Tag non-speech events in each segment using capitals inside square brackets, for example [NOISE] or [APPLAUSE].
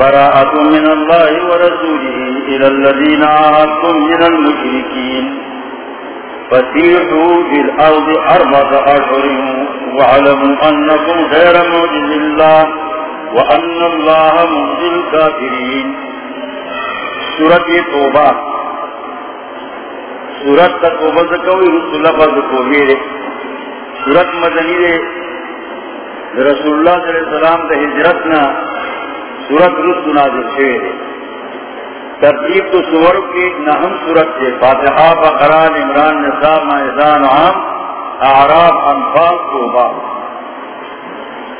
براءة من الله ورسوله إلى الذين عاهدتم من المشركين. فسيحوا في الأرض أربعة أشهر واعلموا أنكم غير معجز الله وأن الله مجزي الكافرين. سورة توبة سورت تک وبد کوئی رسول لفظ کو سورت مدنی دے۔ رسول اللہ صلی اللہ علیہ وسلم دے ہجرتنا سورت رسول نازل شوئے دے۔ ترتیب تو سور کی نہم سورت سے فاتحہ بقران عمران، نساء مائزان عام اعراب انفال توبہ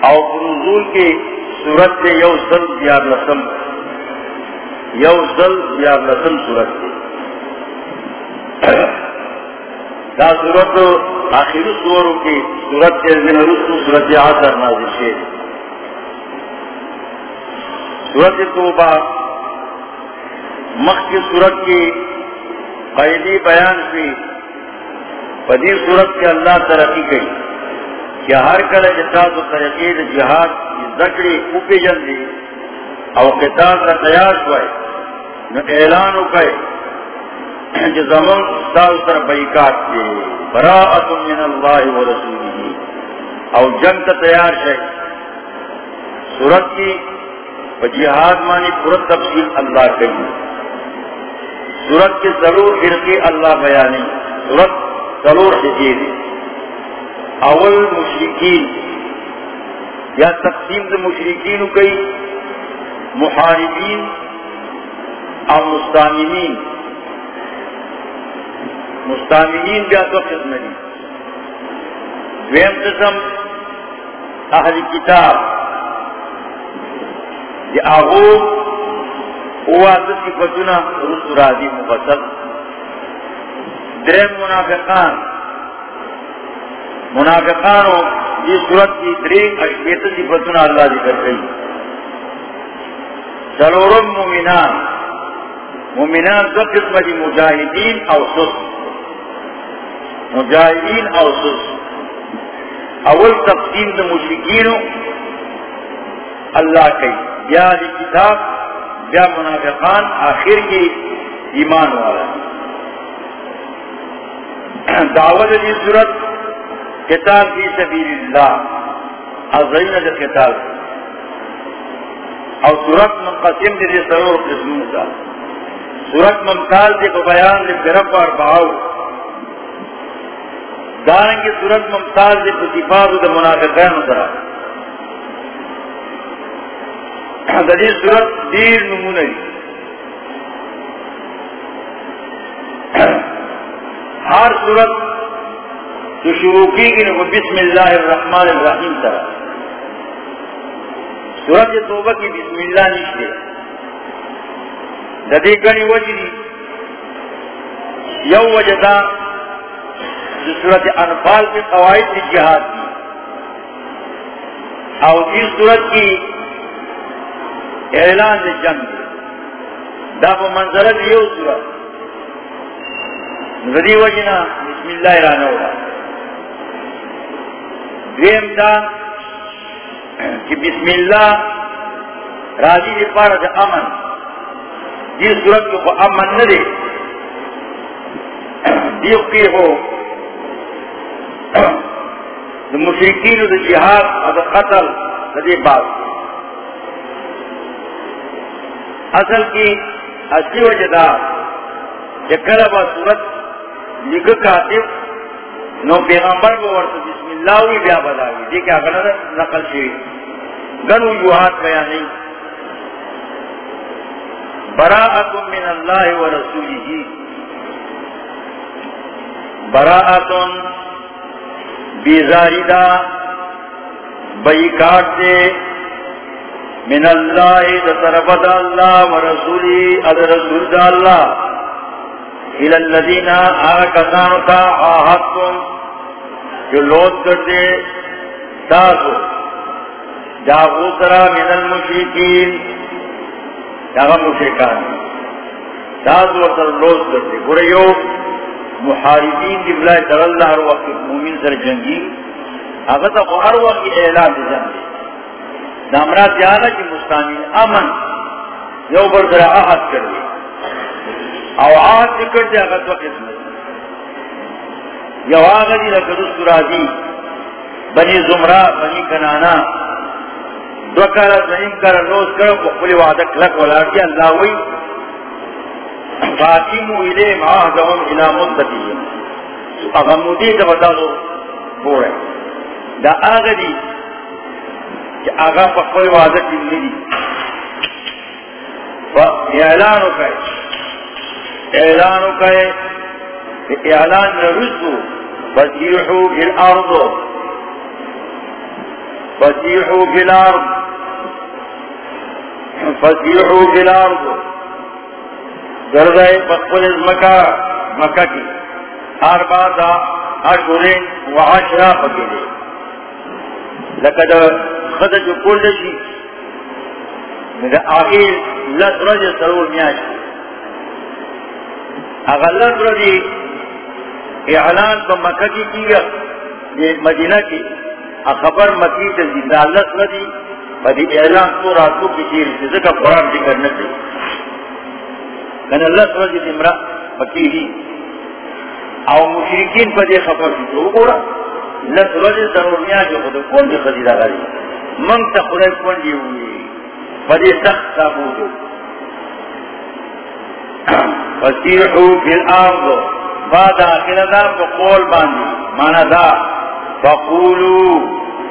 او نزول کی سورت سے یو سل زیاد لسم۔ یو سل زیاد لسم سورت سے [COUGHS] دا صورت آخری سوروں کی صورت کے دن رسو صورت آثر نازل شے صورت توبہ مخ کی صورت کی قیدی بیان کی پدی صورت کے اللہ ترقی گئی کہ ہر کل احساس و ترقی جہاد ذکری اوپی جلدی اور کتاب کا تیار ہوئے، نہ اعلان ہو گئے۔ جو زمان سال سر بیکات کے براعت من اللہ و رسولی او جنگ تا تیار شے سورت کی و جہاد مانی پورت تفصیل اللہ کہی سورت کے ضرور فرقی اللہ بیانی۔ سورت ضرور حجیر اول مشرقین یا تقسیم سے مشرقین کئی۔ محاربین اور مستعمین مستعمین کیا تو قسم دی. دویم قسم اہل کتاب. یہ آغو ہوا کی فتنا رسو راضی مفصل. درم منافقان. منافقانوں یہ صورت کی دریک اشبیت کی فتنا اللہ ذکر گئی سرورم مومنان مومنان دو قسم کی مجاہدین اور سست. مجاہدین اور سس. اول تقسیم تو مشرقین اللہ کی یا دی کتاب یا منافقان، آخر کی ایمان والا. دعوت کی صورت کتاب کی سبیل اللہ عظیم کتاب اور صورت منقسم دے سرور قسم کا صورت ممتاز دے بیان دے گرف اور بہاؤ دارن کی صورت ممتاز دے پتفاد دے منافقین اترا دلی صورت دیر نمونی ہر صورت جو شروع کی گئی وہ بسم اللہ الرحمن الرحیم ترا صورت توبہ کی بسم اللہ نشتے ددی گنی وجری یو وجدہ جو صورت انفال کے قواعد کی جہاد کی۔ اور اس صورت کی اعلان جنگ۔ دب منظر یہ صورت۔ ندی وجنا، بسم اللہ رانا ہوگا دیم تھا کہ بسم اللہ راضی نے پارا تھا امن۔ جس صورت کو امن نہ دے دیو کی ہو مشرقین جہاد اور قتل ندی بات اصل کی اصلی وجہ دار کہ کلب صورت لکھ کاتب، نو پیغمبر کو ورط بسم اللہ ہوئی بیا بدا ہوئی دیکھ اگر نقل شوی. گنو یوہات بیا نہیں براءت من اللہ و رسولی براءت بیزاری دا بیکات دے، من اللہ، دا طرف دا اللہ و رسولی اد رسول دا اللہ۔ الالذین آکسانو تا آہتکم جو لوت کر دے، تاسو۔ جاغو سرا من المشرکین۔ جاغا مشرکان۔ تاسو وطر لوت کر دے۔ گریو محاربین دی بلائے در اللہ ہر وقت مومن سر جنگی، اگر تا ہر وقت اعلان دی جنگ دی دامرا تیانا کی مستانی امن، یو بر در آہد کر دی او آہد ذکر دی اگر تو قسمت یو آغا دی لکر سورا دی بنی زمرہ، بنی کنانا، دو کارا زنیم کارا روز کرو بخبلی وعدک لک والارکی اللہ وی فاتیمو الیم آہدهم الى مدتیم اغا مدی تا بتا دو بورے دا آغا دی کہ آغا بخبلی وعدک لی اعلانو کئے اعلانو کئے اعلان نرسو فسیحو فی الارض. فسیحو فی الارض. فسیحو فی الارض. دردائے پقبل از مکہ مکہ کی۔ ہر باتا اشورین و عشرہ پکیلے لکہ دا خد جو کل شی میرا آخیر لس رج سرور میاش اگر لس رجی اعلان پا مکہ کی کیا یہ مدینہ کی۔ خبر مکی سے زندہ لس رجی بدی اعلان تو راتو کی چیر جسے کا قرآن ذکر نہ دے کن اللہ سوال جی امرا او مشرکین پا دے خبر کی تو گورا اللہ سوال جی ضرورنیا جو خود کون جو خدیدہ غری من تا خدای کون جی ہوئی پا دے سخت تابو جو فسیحو فی الارض بعد آخر دا پا قول باندی مانا دا. فقولو.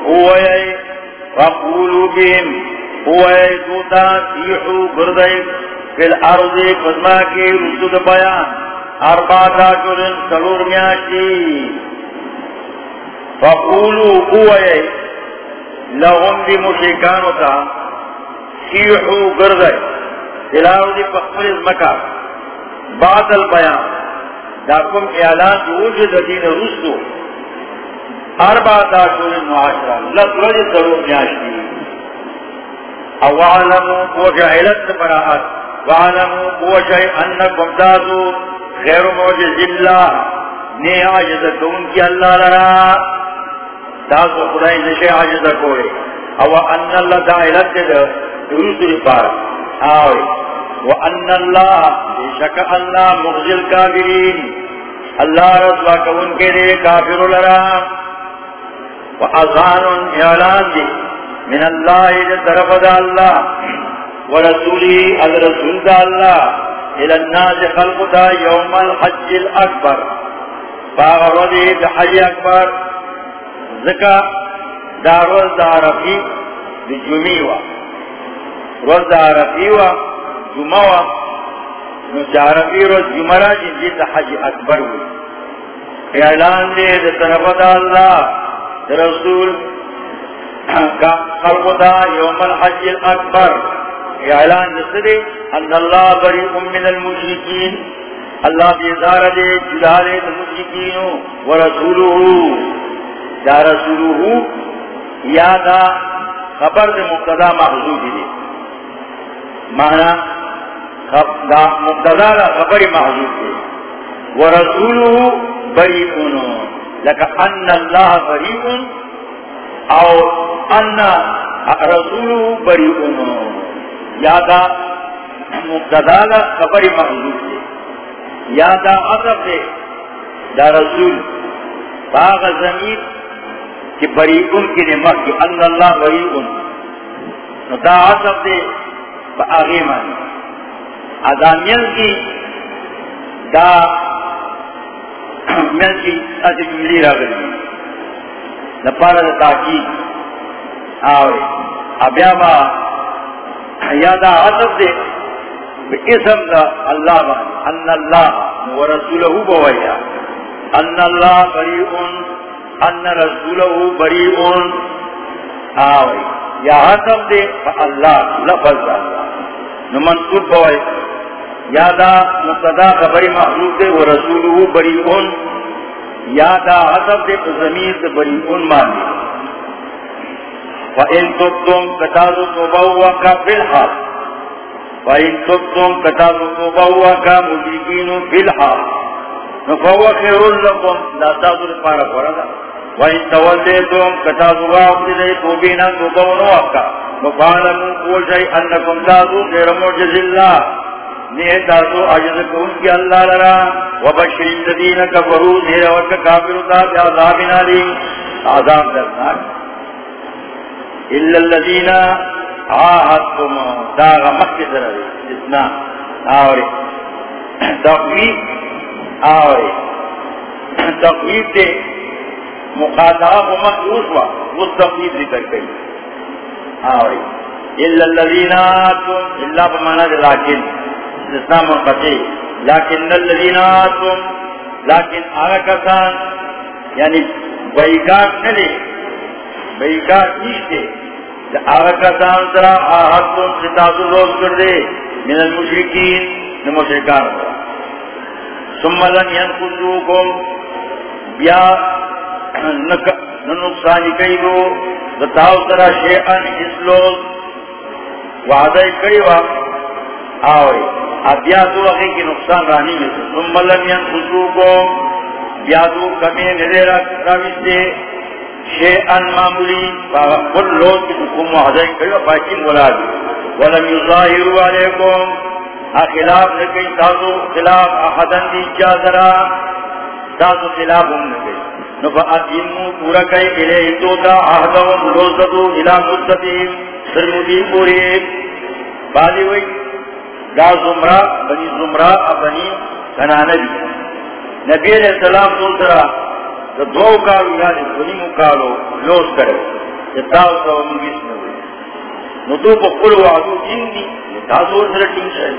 ہوئے فقولو بهم. ہوئے دوتا سیحو بردائی فی الارض فضما کی رسود بیان اربا ارباتا چورن سلور میاشی فقولو ہوئے لهم دی مشرکانو تا سیحو گردے بردائی فی الارض فقبل ازمکا بعد البیان داکم اعلان جو وجد دین رسو اربا اربعتا شورن معاشرہ لطرج سلور میاشی او علمو وجعلت براحت وعلمو وجع انکم تازو غیر موجز اللہ نی عاجز کون کی اللہ لرا تازو خدای نشے عاجز کوئے او ان اللہ دائلت دے درست رفار آوے وان اللہ شک اللہ مغزل کافرین اللہ رضا کون کے لیے کافر لرا وأذان من طرف دا الله ورسوله الرسول دا الله إلى الناس خلق دا يوم الحج الاکبر. الأكبر فأغرده بحج أكبر ذكا دا روز دا عرفي بجميوة روز دا عرفي و جموة نجارفي روز جمرة جنجي جی، جی حج أكبر اعلان دے دا طرف دا الله رسول کا خلق دا یوم الحج الاکبر. اعلان جسدے ان اللہ بریء من المشرکین، اللہ بیدار دے جلالے المشرکین ورسولہ یا رسولہ یا دا خبر دے مقتدا محضوب دے۔ معنی دا مقتدا دا خبر محضوب دے۔ ورسولہ بریء لك ان الله بريء او ان رسوله بريء یا دا مبتدا دا خبر محضوب دے. یا دا عطف دے. دا رسول باغ زمین کہ بریئن کی نمک کی ان اللہ بریئن دا عطف دے با آغیمان ادامیل کی دا من کی ایسی جملی را گئی لپارا دا تاکی آوے. ابیا با یادا عطف دے اسم دا اللہ با ان اللہ ورسولہ بویا۔ ان اللہ بریئن ان رسولہ بریئن آوے یا عطف دے اللہ لفظ دا۔ نمنصوب بویا یادا مقتدا خبری محلوب دے، و رسولو بری اون یادا حسب دے پا زمین دے بری اون مانی فَإِن تُبْتُمْ قَتَازُ تُبَوَّكَ فِي الْحَالِ فَإِن تُبْتُمْ قَتَازُ تُبَوَّكَ مُجْرِقِينُ فِي الْحَالِ فهو خير لكم. لا تازل پارا فردا وإن توليتم كتازوا عبدالله توبينا تبون وقتا وفعلموا قول شيء أنكم تازوا غير معجز الله. نیہ تازو عجزكم کی اللہ لرا وبشر الذين كفروا نیر وقت کافر تا بعذاب عذاب درناک إلا الذين عاهدتم. داغ مكة دراري جسنا آوري تقويب آوے تقویب دے مقاطعہ کو مخصوص ہوا اس تقویب ذکر کری آوے اللہ الذین آتم اللہ بمانا دے لیکن جسنا منقطع. لیکن الذین آتم لیکن آگا کسان یعنی بیگات نلے بیگات نیشتے سرا ستاسو روز من المشرکین نمشرکان نقصان کئیگو دتاو ترا شیئن اسلوز وعدہ اب بیا دو اگئی کی نقصان رانی میں۔ ثم لن بیا کمی شیئن معمولی کل لوز کی حکم وعدہ کئیوا فاکین ولا ولم يظاہروا علیکم. خلاف نکی تازو خلاف احدن دی چادرا تازو خلاف ہم نکی نفا اتیمو پورا کئی الہی تو دا روزدو الہ مستقیم سرمدی پوری. بازی وی دا زمرہ، بنی زمرہ، بنی کنانبی نبی علیہ السلام دو سرا دا دو کالو یعنی بنی مکالو لوز کرے تاو سوا مگیس نوی نو دو پا قلو عدو جن دی تازو سر ٹیم شاید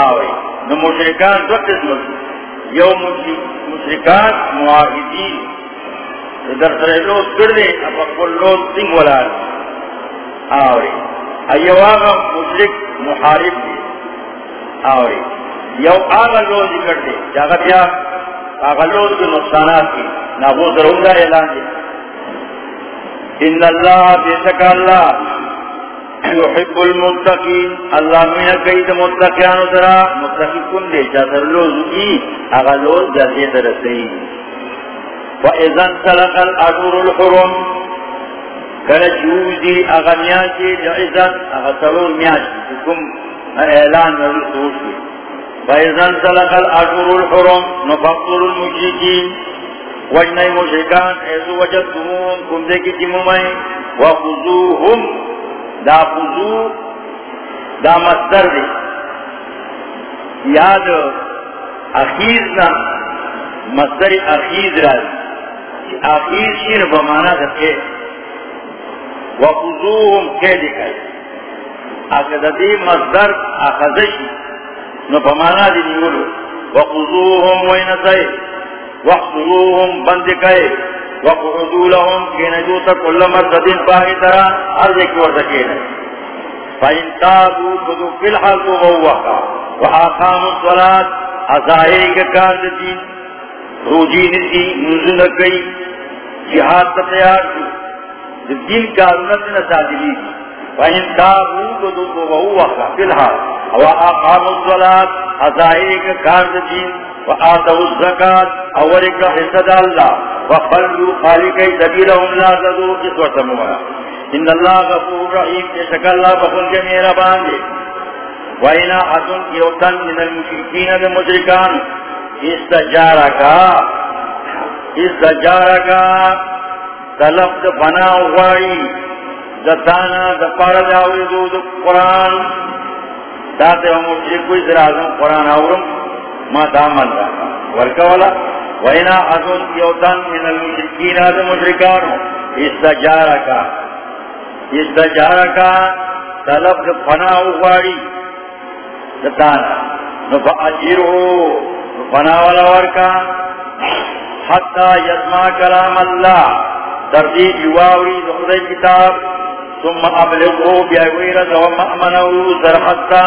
آوے نو مشرکان دو قسمت یو مشرکان معاہدین در سر لوز کردے اپا کل لوز سنگ ولار آوے ایو آغا مشرک محارب دی آوے یو آغا لوز کردے جاگا بیا آغا لوز کے نقصانات کی نابو ضرور دا اعلان دی. ان اللہ. بیسک اللہ يحب المتقين الله من كيد متقين ترى متقين كن دي جادر لوزي اغلوز جادر درسي فإذا انسلق الأجور الحرم. كان جوزي أغنياتي جعزت أغسلوا المياشي تكم اعلان ورسوش فإذا انسلق الأجور الحرم نفقر المشركين وجنة مشركان إذ وجدتمون كم ذكي تمومين وخذوهم دا خضو دا مصدر دی. یاد اخیز نا مصدر اخیز را دی اخیز شیر بمانا دا دکے وخضوهم کے دکھائی. اگر دی مصدر اخذشی، نو بمانا دی نیولو. وخضوهم وینسائی وخضوهم بندکائی وقعدوا لهم كي كل مرتد باقي ترى أرضك ورسكينا فإن تابوا خذوا في الحلق ووقع وآقاموا الصلاة أزاهرك كان الدين روجين الدين نزل كي جهاد تتيار الدين كارونتنا سادلين فإن تابوا خذوا ووقع في الحلق وآقاموا الصلاة أزاهرك كان الدين وآتوا الزكاة أولك حسد الله. وخلوا خالق سبيلهم لا تدو اس وقت مبارا ان اللہ غفور رحیم. جشک اللہ بخل کے میرا باندے وائنا حسن یوتن من المشرکین دے مشرکان. استجارہ کا اس استجارہ کا طلب دا بنا اغوائی دتانا دا پارا داوی دو قرآن. داتے ہم مشرک کوئی ذرا قرآن آورم ما دامن رہا ورکا والا وینا اذن یوتن من المشرکین آدم مشرکان. استجارکا استجارکا طلب دا فنا اغواری. ستانا نفع اجیرو فنا ورکا. حتی یسما کلام اللہ. تردی جواوری دخل کتاب. ثم ابلغو بیعویرد ومأمنو سرحتا.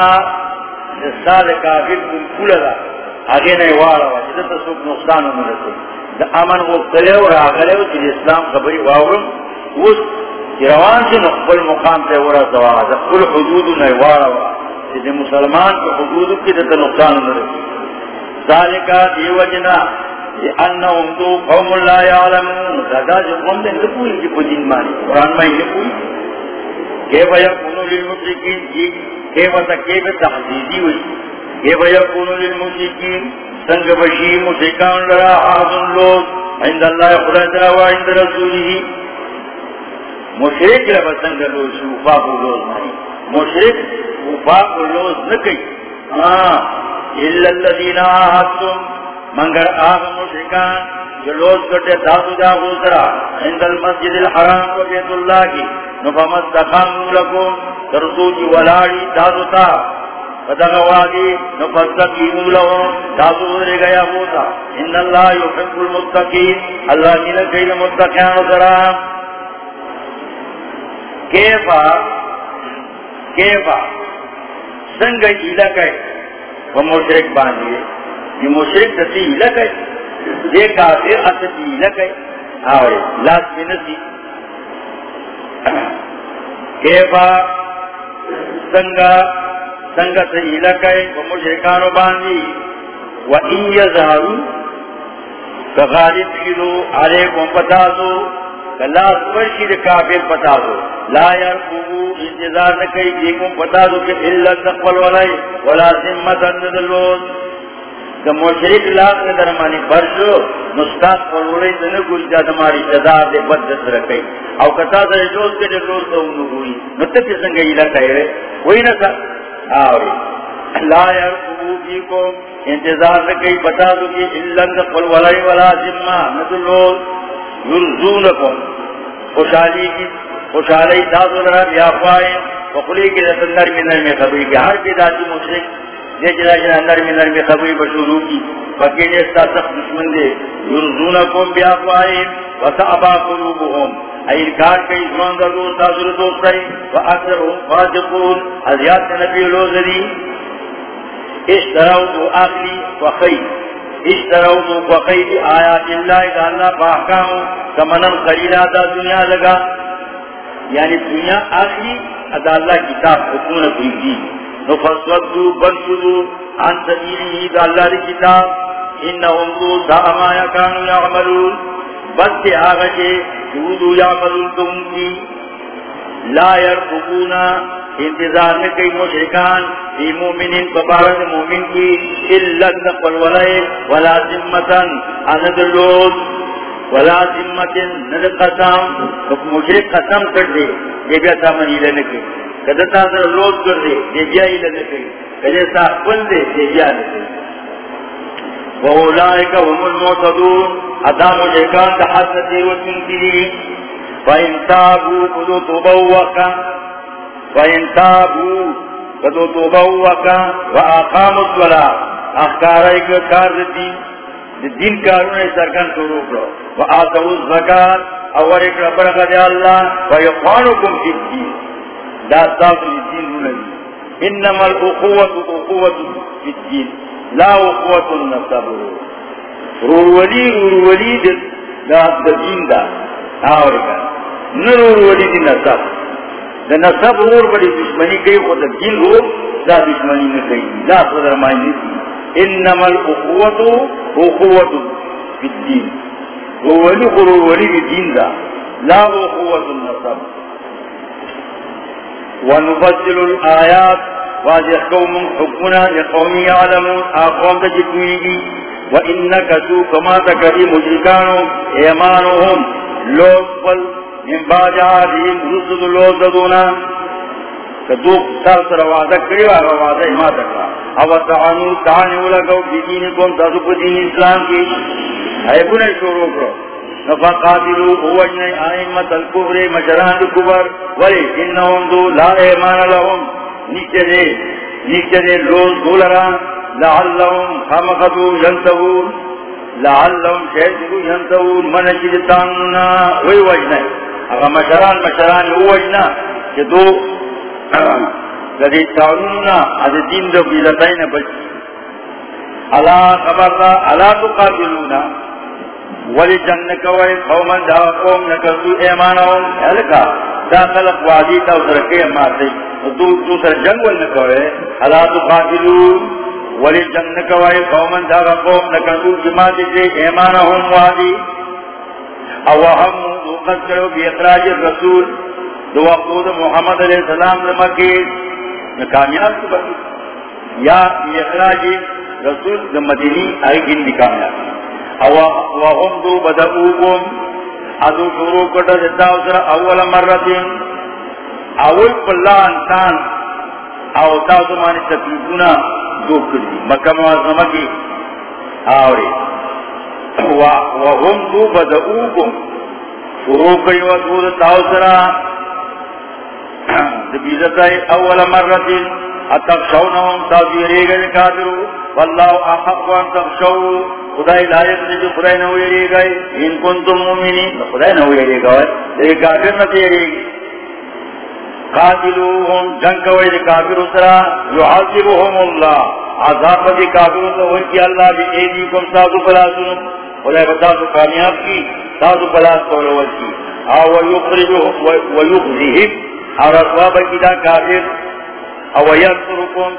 استاد کافر کن کل دا آگے نہیں وارا وا نقصان دا امن وہ کلے اور اگلے اسلام خبری واورم اس روان سے نقبل مقام تے ورا دوا دا کل حدود نہیں وارا وا جدے مسلمان کو حدود کی تے نقصان نہ رسے ذالکا دیوجنا لأنهم دو قوم لا جو قوم دے کی مانی قرآن میں للمشرکین؟ کی تحدیدی ہوئی کیف یکونو للمشرکین سنگ بشی مشرکان لرا آدن لوگ، عند اللہ خدا و عند رسولی مشرک لبا سنگ لوگ، شوفا کو لوز مانی مشرک وفا کو لوز نکی ہاں اللہ الذین آہتم منگر آگ مشرکان، جو لوز کرتے دادو دا غوزرا عند المسجد الحرام و بیت اللہ کی۔ نفمت دخانو لکم ترسو جی ولاری دادو تا۔ فتغوادی نفستقیمو لهم دادو غزر گیا ہوتا ان اللہ یحب المتقین. اللہ کی لکھئی متقیان سرا. کیفا؟ کیفا؟ سنگ ایلہ کئے وہ مشرک باندھئے یہ مشرک تسی لگے. یہ کافر اتتی لگے. آوے لاس میں نسی. کیفا؟ سنگا سنگا سی لگے وہ مشرکانو باندھی۔ و این یظہرو فغالب شلو علیکم پتازو۔ کلاس پرشید کافر پتازو۔ لا یرکوو انتظار نکئی دیکم پتازو کہ اللہ تقبل ولائی ولا سمت اندلوز کہ مشرک لاغ درمانی برشو نسکات پروڑی دنے گوری جا دماری شدار دے بد دس رکھئی او کتا در جوز کے در روز تو انو گوری نتا پسنگا ہی رہے۔ وہی نتا آوری لا یرکبو فیکو انتظار رکھئی بتا دو کی اللہ قل ولی ولا جمع ندلو یرزونکم۔ خوشحالی کی، خوشحالی تازو لرا بیافائی وقلی کی رسندر نرمی نرمی خبری کی۔ ہر کی جی داتی مشرک دے جنا جنا نرمی نرمی خبری بشورو کی۔ فکی نیستا سخت دشمن دے۔ یرزونکم بی بیافوائیم وسعبا قلوبهم ای انکار کئی زمان در دوست آزر دوست رئی و اکثرهم فاجقون حضیات نبی لوزری اشتراو دو آخری و وخی اشتراو دو وخی دی آیات اللہ دا اللہ فاحکامو کمنن قلیلہ دا دنیا لگا۔ یعنی دنیا آخری، ادا اللہ کتاب حکومت ہوئی دی نفسدو بنشدو عن سبیلی دا اللہ دی کتاب، انہم دو دا اما یکانو یعملون بس آغا جے دودو یعملون تم کی۔ لا یرقبونا انتظار میں کئی مشرکان فی مومنین فبارد مومن کی اللہ نقل ولائے ولا ذمتن اند اللوز ولا ذمتن ند قسم، مشرک قسم کر دے، یہ بھی اتا منی لینے کے کدتا سر روز کر دے دے بیا ہی لگے کئی کدے سا پل دے دے بیا لگے وَأُولَئِكَ هُمُ الْمُعْتَدُونَ. ادام جیکان دا حد تیر وچنتی فَإِن تَابُوا قُدُوا تُبَوَّكَ فَإِن تَابُوا قُدُوا تُبَوَّكَ وَآقَامُوا الصَّلَاةَ. اخکارائی کا کار دین. دین کارونه سرکن شروع کرو وآتَوُا الزَّكَاةَ اور ایک ربرغ دے اللہ وَيَقْوَانُكُمْ فِي الدِّينِ دا ساتھ الدین رولي انما الاخوة اخوة في الدين. لا اخوة النصب رولي رولي دا دا. دين دا آورکا نرور ولي دي نصب دا نصب رور بڑی دشمنی کئی خود دین رو دا دشمنی نکئی لا صدر معنی نسی انما الاخوة اخوة في الدين. رولي رولي دين دا. لا اخوة النصب ونفصل الآيات. واضح قوم حكمنا لقوم يعلمون. آقوام تجدوئي وإنك سو كما تكري مجركان إيمانهم. لوصفل من بعد عادهم رسد لوصدونا كدوك سرس روادك كريوا روادك ما تكرا او تعانو تعانو لكو في دينكم تذب دين اسلام کی ایبونا شروع کرو. نفقاتلو اوجن آئمت الكفر مجران الكفر، ولی انہم دو لا ایمان لهم، نیچے دے نیچے دے لوز دولران لعلهم خامقتو جنتون لعلهم شہدو جنتون منجدتاننا وی وجن اگا مجران مجران اوجن کہ دو، لدی تعلومنا از دین دو بیلتین بچ. علا خبر دا علا تقابلونا ولی جنگ کوئی قومن دا قوم نکسو ایمانون حلقا دا خلق وادی تا سرکی ماتی. دو سر جنگ ول نکوئی حلا تو تقاتلو ولی جنگ کوائی قومن داغا قوم نکنو جماعت سے ایمانہم وادی او ہم دوقت کرو بی اخراج رسول. دو وقود محمد علیہ السلام لمکی. کامیاب تو بکی یا بی اخراج رسول، دو مدینی آئی گن بھی کامیاب. او ہم دو بدعوکم ادو شروع کٹا دیتا اسرا اول مرتین اول پلا انسان. او تاسو مانی تکلیفونا دو کردی مکہ معظمہ کی آوری وهم دو بدعوکم شروع کئی و دود تاوسرا اول مرتین اتخشونهم واللہ احق وان تخشو خدای لائق جو خدای ان کنتم مومنین خدای کافر نہ قاتلوهم، جنگ کوئی کافر عذاب کافر تو ان کی اللہ بھی خدای بتا تو کامیاب کی ساتھ پلاس کولو کی اور کی دا کافر او ينصركم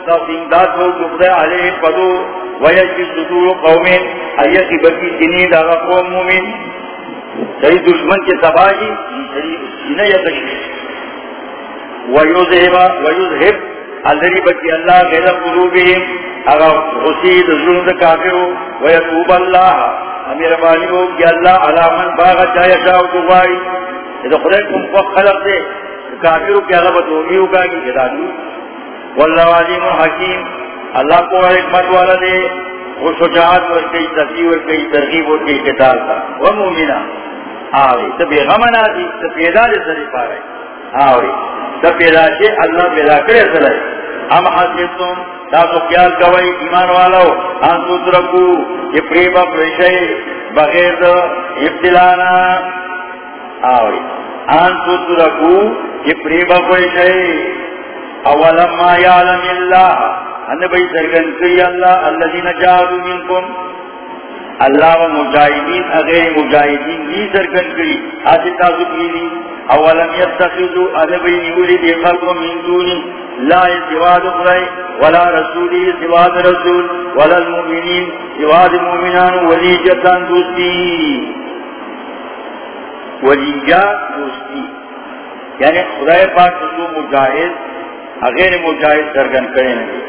ہو جبدہ علیہ ویجی صدور قومین بکی جنید آغا قوم صحیح یعنی دشمن کے تباہی صحیح یعنی جنہ یتشی ويذهب ويذهب الذي بكي الله غير قلوبهم. اغا غسيد ظلم كافر ويتوب الله. امير باليو يا الله على من باغ جاي شاو دغاي دے کافروں ہوگا کہ والله علیم حکیم. اللہ کو حکمت والا دے، وہ شجاعت اور کئی تفسیر اور کئی ترغیب اور کئی قتال کا. وہ مومنہ. آوے. تو بے غمنا دی تو پیدا دے سری پا رہے. آوے. پیدا چے اللہ پیدا کرے سلے ہم حسیتم تاسو خیال کوئی ایمان والا ہو ہم تترکو یہ پریبا پریشے بغیر دو ابتلانا آوری ہم تترکو یہ پریبا پریشے اولما یعلم اللہ ہم بھئی سرگن کری اللہ اللہ دینا جاہدو منکم اللہ و مجاہدین اغیر مجاہدین دی سرگن کری آسی تاسو کری اولم يتخذوا ادبين يولي بخلق من دون لا سواد خلي ولا رسولي سواد رسول ولا المؤمنين سواد المؤمنان وليجة دوستي وليجة دوستي یعنی خدای پاک تو مجاہد غیر مجاہد سرگن کرے نہیں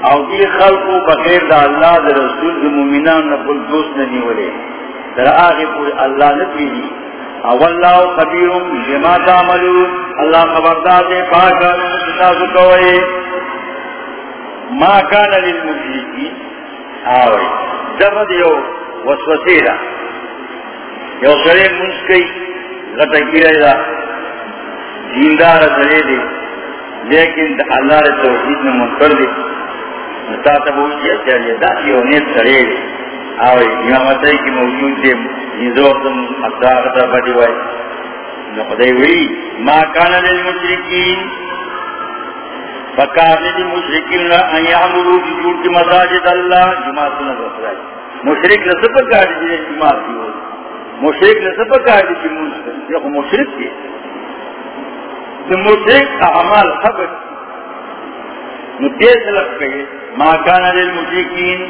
او دی خلقو بغیر دا اللہ دا رسول دا مومنان نبول دوست نہیں ولے در آغی پور اللہ نتویدی واللہ خبیر بما تعملون۔ اللہ خبردار دے پاکا تاسو کوئے ما کان للمشرکی آوے جرد یو وسوسیرا یو سرے منسکی غطا گرے دا۔ دیندار سرے دے۔ لیکن اللہ رہ توحید میں منکر دے تا تبوشی اچھا دا یو نیت سرے دے آوے امامتائی کی موجود دے نزو نزوختم اصلاحتا بڑی وائی نقضی وی ما کانا للمشرکین فکارنے دی مشرکین ان یعملو کی جوڑ کی مساجد اللہ. جماعت سنت وقرائی مشرک لسپا کاری دی جماعت کی ہوئی مشرک لسپا کاری دی جماعت یہ مشرک کی دی مشرک اعمال خبر نتیز لگ ما كان للمشركين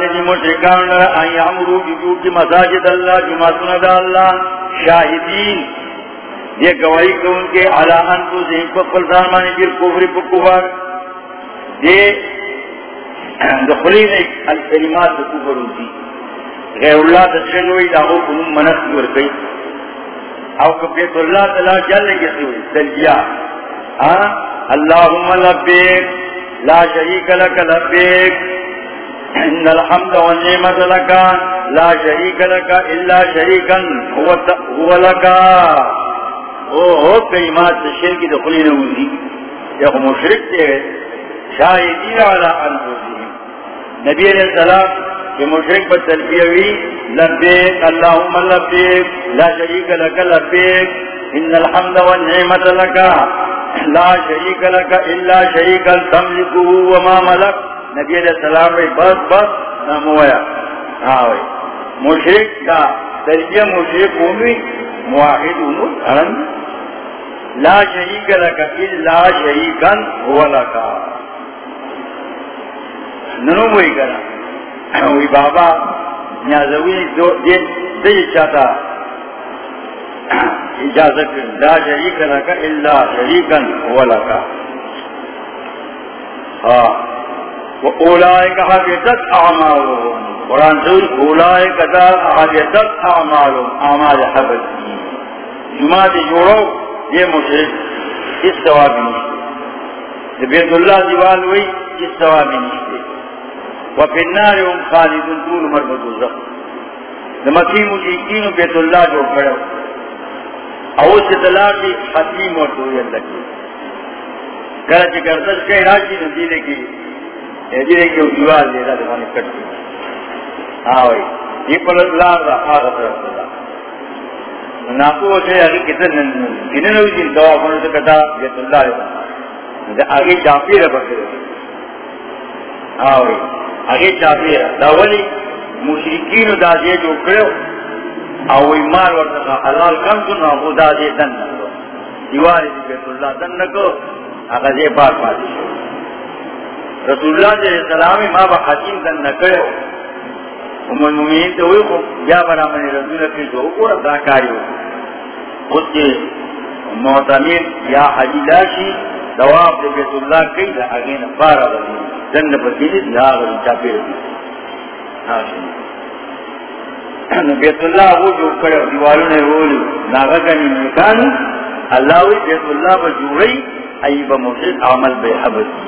للمشركان ان يعمروا بجوج مساجد الله جمعتنا دا الله یہ گواہی کو ان کے علا انفسهم فقل زمان جر کفر بکفر یہ دخلین الکلمات کفر ہوتی۔ غیر اللہ تشنوی داغو کنم منت ورکی۔ او کفیت اللہ تلا جل گسی ہوئی تلجیہ اللہم لبیک، لا شریک لک لبیک، ان الحمد والنعمت لکا لا شریک لکا الا شریکا هو هو لکا او ہو کلمات شرک دخلی نوزی یہ مشرک تے شاہدین علا انفسهم نبی علیہ السلام کہ مشرک پر تلبیوی لبیک، اللہم لبیک، لا شریک لک لبیک، ان الحمد والنعمت لکا لا شریک لکا الا شریکا تملکو وما ملک۔ نبی علیہ السلام بھئی بس بس نمویا آوئی ہاں مشرک کا ترجیح مشرک ہوئی مواحد امور ارن لا شریک لکا الا شریکا هو لکا ننو وہی کرا [COUGHS] وہی بابا نیازوی دو دین دی چاہتا. [COUGHS] اجازت لا شریک لکا الا شریکن ولکا اولائک حبیتت اعمالهم. قرآن سوئی اولائک دا حبیتت اعمالهم. اعمال حبت جماعت جوڑو یہ مشرک. اس ثواب نشتے بیت اللہ دیوال ہوئی، اس ثواب نشتے وفی النار هم خالدون، طول مرمت وزق نمکی مشرکین بیت اللہ جو کھڑا او سے دلاتی حتیم اور دوی اللہ کی کرچ گردش کئی راشی نو کی دیلے کی دیوال دے دمانی کٹ کی آوئی یہ پر اللہ دا آغا ناکو سے آگے کتن کنن ہوئی جن دوا کنو سے کتا بیت اللہ دے آگے چاپی رہ پکر آوئی آگے چاپی رہ دا مشرکین دا دے جو کرو او مال ورته حلال کم کنو او دا دې دن دیواری دی بیت اللہ دن نکو اگا دې پاک پاتی شو. رسول اللہ جے سلامی ما با حکیم دن نکڑو ام المومین تو ہوئی خو یا برا منی رسول کی جو اکورا دا کاری ہو خود کے معتمیر یا حجی لاشی دواب دے بیت اللہ کئی دا اگین بارا رسول دن پتیلی دا غلی چاپی رسول آشنی ہاں، بیت اللہ وہ جو کرے دیوالوں نے بولی ناغا کنی نکانو اللہ وی بیت اللہ با جوڑی ایبا مفید عمل بے حبت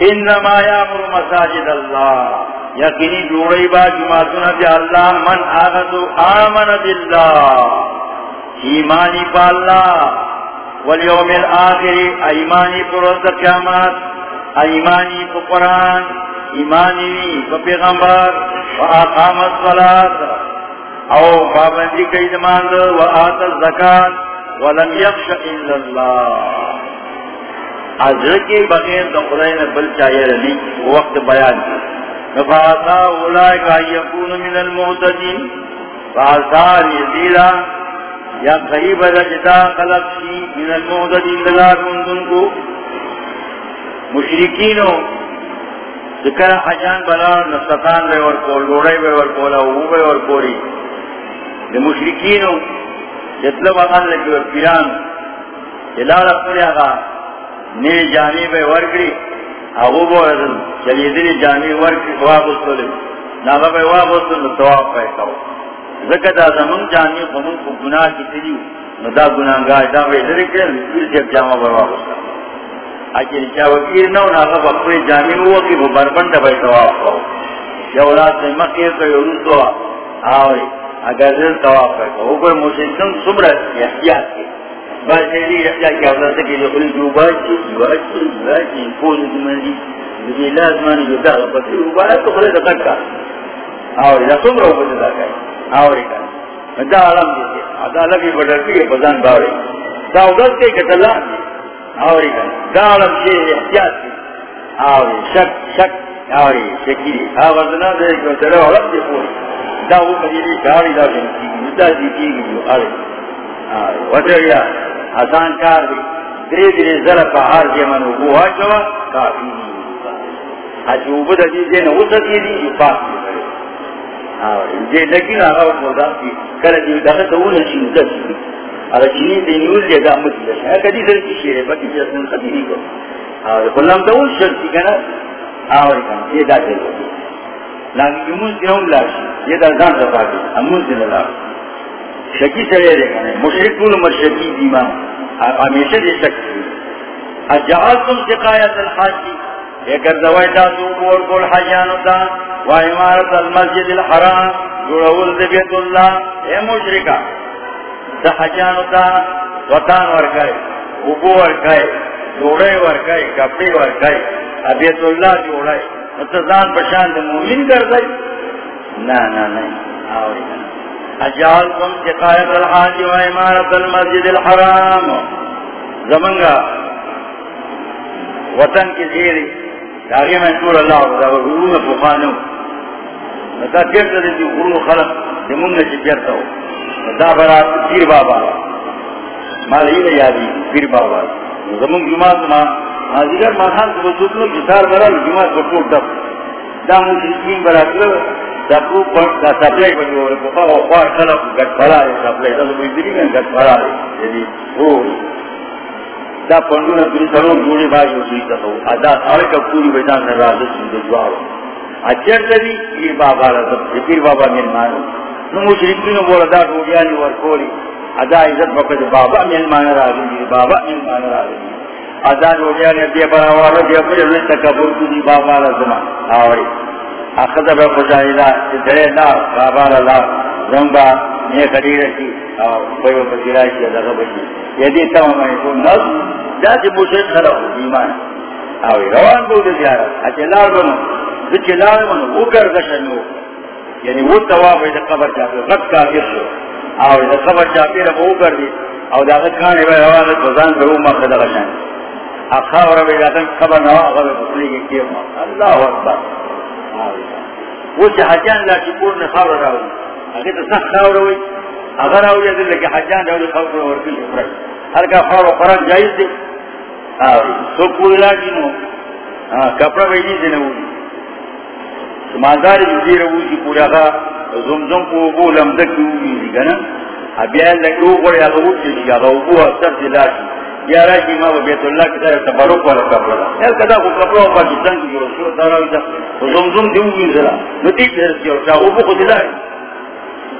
انما یامر مساجد اللہ۔ یقینی جوڑی با جماعتنا بی اللہ من آغتو آمن باللہ۔ ایمانی پا اللہ۔ والیوم الاخری ایمانی پر رد قیامات ایمانی پا قرآن، ایمانی پا پیغمبر، و آقام الصلاة، او پابندی کئی دماند، و آت الزکاة ولم یخش الا اللہ. حضر کی بغیر دخلین بل چاہیے رلی وقت بیان کی۔ نفاسا اولائکا یکون من المعتدین فاسا یزیلا یا قریب رجتا خلق شی من المعتدین دلار مندن کو مشرکینوں ذکر حجان بلا نستان بے ورکول لوڑے بے ورکولا او بے ورکولی دے مشرکینو جتلب آن لکی ور پیران۔ جلال اپنے آگا نئے جانی بے ورکلی او بو رضن چلی دلی جانی ورکلی خواب وابستو لی ناغا بے واب وابستو نتواب پیتاو ذکر دا زمان جانی خمون کو گناہ کی تلیو ندا گناہ گاہ دا بے درکل پیر جب جامع بر وابستو اچھے چا وکیر نو ناغا بقوی جامع ہوا کی وہ بربند بھائی تواف کرو. یا اولاد سے مکیر کا یورو تو آوری اگر دل تواف کرو. وہ کوئی مسلسل صبر احتیاط کی. بس ایلی احتیاط کی، اولاد سے کہ جو خلی جو باچی باچی باچی پولی دمانی لیکن لازمانی جو داغ پتی وہ باچی تو خلی دقت کا آوری دا صبر ہو پتی دا آوری کا دا علم دیتے دا لگی بڑھر کی بزان باوری۔ دا اولاد کے کتلان دیتے آوری کا دارم شیر احتیاط کی آوری، شک شک، آوری، شکی۔ آوردنا دے کو تلو علم دے پوری۔ دا وہ مجیلی کاری دا جنکی مدہ دیتی جی گی جو آوری۔ آوری۔ وطریا حسان کار دی۔ دری دری ذرا پہار جے جی من وہ آشوا کافی جی دی حج اوبد دیزے نا اسا دیدی جو پاس دی۔ جے جی، لکن آگا وہ خدا کی، کل دیو دخت وہ نشین دست دی اور چینی دینیول دے دا مطلب ہے کدی سر کی شیر ہے باقی جسمن خطی نہیں کو اور کلام دا اس شرطی کنا آوری کنا یہ دا دے لگی لیکن امون دیون لاشی. یہ دا دان صفا کی امون دیون لاشی. شکی سرے دے کنا مشرکون مشرکی دیمان. ہمیشہ دے شک اجعلتم سقایت الحاجی. اگر دوائی دا تو بور کول حجانو دا و امارت المسجد الحرام جوڑول دے بیت اللہ، اے مشرکہ، دا حجانو تا وطان ورکائے ابو ورکائے جوڑے ورکائے کپڑے ورکائے ابیت اللہ جوڑائے متزان مطلب پشاند مومن کر دائی نا نا نا، آوری اجال کم سقایت الحاج و امارت المسجد الحرام۔ زمنگا وطن کی زیری تاغی میں شور اللہ دا غرون فخانو نتا کیرتا دی غرون خلق دی منگا چی کیرتا ہو دا برا پیر بابا مالی نے یادی پیر بابا زمان جماعت ما مازیگر ماخان کو بزرگنو جسار برا جمعہ کو ٹوٹ دب دا مجرسین برا کرو دا پروپ پر دا سپلائی بڑی ہو رکو پا خوار خلق گٹ پھلا ہے سپلائی دا سپلائی دلی گن گٹ پھلا ہے یعنی وہ دا پندونا پری سرون جوڑی بائی ہو سوئی تتو ادا سارکا پوری بیدان در رازت سوئی دوارو اچر اچھا تدی پیر بابا رضب پیر بابا من مانو نو مجرسینو بولا دا روڑیانی ورکولی ادا عزت وقت بابا من مان راجی بابا من مان راجی آزاد ہو گیا نے دیا بنا والا دیا پھر نے تکبر کی بابا لازم آوری۔ اخذ بہ خدایلا دے نا بابا لا زمبا نے کڑی اور کوئی وہ کی لگا یدی ایمان۔ روان دے یار بنو بنو، وہ کر گشنو یعنی وہ ہے قبر جا کا قبر جا وہ کر دی۔ دا روان ما خدا گشن خبر نوا اغل بسلی کی اللہ اکبر۔ وہ چھ حجان لاکی نے خبر راوی اگر تو سخ خبر ہوئی اگر راوی ادھر لکی حجان جاؤ جو راوی خبر ورکی شکر ہر کا خبر قرآن جائز دے سو پور لاکی نو؟ کپڑا بیدی سے نوی سمازاری جزیر ہوئی کی پورا خا زمزم کو بو لمدک ہوئی دی گنا اب یہ لکی وہ قرآن اگر اوچی دی اگر اوبو اکتر دی لاکی یا راجی ما بیت اللہ کی طرح تبرک والا کپڑا یار کدا کو کپڑا پاکستان کی جو شروع دارا ہوتا زمزم دیو گی ذرا نتی پھر کیا چا او کو دلا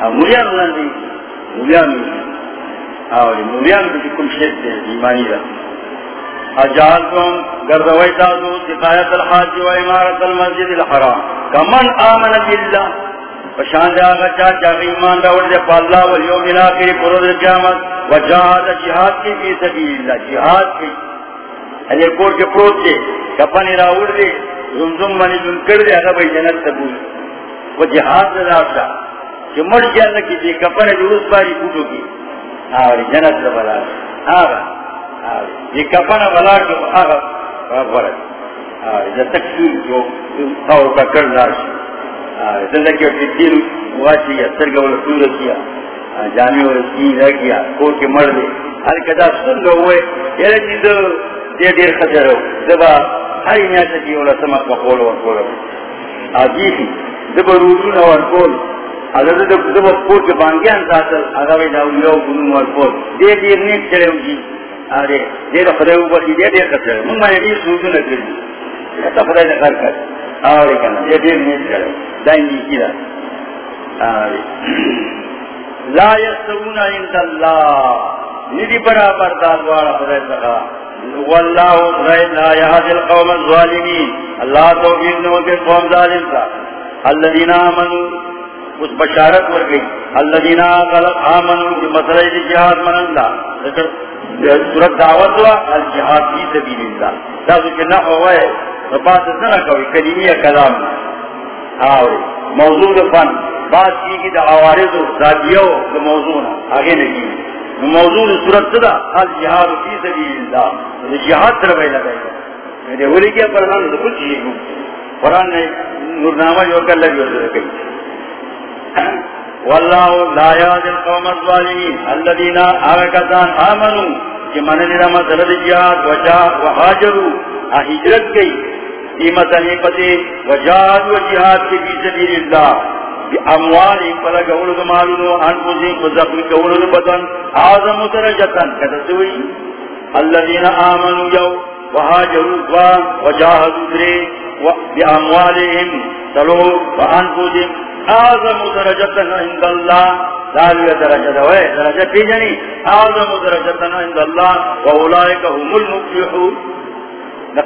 مولیان ہونا دی مولیان ہوئی مولیان بھی کم شیط دے ایمانی دا اجازتم گردوئی تازو سقایت الحاج و امارت المسجد الحرام کمن آمن باللہ پشان دے آگا چاہ چاہ ایمان دا ورد پا اللہ والیوم الاخر پرود قیامت و جہاد جہاد کی فی سبیل اللہ جہاد کی علی کور کے پروت دے کپنی راوڑ دے زمزم منی جن کر دے اگر بھئی جنت تبول و جہاد دا داشتا کہ مر جانا کی دے کپنی جو اس باری پوٹو کی آوری، جنت دا بلا۔ آگا آوری۔ یہ کپنی بلا کے آگا رب آوری جا تکسیر جو خور کا کر داشتا زندگی کی دل واچی یا سرگا والا سورہ کیا۔ جامع والا سین رہ کیا کور کے مر دے۔ ہر کدا سن گا ہوئے، یہ چیز دے دیر خطر ہو۔ دبا ہر نیاسا کی جی والا سمت مقول ورکول آجی تھی دبا روزون ورکول اگر دبا کور کے بانگیان ساتل اگاوی داولیو کنون ورکول دے دیر نیت چلے ہو جی. آرے دیر خطر ہو بسی دے دیر خطر ہو من مانے دیر سوزون اکر جی کتا خطر نکر کر. آرے کنا، دے دیر نیت چلے ہو دائنگی کی دا. آرے. لا یستون عند اللہ. ندی برابر دادوارا خدای سخا واللہ خدای لا یحد القوم الظالمین. اللہ توفیق نوکر قوم ظالم تا الذین آمنوا اس بشارت ورگئی الذین آمنوا کی مسئلہ جہاد من اللہ سورت دعوت ہوا، الجہاد فی سبیل اللہ تاسو کہ نہ ہوئے رباط نہ کوئی کلمی کلام. آوری. موضوع فن. بات کی کی دا عوارض و ذاتیو دا موضوع آگے نکی موضوع صورت صدا الجہاد فی سبیل اللہ جہاد تر بھائی لگائی میرے ہولی کیا قرآن دا کچھ چیز قرآن نے نورنامہ جو کر لگی اور کئی واللہ لا یاد القوم الظالمین الذین آگتان آمنوا کہ من نے مسئلہ جہاد وجاہ وحاجروا ہجرت گئی قیمت پتے وجاد و جہاد کی فی سبیل اللہ اموال پلا گول مالونو انفسهم بزخم گول بدن اعظم درجتا کتسوی الذين امنوا يو وهاجروا وجاهدوا دري باموالهم تلو وانفسهم اعظم درجتا عند الله ذالک درجہ دوئے درجہ پی جنی؟ اعظم درجتا عند الله واولئك هم المفلحون.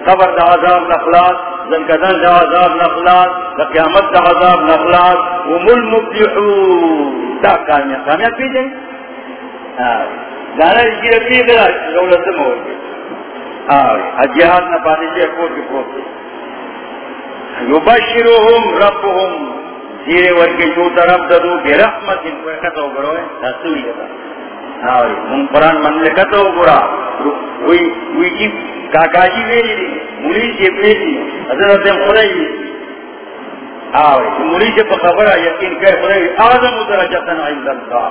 قبر دا عذاب نخلاص زنکدن دا عذاب نخلاص دا قیامت دا عذاب نخلاص ومل مبدحون دا کامیاب کامیاب پی جائیں دانا جی رفی گلا دولت موجود جہاد نہ پانے سے کو کی پروت یبشرهم ربهم زیر ورکی جو طرف ددو بے رحمت ان کو کتو کرو ہے تسوی ہے ہاں من قرآن من لکتو کرا وہی وہی کی کاکاجی ویلی دی، مولی سے پیسی حضرت خدای آوری مولی سے خبر یقین کہ خدای اعظم درجتن عند اللہ۔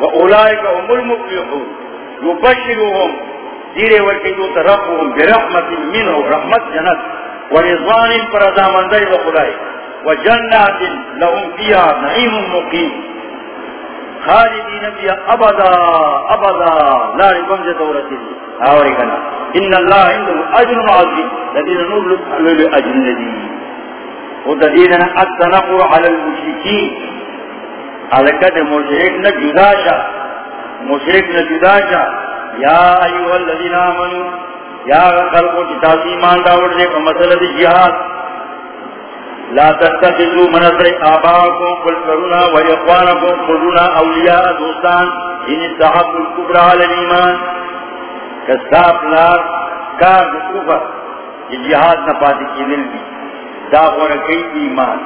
و اولئک هم المفلحون۔ یبشرهم زیر ورکی جو طرف برحمت منه رحمت جنت۔ ورضوان پر رضا و خدای۔ و جنات لهم فيها نعیم مقیم خالدین فيها ابدا ابدا لا ربم جتا ورسی آوری کنا ان اللہ عنده اجر عظیم لدین نور لل اجر ندی و ددیدنا التنقر على المشرکین على قدر مشرک نجداشا. مشرک نجداشا. یا ایوہ الذین آمنوا یا خلقو کی تاسی ایمان داوڑ دے کو مسئلہ جہاد لا تتخذو منصر آباکو قل کرونا و اقوانکو قلونا اولیاء دوستان. ان اتحاب الکبرى علی ایمان کستاف لار کار دکوفا یہ جہاد نپاتی کی دل بھی داخور کئی ایمان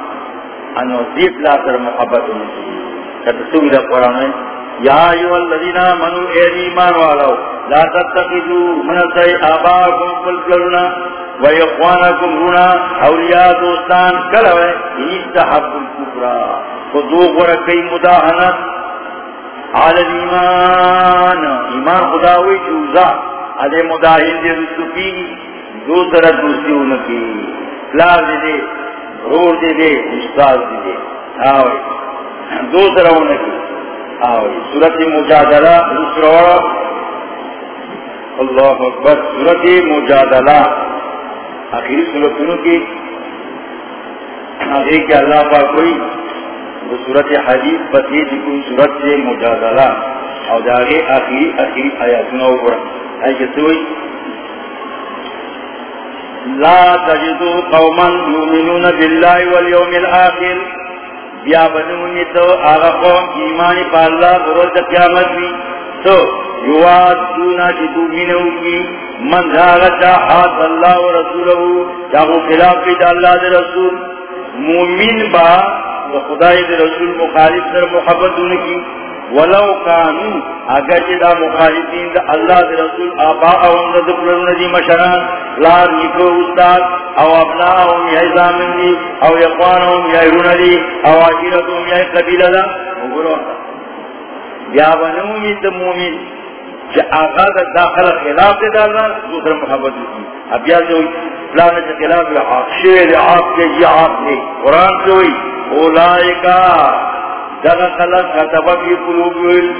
انو لا تر محبت انسی کتسوی دا قرآن. یا ایوہ الذین آمنوا، اے ایمان والاو لا تتخذوا من السئی آباکم قل کرنا و اخوانکم رونا، اولیاء دوستان، کلوے انستحب الکفرا خدوق ورکی مداحنت علی ایمان ایمان خداوی جوزا ادے مداحن دے رسو کی دوسرا دوسری انکی لار دے دے، رور دے دے استاذ دے دے، آوے دوسرا انکی سورت مجادلہ، دوسرا اللہ اکبر، سورت مجادلہ۔ آخری سورتوں کی۔ آگے دیکھ اللہ کا کوئی وہ سورت حدیث بتی کوئی سورت سے مجادلہ۔ اور جاگے آخری آخری آیا سنا اوپر ایسے ہوئی؟ لا تجدو قوما يؤمنون بالله واليوم الآخر۔ یا بنونی تو آغا قوم ایمانی پا اللہ بروز قیامت بھی. تو یواد دونا چی تو مینو کی. من دھاگتا حاد اللہ و رسولہو. چاہو خلاف بھی اللہ دے رسول. مومن با و خدای دے رسول مخالف سر محبت دون کی. ولو کانو اگر جی جدا مخالفین دا اللہ دے رسول آباءهم دا دکلن دی مشران، لار نکو استاد، او ابناهم یا ازامن دی، او یقوانهم یا ایرون دی، او عشیرتهم یا قبیل دا اگرو یا ونمومن دا مومن کہ آقا دا داخل خلاف دے دارنا دوسر محبت دی. اب یا جو فلانے سے خلاف یا آق شیر آق کے یہ آق دے قرآن سے ہوئی اولائکا جگہ خلق کتب کی قلوب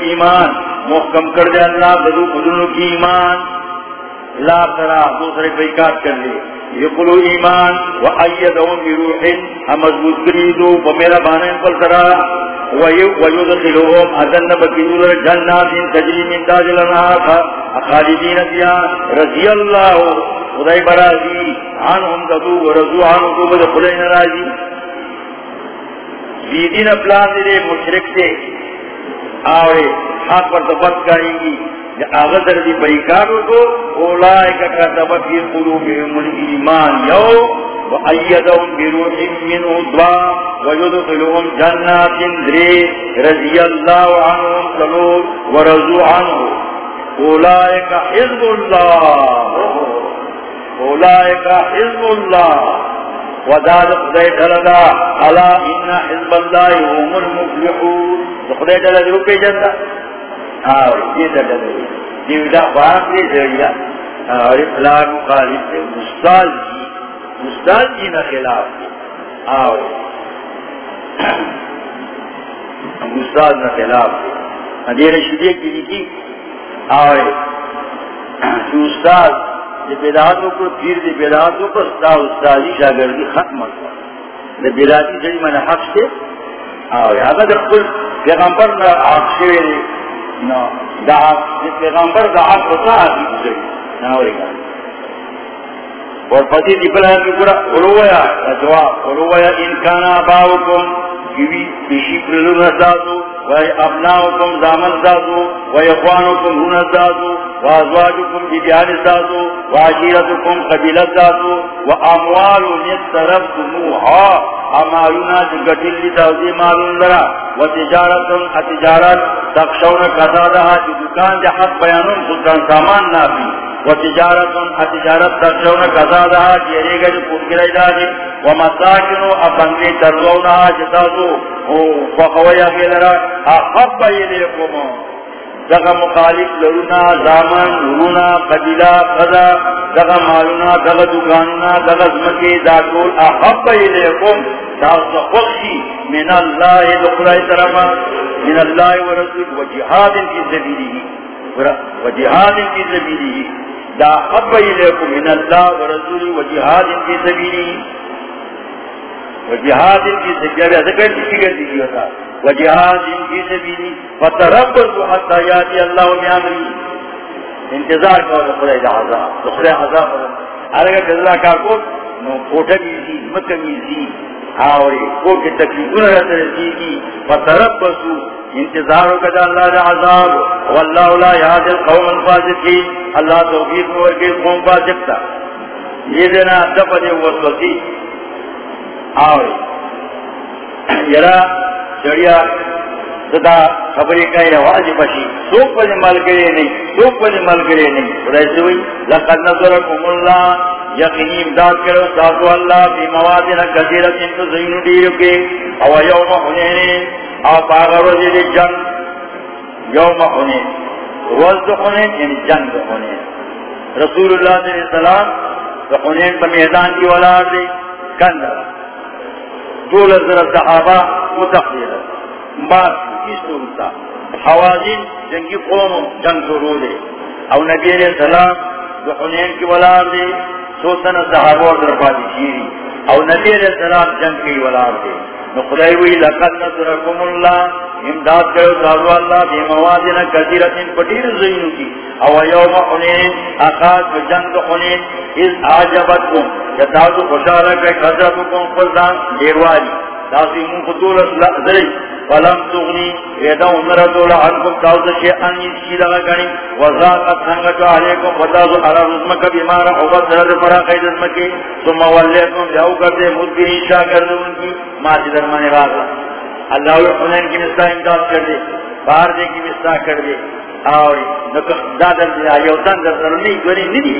ایمان محکم کر دے اللہ، بدو بدنوں کی ایمان۔ لا ترا دوسرے بیکات کر لے یہ قلو ایمان و ایدہم بروح، ہم مضبوط کریدو و میرا بانے پل ترا ویدخلوهم ازن بکیدو جنات تجری من تاج لنہا خالدین دیا رضی اللہ، خدای برازی، عنہم ددو و رضو عنہم دو بدخلین راجی بیدین اپلان دے مشرک دے۔ آوے، حق پر تفت کریں گی۔ آغا در دی بیکارو کو اولائے کا کتب فی قلوبهم الایمان یو، و ایدهم بروح منه دعا و یدخلهم جنات دری رضی اللہ عنهم سلور و رضو عنه اولائے کا حزب اللہ۔ اولائے کا حزب اللہ۔ وداد خدای دلدا الا ان حزب الله هم المفلحون. خدای دلدا روپے جندا ہاں یہ دلدا دیو دا بات دی دیو اور فلان مخالف سے استاد جی استاد جی نہ خلاف. آو استاد نہ خلاف. ادیر شدیہ کی لکھی. آئے استاد بیداتوں کو، پیر دی بیداتوں کو، ستا شاگردی ختم بیداتی حق سے کل پیغمبر نہ حق دا پیغمبر دا حق ہوتا گا۔ اور پتی دی کی جواب باؤکم کیوی پیشی پرلو نساتو وَأَبْنَاؤُكُمْ زَامَنْ زَازُوا وَيَخْوَانُكُمْ هُنَ زَازُوا وَأَزْوَاجُكُمْ بِدِيَانِ زَازُوا وَعَشِيرَتُكُمْ قَبِلَ زَازُوا وَأَمْوَالُ نِسْتَرَبْتُمُوهَا أَمَالُنَا جِگَتِلِ تَوْزِي مَالُنْ لَرَا وَتِجَارَةٌ أَتِجَارَةٌ تَخْشَوْنَ كَذَادَهَا جِدُكَانْ جَحَدْ بَيَانٌ سُلطان سامان نَافِي وَتِجَارَةٌ أَتِجَارَةٌ تَخْشَوْنَ كَذَادَهَا جِيرِيگَ جِكُرْگِرَيْ دَادِي وَمَسَاكِنُ أَبَنْگِ تَرْزَوْنَهَا جِتَازُ وَخَوَيَا بِلَرَا أَحَبَّ إِلَيْكُمُ دغا مخالف لرونا زامن لرونا قبیلہ قضا دغا مالونا دغا دکانونا دغا زمکی داکول احب الیکم تاس خوشی. من اللہ لقرائی طرفا من اللہ ورسول و جہاد کی زبیلی و جہاد کی زبیلی دا حب الیکم من اللہ ورسول و جہاد کی زبیلی و جہاد کی زبیلی ذکر کی گئی ہوتا. وجہاد ان کی سبیلی. فتربتو حتی یاتی اللہ میامری انتظار کرو لخرے عذاب. لخرے عذاب ارگا کذلا کارکو نو کوٹا میزی مکہ میزی آوری کوٹ کی تکلیفون رہتا رسیگی فتربتو انتظارو کدا اللہ دا عذاب. واللہ لا یاد القوم الفاسقین. اللہ توفیق ورکی قوم فاسق تھا یہ دینا دفع دے وصوصی آوری یرا چڑیا سدا خبری کا یہ رواج بشی، سوک پل مل کرے نہیں، سوک پل مل کرے نہیں۔ خدای ہوئی لقد نظرکم اللہ، یقینی امداد کرو، ساتو اللہ، فی موادنا کثیرت انتو زینو دیرو کے۔ او یوم حنین او پاغر وزید جنگ۔ یوم حنین، روز دو حنین یعنی جنگ دو حنین۔ رسول اللہ صلی اللہ علیہ وسلم دو حنین پا میدان کی ولار دے کندر دول ذرا صحابہ متخیر مار اس طورتا حوازین جنگی قوم جنگ شروع دے او نبی علیہ السلام دو حنین کی ولار دے سوتن صحابہ اور درفادی شیری. او نبی علیہ السلام جنگ کی ولار دے نخدای وی، لقد نصرکم اللہ امداد کرو سالو اللہ بی موازن کثیرت پٹیر زینو کی. او یوم حنین اخاذ جنگ حنین از آجبتکم جتازو خوشارہ کئی خضرتکم قلدان دیروالی تاسی من خطولت لأذری فلم تغنی. ایدا عمر دولا حدکم تاوز شیئن نیسی لگا گنی. وزاقت سنگتو علیکم. فتازو علا رزمک بیمارا حبت سرد فرا قید ازمکی ثم ولیتم جاو کردے مدگری شاہ کردے ان کی. ماسی درمانی راگا اللہ حنین کی مستہ امداد کردے باہر دے کی مستہ کردے آوری. دادر دے. آئیو تن در سرنی دوری ندی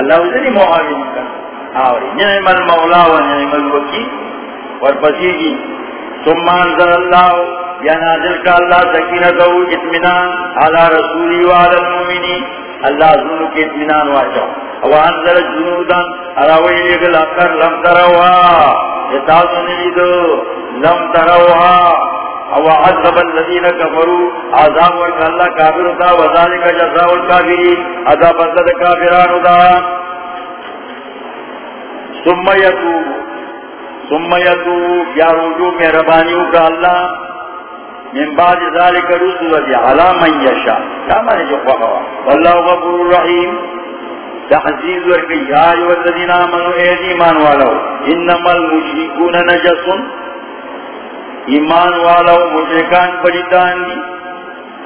اللہ وزنی معاوین کر. آوری. نعم المولا و نعم الوکیل. ورپسیگی ثم انزل اللہ یا نازل کا اللہ سکینتو اتمنان علی رسولی و علی المومنی اللہ ظلم کے اتمنان واجاو وانزل جنودا اراوی لگل اکر لم تروا۔ اتازو نلیدو لم تروا۔ او عذب الذین کفروا، عذاب ورک اللہ کافر دا وذالک جزاء الکافرین، عذاب اللہ کافران دا ثم یتوب ثم يتوب يا رجوع مهربانيو کا اللہ، من بعد ذلك رسول دي على من يشاء. كما جو قوا والله غفور رحيم تحذير ورك يا ايها الذين امنوا ايمان والو. انما المشركون نجس. ایمان والو، مشرکان پڑیتان دی.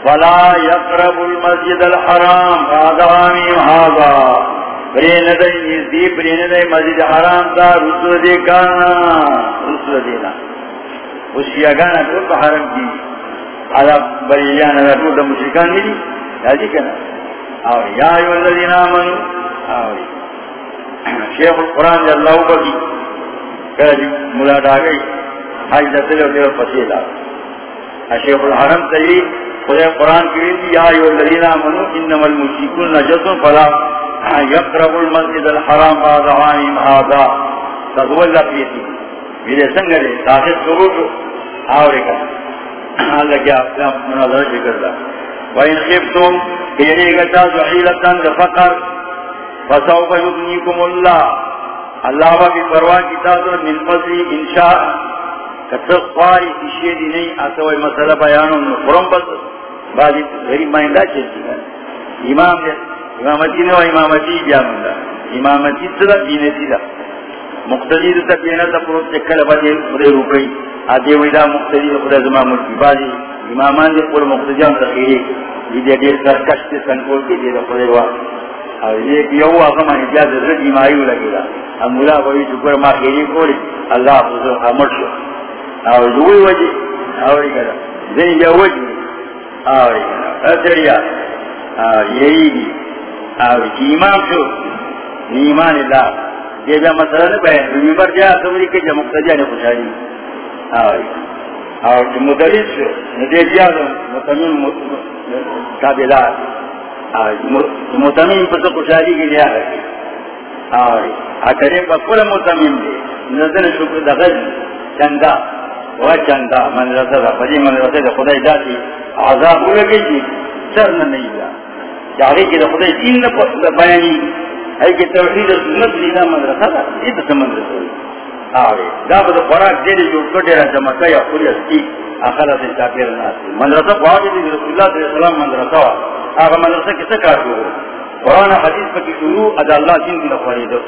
فلا يقرب المسجد الحرام. بعد عامهم هذا. برین دائی نزدی برین دائی حرام دا، رسول دے کانا، رسول اس شیعگانا کل پا حرم کی علا دا مشرکان ملی یادی کنا؟ یا ایو آمنو. آوری. شیخ القرآن جا اللہ بکی کہا جی ملاد آگئی دیو آگئی شیخ الحرم خدا قرآن کی یا ایو آمنو، انما المشرکون فلا یقرب المسجد الحرام بعد عام هذا. تقول لا فيتي میرے سنگرے تاخیر شروع شو آورے کا اللہ کیا اپنا مناظرہ ذکر دا وَإِنْ خِبْتُمْ كِيرِي گتا زحیلتاً لفقر، فَسَوْفَ يُبْنِيكُمُ اللَّهِ. اللہ با بھی پرواہ کی تاثر من فضلی انشاء کتر قواری اشیے دی نہیں آتا ہوئی مسئلہ بیانوں میں قرم بس بعضی غریب مائندہ چلتی ہے امام دے امامتی نے امامتی جامن دا امامتی صدا دینتی دا مقتدی دا تبینہ دا پروت چکل با دے خدے روپئی آدے ویدہ مقتدی دا خدے زمان ملکی بازی امامان دے پور مقتجان تخیری یہ دے سرکش تے سنکول کی دے خدای وا اور یہ کہ یو آقا من اجازت رد ایمائیو لگی دا ہم ملا بوئی چکر ما خیری کولی اللہ حضور خامر شو اور دوئی وجی اور کدا زین جا وجی اور کدا اتریا اور یہی دی اور کی امام شو، ایمان اللہ۔ یہ بیا مسئلہ نے بیان ریمبر جا سمری کے جا مقتدیہ نے خوشحالی جی۔ اور اور جو مدرس شو ندے بیا متمین تابدار متمین پر خوشحالی جی کی لیا ہے اور اکرے کا پورا متمین دے۔ نظر شکر دغل چندہ۔ وہ چندہ من رسا دا پجی من رسا خدای جاتی عذاب ہو لگے جی سر نہ نہیں دا چاہے کہ خدای دین نہ بیانی ہے کہ توحید و سنت لینا من رسا دا یہ تو سمجھ رسا آوے دا بدا خوراک دے دے جو کٹے رہا جمعہ یا پوری اسکی آخر سے چاپیر ناسی من رسا خواب دے رسول اللہ صلی اللہ علیہ وسلم من رسا آگا مدرسہ کسا کار جو قرآن حدیث پا کی شروع ادا اللہ جن کی لفاری دو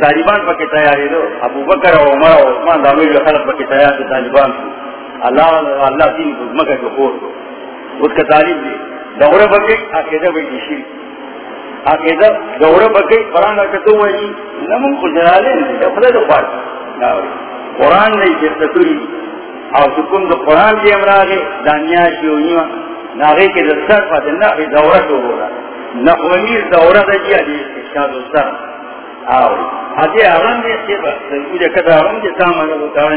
طالبان پا کی تیاری دو ابو بکر و عمر و عثمان دامیر خلق پا کی تیاری طالبان اللہ اللہ جن کو مکہ جو خور دو اس کا تعلیم دی دورہ بکی آقیدہ بکی شیر آقیدہ دورہ بکی قرآن اکتو نمون کو خدا دو قرآن نہیں جرتا توری سکم دو قرآن دی امراغی دانیاشی و ناغی کے دستر ناغی دورہ تو ہو رہا نقومیر دورہ دا جی علی اشکاد دستر آوری حتی آرام دے سے بس سلکوجہ کتا آرام دے سامان لگو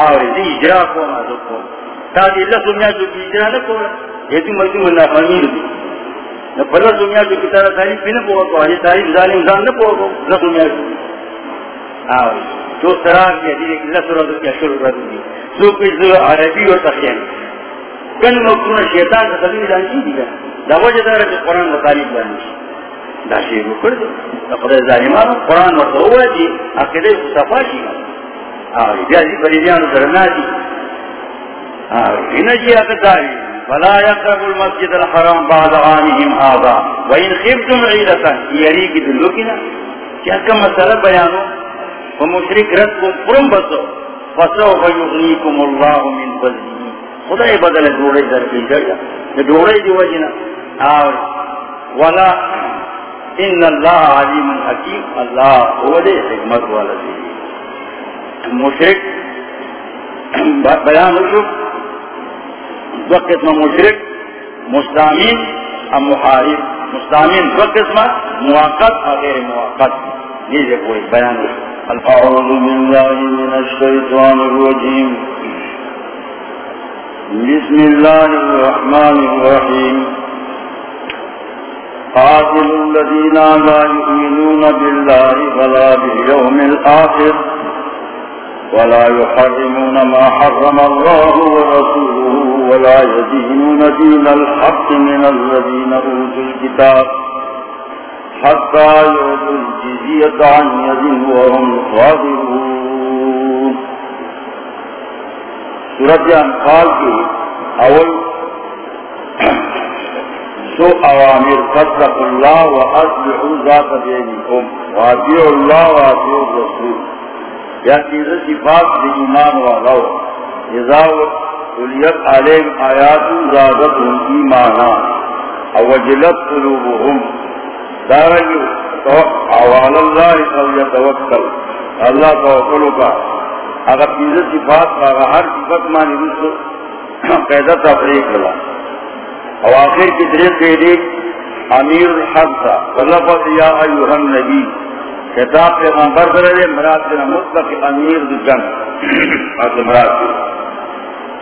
آوری دی اجرا کو مازو کو تا دی اللہ سمیا جو کی اجرا نکو یہ تو مجھو من نقومیر دی نپلا سمیا جو کی تارا تاریف بھی نکو کو حتی تاریف ظالم زان نکو کو اللہ سمیا جو آوری تو سرار کی حدیث اللہ سرار کی اشور رد دی۔ سو کچھ عربی و تخیان کن شیطان کا تبیر جانشی دیگا دا وجہ دارا کہ قرآن و تعلیم دا شیئر کر دا خدا ظالمان قرآن و تو ہوا جی عقیدے کو صفا شی آوری بیازی بریدیان فلا يقرب المسجد الحرام بعد عامهم هذا وإن خفتم عيدة يريك دلوكنا کیا کا مسئلہ بیانو ومشرک رد فرم بسو. فسوف يغنيكم الله من فضله خدا بدل ڈوڑے در کی جگہ. ڈوڑے دی وجنا اور ولا، ان اللہ علیم حکیم اللہ هو دے حکمت والا دی. مشرک، بیان ہو دو قسم مشرک، مستامین ام محارب. مستامین دو قسم، موقت اور غیر موقت. یہ جو کوئی بیان ہو اعوذ باللہ من الشیطان الرجیم. بسم الله الرحمن الرحيم قاتل الذين لا يؤمنون بالله ولا باليوم الآخر ولا يحرمون ما حرم الله ورسوله ولا يدينون دين الحق من الذين أوتوا الكتاب حتى يؤتوا الجزية عن يد وهم صادرون سورت انفال کی اول سو اوامر فتق اللہ و اصلحو ذات بینکم وادیو اللہ و آدیو رسول یا یعنی چیز صفات دی ایمان والاو ازاو قلیت علیم آیات زادتهم ایمانا او جلت قلوبهم دارنگو اوال اللہ قویت توکل اللہ توکلو کا اگر پیزا صفات اگر ہر صفت مانی رسو [COUGHS] قیدہ تفریق للا او آخر کی طریق کے دیکھ امیر الحق تھا۔ ولفظ یا ایوہ النبی، خطاب کے منبر کرے، مراد کے مطلق امیر دی جنگ۔ [COUGHS] اصل مراد۔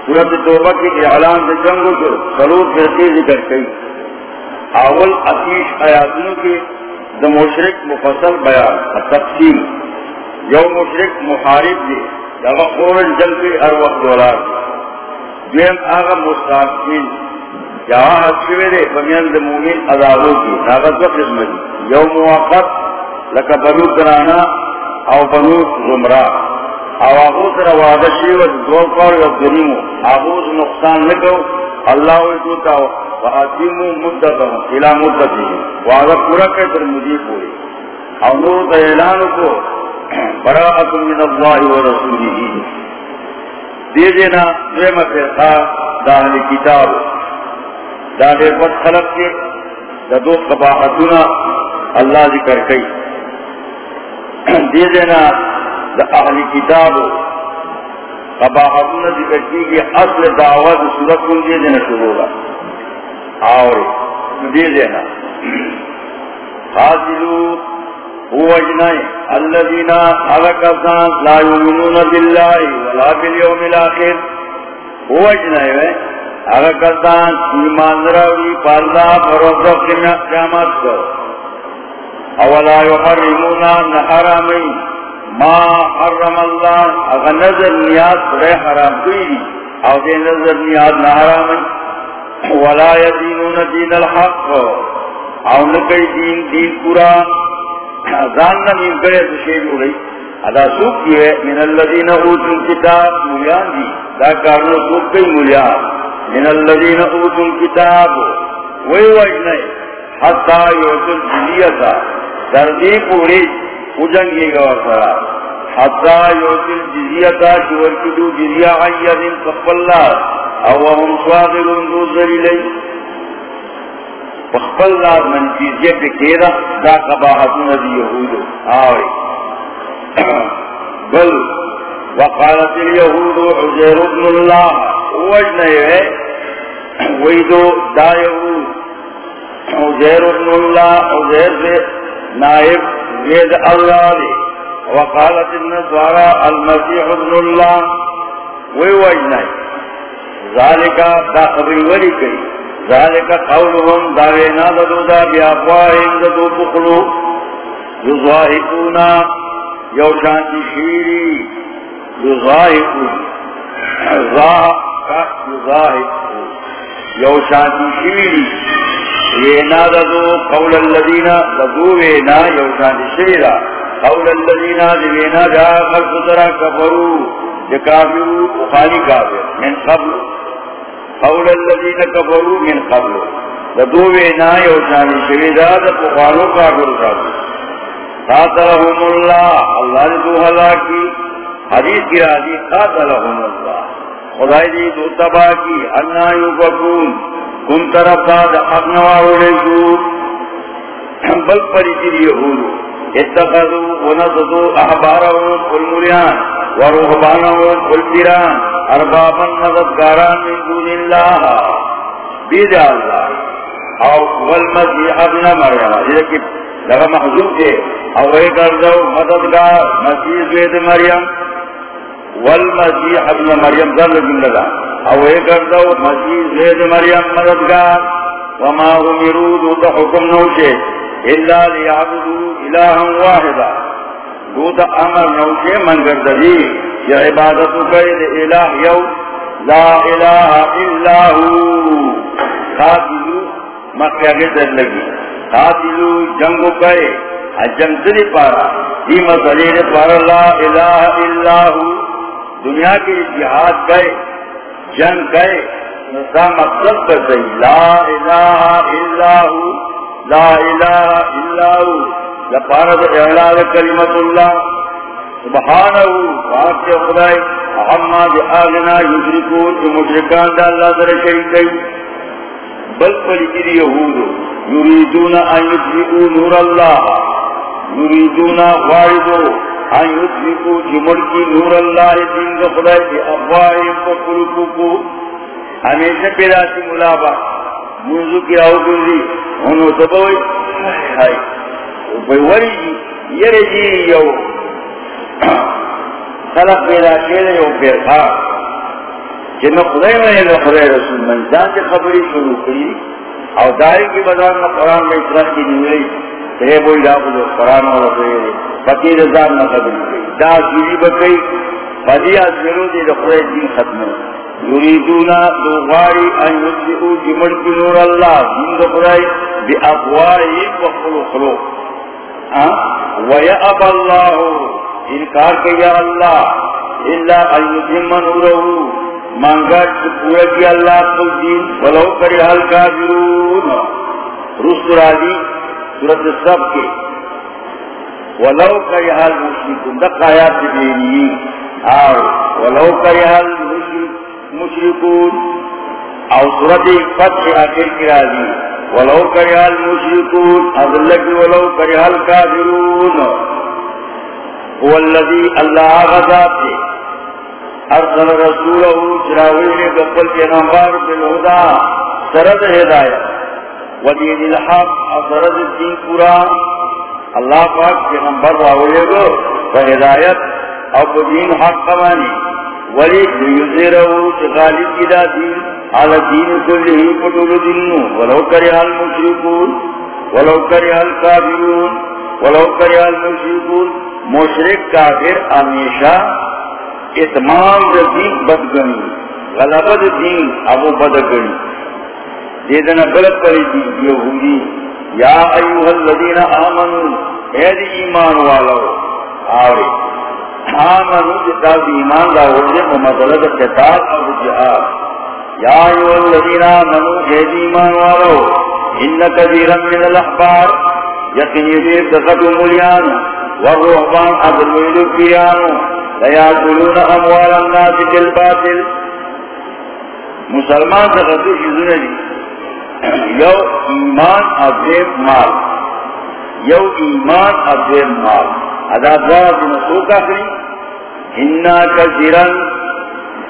کی صورت توبہ کی اعلان دی جنگو جو سلور فرقی ذکر کئی اول عتیش آیاتوں کے دو مشرک مفصل بیان تقسیم یو مشرک محارب دی دغه قول جل کی هر وقت ولار دیم هغه مستقیم یا شوی دے بمیان دے مومن اداغو کی۔ هغه دو قسم دی، یو موقت لکا بنو کرانا او بنو زمرا او آغو سر وعدہ شیو دو نقصان اللہ وی دوتا وآتیمو مدتا مدتی وعدہ پورا کئی پر مجیب ہوئی او نور تا اعلانو کو براءت من اللہ و رسولی دیجینا دویم فرقا داہل کتاب. داہل بد خلق کے ددو قباحتنا اللہ ذکر کئی دے دینا دا اہل کتاب. قباحتنا ذکر کی کہ اصل دعوت صورت کن دے دینا شروع گا اور دے دینا حاصلو هو اجنائي الذين حلقتان لا يؤمنون بالله ولا باليوم الاخر. هو اجنائي حلقتان ایمان راوی پاللہ قیامت کو. اولا يحرمون نحرامی ما حرم اللہ، اگر نظر نیاد رہ حرام کوئی او دے نظر نیاد نحرامی ولا يدينون دين الحق. او نکئی دین دین پورا. زاننا من کرے تو شیر ہو گئی. ادا سوک کی ہے. من اللذین اوتن کتاب ملیان دی جی. دا کارنو سوک کئی ملیان من اللذین اوتن کتاب وہی وجنے حتی یوتن جلیتا دردی پوری. اجنگی گا سرا حتا حتی یوتن جلیتا شور کدو جلیہ عیدن کفاللہ او ہم سواغرون دو ذری لئی پخپل لاد من چیزے پہ کیرا دا قباحتون دی یہودو آوے بل وقالت الیہودو عزیر ابن اللہ. وجنہ ہے. ویدو دا یہود عزیر ابن اللہ، عزیر سے نائب زید اللہ دے وقالت النسوارا المسیح ابن اللہ. وی وجنہ ہے ذالکہ دا خبری ولی کئی. ذالک قولهم داوینا ددو دا بیافواہم ددو بخلو. یظاہقونا یو شانتی شیری. یظاہقون یظاہقون یو شانتی شیری. وینا ددو قول اللذین ددو وینا یو شیرا قول اللذین دوینا جا خلق ترا کفرو جکافرو خالی کافر من قبل قول الذين كفروا من قبل لدوه نائي وشاني شويدا دا پخوانو کافر کافر قاتلهم اللہ اللہ نے دو حلاکی حدیث کی راضی قاتلهم اللہ خدای دی دو تبا کی انا یوبکون کن طرف دا اقنوارو لیکو بل پری تیر یہودو اتخذوا ونصدوا احبارهم والمریان ورهبانهم والپیران اربابا مددگاران من دون اللہ۔ بید اللہ۔ اور والمسیح ابن مریم۔ لیکن لگا محضوب تھے اور وہ کردو مددگار مسیح زید مریم۔ والمسیح ابن مریم ذر جن لگا کردو مسیح زید مریم مددگار، وما امروا دو حکم نوشے الا لیعبدوا الہا واحدا۔ دو امر نوشے من گرددی یا عبادت قید الہ یو، لا الہ الا ہو۔ قاتلو مکہ کے در لگی، قاتلو جنگو کئے جنگ دلی پارا۔ دی مسئلے پارا لا الہ الا ہو۔ دنیا کے جہاد گئے جنگ گئے نسا مقصد کر دی لا الہ الا ہو، لا الہ الا ہو۔ لپارا دا اعلان کلمت اللہ۔ سبحانہو پاک کے خدای۔ محمد آگنا یشرکون جو مشرکان دا اللہ در شریک گئی بل پلیتی دی یہودو یریدون ان یتبقو نور اللہ۔ یریدون واردو ان جمڑ کی نور اللہ دین دا خدای دی افواہیم و قلقو کو ہمیشہ پیدا سی ملابا منذ کی آو کنزی انہوں سبوئی ہائی وری جی، یری جی یو۔ خلق پیدا کیلے یو پیرخا ہاں۔ جنہ خدای میں نے خدای رسول من جان سے خبری شروع کری او دائی کی بدان میں قرآن میں اطلاع کی نیوئی تہے بوئی ڈاکو جو قرآن اور رسول فقیر ازار نہ قبل کری دا سوری بکئی فدی ازگرو دے خدای دین ختم یریدونا دو غاری ان یدعو جمڑ کی نور اللہ، دین دو خدای بی اقوائی وقلو خلو وَيَأَبَ ہاں؟ اللَّهُ انکار کیا اللہ اللہ ایتم نورہو مانگا پورا کیا اللہ کو دین ولو کری حل کافرون رسل راضی۔ سورت سب کے۔ ولو کری حل مشرکون دق آیات دینی اور ولو کا کری حل مشرکون او صورت فتح آخر کی راضی۔ ولو کریا المشرکون اذلک ولو کریا الكافرون۔ هو الذي اللہ غذات ارسل رسوله چراویل قبل پیغمبر بالہدا سرد ہدایت۔ ودین الحق سرد الدین پورا اللہ پاک پیغمبر راویل گو فہدایت اب دین حق قوانی ولی لیزیرہو چغالب کی دا دین على دین کلی ہی پٹول دینو ولو کریہ المشرکون ولو کریہ الكافرون، ولو کریہ المشرکون مشرک، کافر، ہمیشہ اتمام دین بدگنی غلبت دین ابو بدگنی. دیدنا غلط پری دین یہودی، یا ایوہ الذین آمنوا، اے دی ایمان والو، آوے۔ آمنوا جی جتا دی ایمان لا ہوجے ممدلت قتال اور جہاد یا ایوہ الذین آمنوا، اے دی ایمان والو، ان کبیرا من الاحبار یقینی دیر دقت ملیان والرحبان ادلویلو پیانو لیاکلون اموال الناس بالباطل۔ مسلمان سے غزو شیزون یو ایمان ابزیم مال. یو ایمان ابزیم مال. ادا دوارا دن سوکا کری انا کثیرن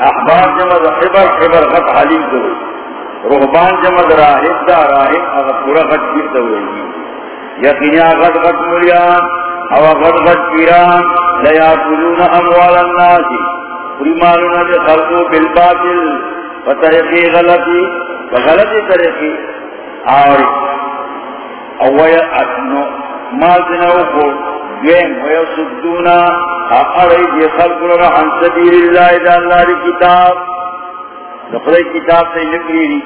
احبار جمد حبر حبر خط حلیم کرو رحبان جمد راہب دا راہب اگر پورا خط کیرتا ہوئی یقینی آغت خط ملیان او غد غد پیران لیاکلون اموال الناس. پریمالون دے خلقو بالباطل. وطرقی غلطی. وغلطی طرقی آوری اویا اتنو مال دنو کو دویم ویسدونا اقرئی خلق لرا عن سبیل اللہ اللہ دی کتاب۔ دخلی کتاب سے لکری دی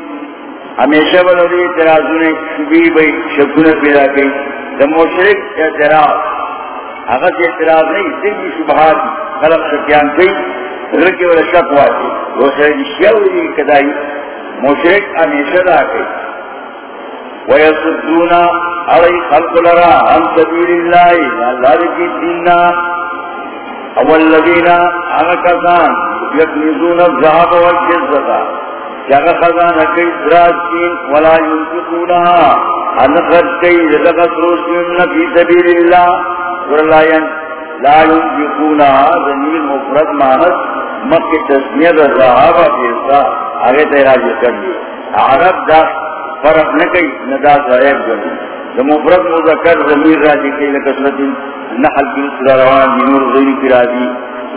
ہمیشہ بلدی اعتراضوں نے شبی بھئی شکونے پیدا کی۔ دا مشرک اعتراض۔ اگر سے اعتراض نہیں، دل کی شبہات غلط شکیان گئی رکی والا شک واتی وہ سر شیوری کدائی۔ مشرک ہمیشہ دا گئی ویسدون علی خلق لرا عن سبیل اللہ اللہ کی دیننا اولدین انکسان یکنزون الزہب والجزتا جگہ خزانہ کئی دراجین ولا ينفقونها۔ انخرج کئی لدغت روشن فی سبیل اللہ۔ ورلائن لا ينجقونا زمین مفرد مانت مکی تسمیت صحابہ پیسا آگے تیراجی کر لی عرب دا فرق نکی ندا صحیب گلی دا مفرد مذکر زمین راجی کئی لکسلت نحل بنت روان دی نور غیری کی راجی۔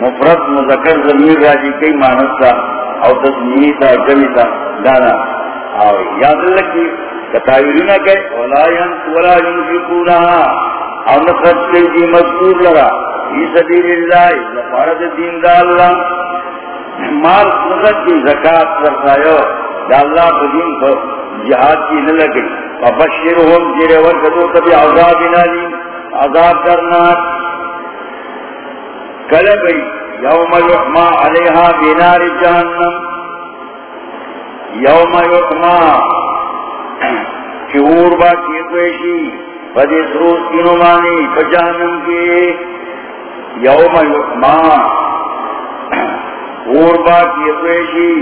مفرد مذکر زمین راجی کئی مانت تا او تسمیمی تا کمی تا دانا۔ آوے یاد لکی کتایرین کئی ولا ينجقونا او نخرج کئی دی مذکور لگا۔ فی سبیل اللہ لفارد دین دا اللہ۔ مال نخرج کی زکاة کرتایو دا اللہ بدین کو جہاد کی نلگئی فبشرهم جرے ورکتو تبی عذاب نالیم عذاب کرنا کلبئی یوم یحما علیہا بینار جہنم۔ یوم یحما شعور با کی کوئیشی بدی سروس کی نمانی بجانم کی۔ یوم یقما غوربا کی سویشی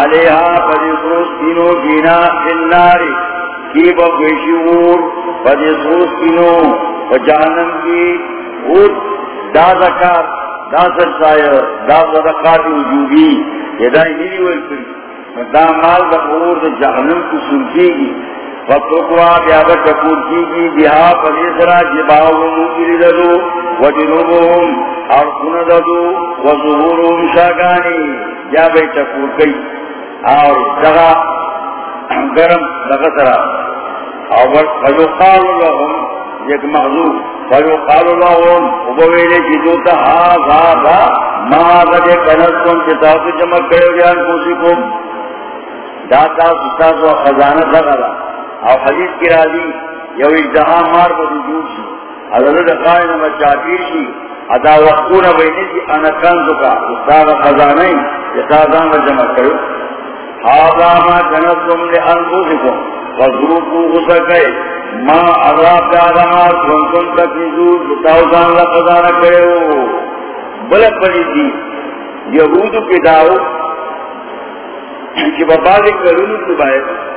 علیہا بدی سروس کی نو جینا کی بگویشی غور بدی سروس کی کی غور دا زکار دا سرسائر دا صدقات وجوبی یہ دا ہی ہوئی دا مال دا غور دا جہنم کو سنکی گی۔ فتوکوا بیابا چکور کی کی بیا پلیسرا جباہو موکری ددو و جنوبهم ارخون ددو و ظهورهم شاگانی جابا کی اور جگہ گرم لغترا اور فیقال لهم، یک محضوب فیقال لهم وبویلے جدوتا آزا با ما غد کنستم چتاو جمع کرو جان کوسی کو داتا ستاز خزانہ او حدیث کی راضی، یو اجدہا مار با دجور شی حضرت قائن مچاپیر شی، ادا وقتون بینی جی انا کنزو کا استاد خزانئی اتازان و جمع کرو. حاضا ما کنزم لی انبوزکم وزروکو غسکے ما عذاب دادما کنکم تکنزور اتازان لخزانہ کرو. بلک پڑی تھی یہودو کے داؤ کہ ببالی کرونی تو باید.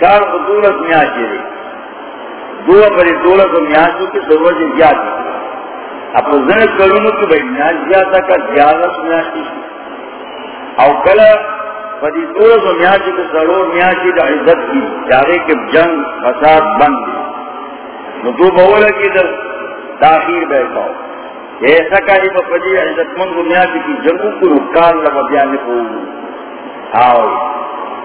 کار کو دولت میاشی دے دو بری دولت و میاشو کی ضرورت زیادہ اب زن کرونی تو باید میاش زیادہ کا زیادہ میاشی او کلا فدی دولت و میاشی کی ضرور میاشی دا عزت کی۔ جارے کے جنگ فساد بند دی۔ نو دو بولا کی در تاخیر بیٹھاؤ ایسا کاری با فدی عزت مند و کی جنگو کو رکار لبا بیانے کو۔ آو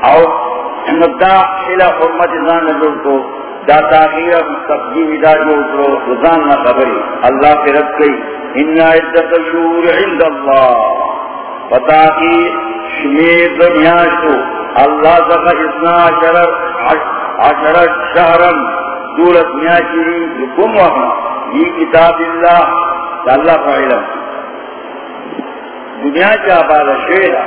آو نبدا الى حرمت زان نظر کو، دا تاخیر تقدیم دا جو اترو زان نہ خبری۔ اللہ پہ رب کئی ان عدت شور عند اللہ فتاخیر شمیر دنیا شو اللہ زخا اتنا عشر عشر شہرم دولت میاشری لکم وحنا یہ کتاب اللہ اللہ کا علم۔ دنیا کا بالا شیرہ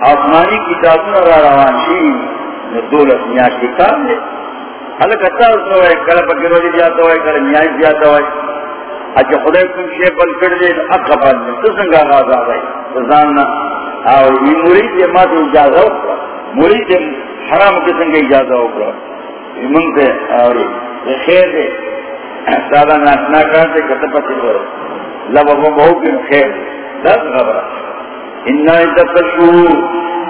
آسمانی کتابوں را روان شی۔ دولت میاں کی کام دے حلق اتا اس میں ہوئے کل پکر وجہ جاتا ہوئے کل میاں جاتا ہوئے اچھا خدای کم شے بل کر دے اقا پاس دے تو سنگا غاز آگئی تو زاننا اور یہ مرید یہ مات اجازہ ہوگا مرید حرام کے سنگا اجازہ ہوگا یہ منتے اور یہ خیر دے سادہ ناشنا کرتے کتا پتی کرو لبا بہت خیر دے دس خبرہ انا تشور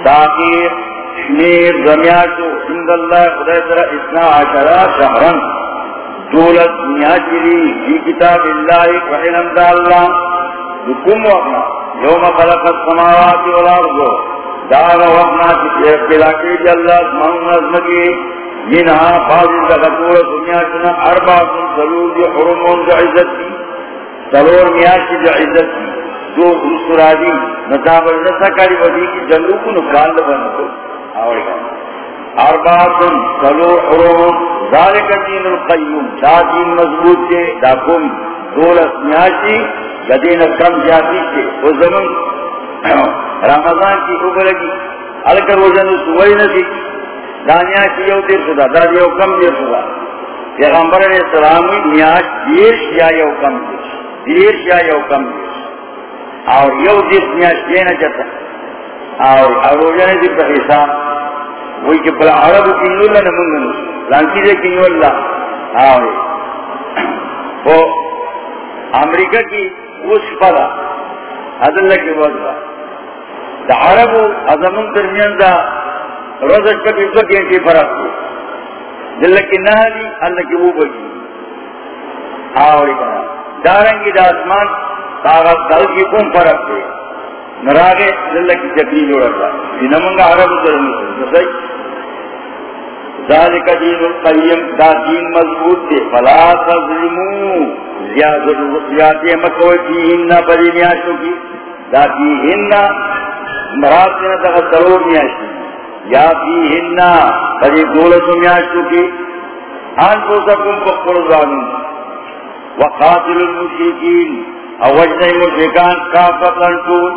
تاخیر. شمیر زمیاتو عند اللہ خدای ترہ اتنا عشرہ شہرن دولت نیاجری فی کتاب اللہ فحلم دا اللہ لکم وقنا یوم خلق السماوات والارض دار وقنا چکے اختلاقی دی جی اللہ اسمان نظم کی منہا فاضل دا غطور دنیا چنا اربع سن سلور دی حرمون دا عزت کی سلور نیاجی دا عزت کی جو سرادی نتابر نسا کاری ودی کی جنگو کو نکال لبن کو ارباتن سلو حروم ذالک دین القیوم، دا دین مضبوط کے، دا کم دولت نیاشی گدین کم جاتی کے۔ وہ زمن رمضان کی اوپر لگی الکر وہ سوئی نسی دانیا کی یو دیر سدا دا دیو کم دیر سدا پیغمبر علیہ السلام نیاش دیر یا یو کم دیر دیر یا یو کم دیر اور یو جس میاش دینا چاہتا اور اروجانے دی پر حساب وہی کہ بلا عرب کنگو اللہ نمونگنو لانکی دے کنگو اللہ۔ اور وہ امریکہ کی اس پدا حضر اللہ کی دا عرب ازمون درمیان دا روزش کا بیسو گینٹی فرق کو دل کی نہلی اللہ کی وہ بگی اور دارنگی دا اسمان کاغذ کل کی کم فرق دے نراغے اللہ کی چکری جوڑا تھا۔ نمنگا عرب درمی در ذالک دین القیم، دا دین مضبوط دے فلا تظلمو زیادتی مکوئی فی ہننا بری میاشتوں کی۔ دا فی ہننا مراد دینا دا ضرور میاشتی یا فی ہننا بری دولت میاشتوں کی۔ آن کو سکم پکڑ زانوں وقاتل المشرکین اوجنے مشرکان کافتن ٹول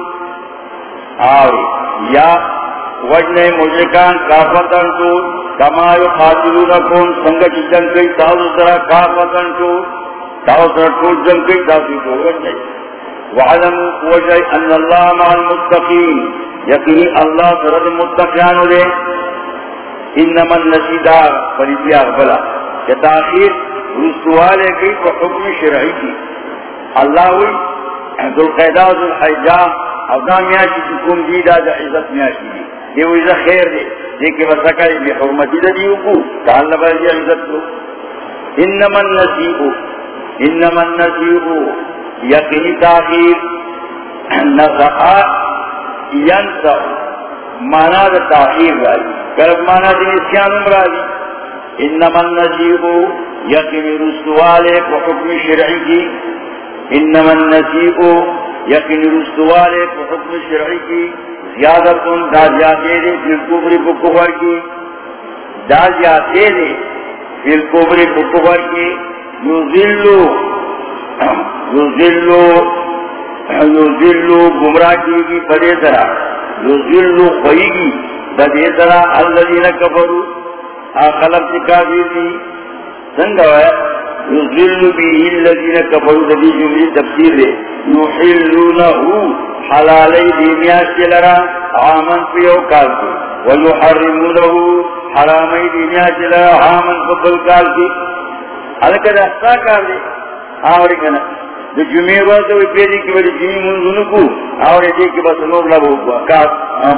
آوری یا وجنے مشرکان کافتن ٹول کما یقاتلونکم سنگا چی جنگ کئی تاؤ سرا کافتن ٹول تاؤ سرا ٹول جنگ کئی تاؤ کو وجنے وعلموا وجہ ان اللہ مع المتقین یقینی اللہ سرد متقیان لے انما النسیدار فریدی اغبلا کہ تاخیر رسوالے کی کو حکم شرعی کی۔ اللہ ہوئی ذو القیدہ ذو الحجہ افضا میاشی کی کم دا عزت میاشی دی. یہ وہ عزت خیر دے حرمتی دا دیو کو تعالی عزت کو انما النسیبو انما النسیبو یقینی تاخیر. نسخا ینسا مانا دا تاخیر رائی کرب مانا دی نسیان امراضی انما النسیبو یقینی رسوالے کو حکم شرعی کی انما النسیب یقین رسوالے کو حکم شرعی کی زیادہ کن دا جاتے دے پھر کبری کو کبر کی۔ دا جاتے دے پھر کبری کو کبر کی۔ یوزلو یوزلو یوزلو گمراہ کی گی پدے طرح۔ یوزلو خوئی گی بدے طرح۔ اللہ الذین کفروا آخلق چکا دیتی سنگا ہے يذل به الذين كفروا ذي جمله تفسير له يحلونه حلالي دنيا لرا عامن فيو كالكو ويحرمونه حرامي دنیا چلا حامن قبل کال کی حلکہ دستا کار دے آوری کنا. دو جمعی بات ہوئی پیدی کی بڑی جمعی منزونو کو، آوری دے کی بس نور لبو ہوا کار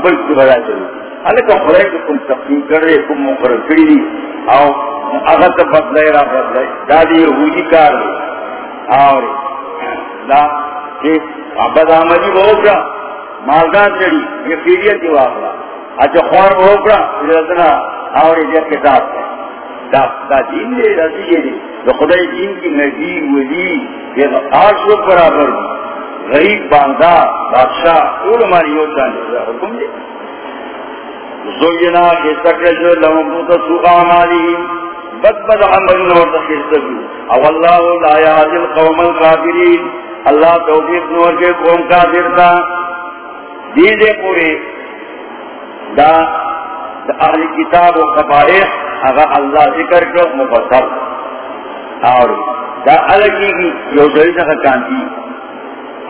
بل کی بڑا چلو حلکہ خدای کو کم تقسیم کر رہے کم مقرر کری دی. آو اغت بدلے را بدلے، دادی یہودی کار دے آوری لا، کہ عبد آمدی بہت رہا مالدان چڑی یہ فیریت کی واقعہ۔ اچھا خوار بہت رہا رضنا آوری دے کتاب ہے۔ دا دا دین دے، رضی دے دا خدای دین کی نبی، ولی، یہ آج لوگ برابر غریب باندہ بادشاہ اول ہماری یو چاندے حکم دے۔ زوجنا کے سکر جو لهم متصو آمالیم بد بد عمل نور دخل سکو او اللہ لا یاد القوم القابرین اللہ توفیق نور کے قوم کافر دا دیدے پورے۔ دا دا اہل کتاب و قبائح اگر اللہ ذکر کر مفصل۔ اور دا الگی کی یو دلی سکا کانتی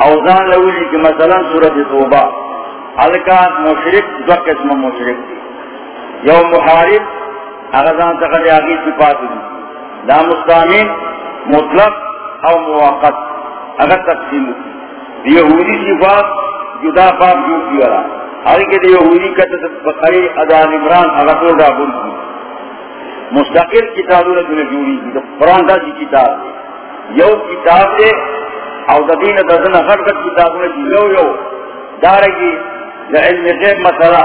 اوزان لولی کی مثلا صورت توبہ۔ الکا مشرک دو قسم مشرک دی یو محارب اگر دان آگی صفات دی دا مستامین مطلق او موقت. اگر تقسیم دی یہودی صفات جدا پاک جو کی ورا. ہر کے دی یہودی کہتے بقری ادان عمران اگر تو دا بول کی مستقل کتابوں نے تمہیں جوڑی کی تو قرآن دا کی کتاب دے یو کتاب دے او دین دزن ہر کت کتابوں نے یو یو. دارنگی علم غیب مسئلہ.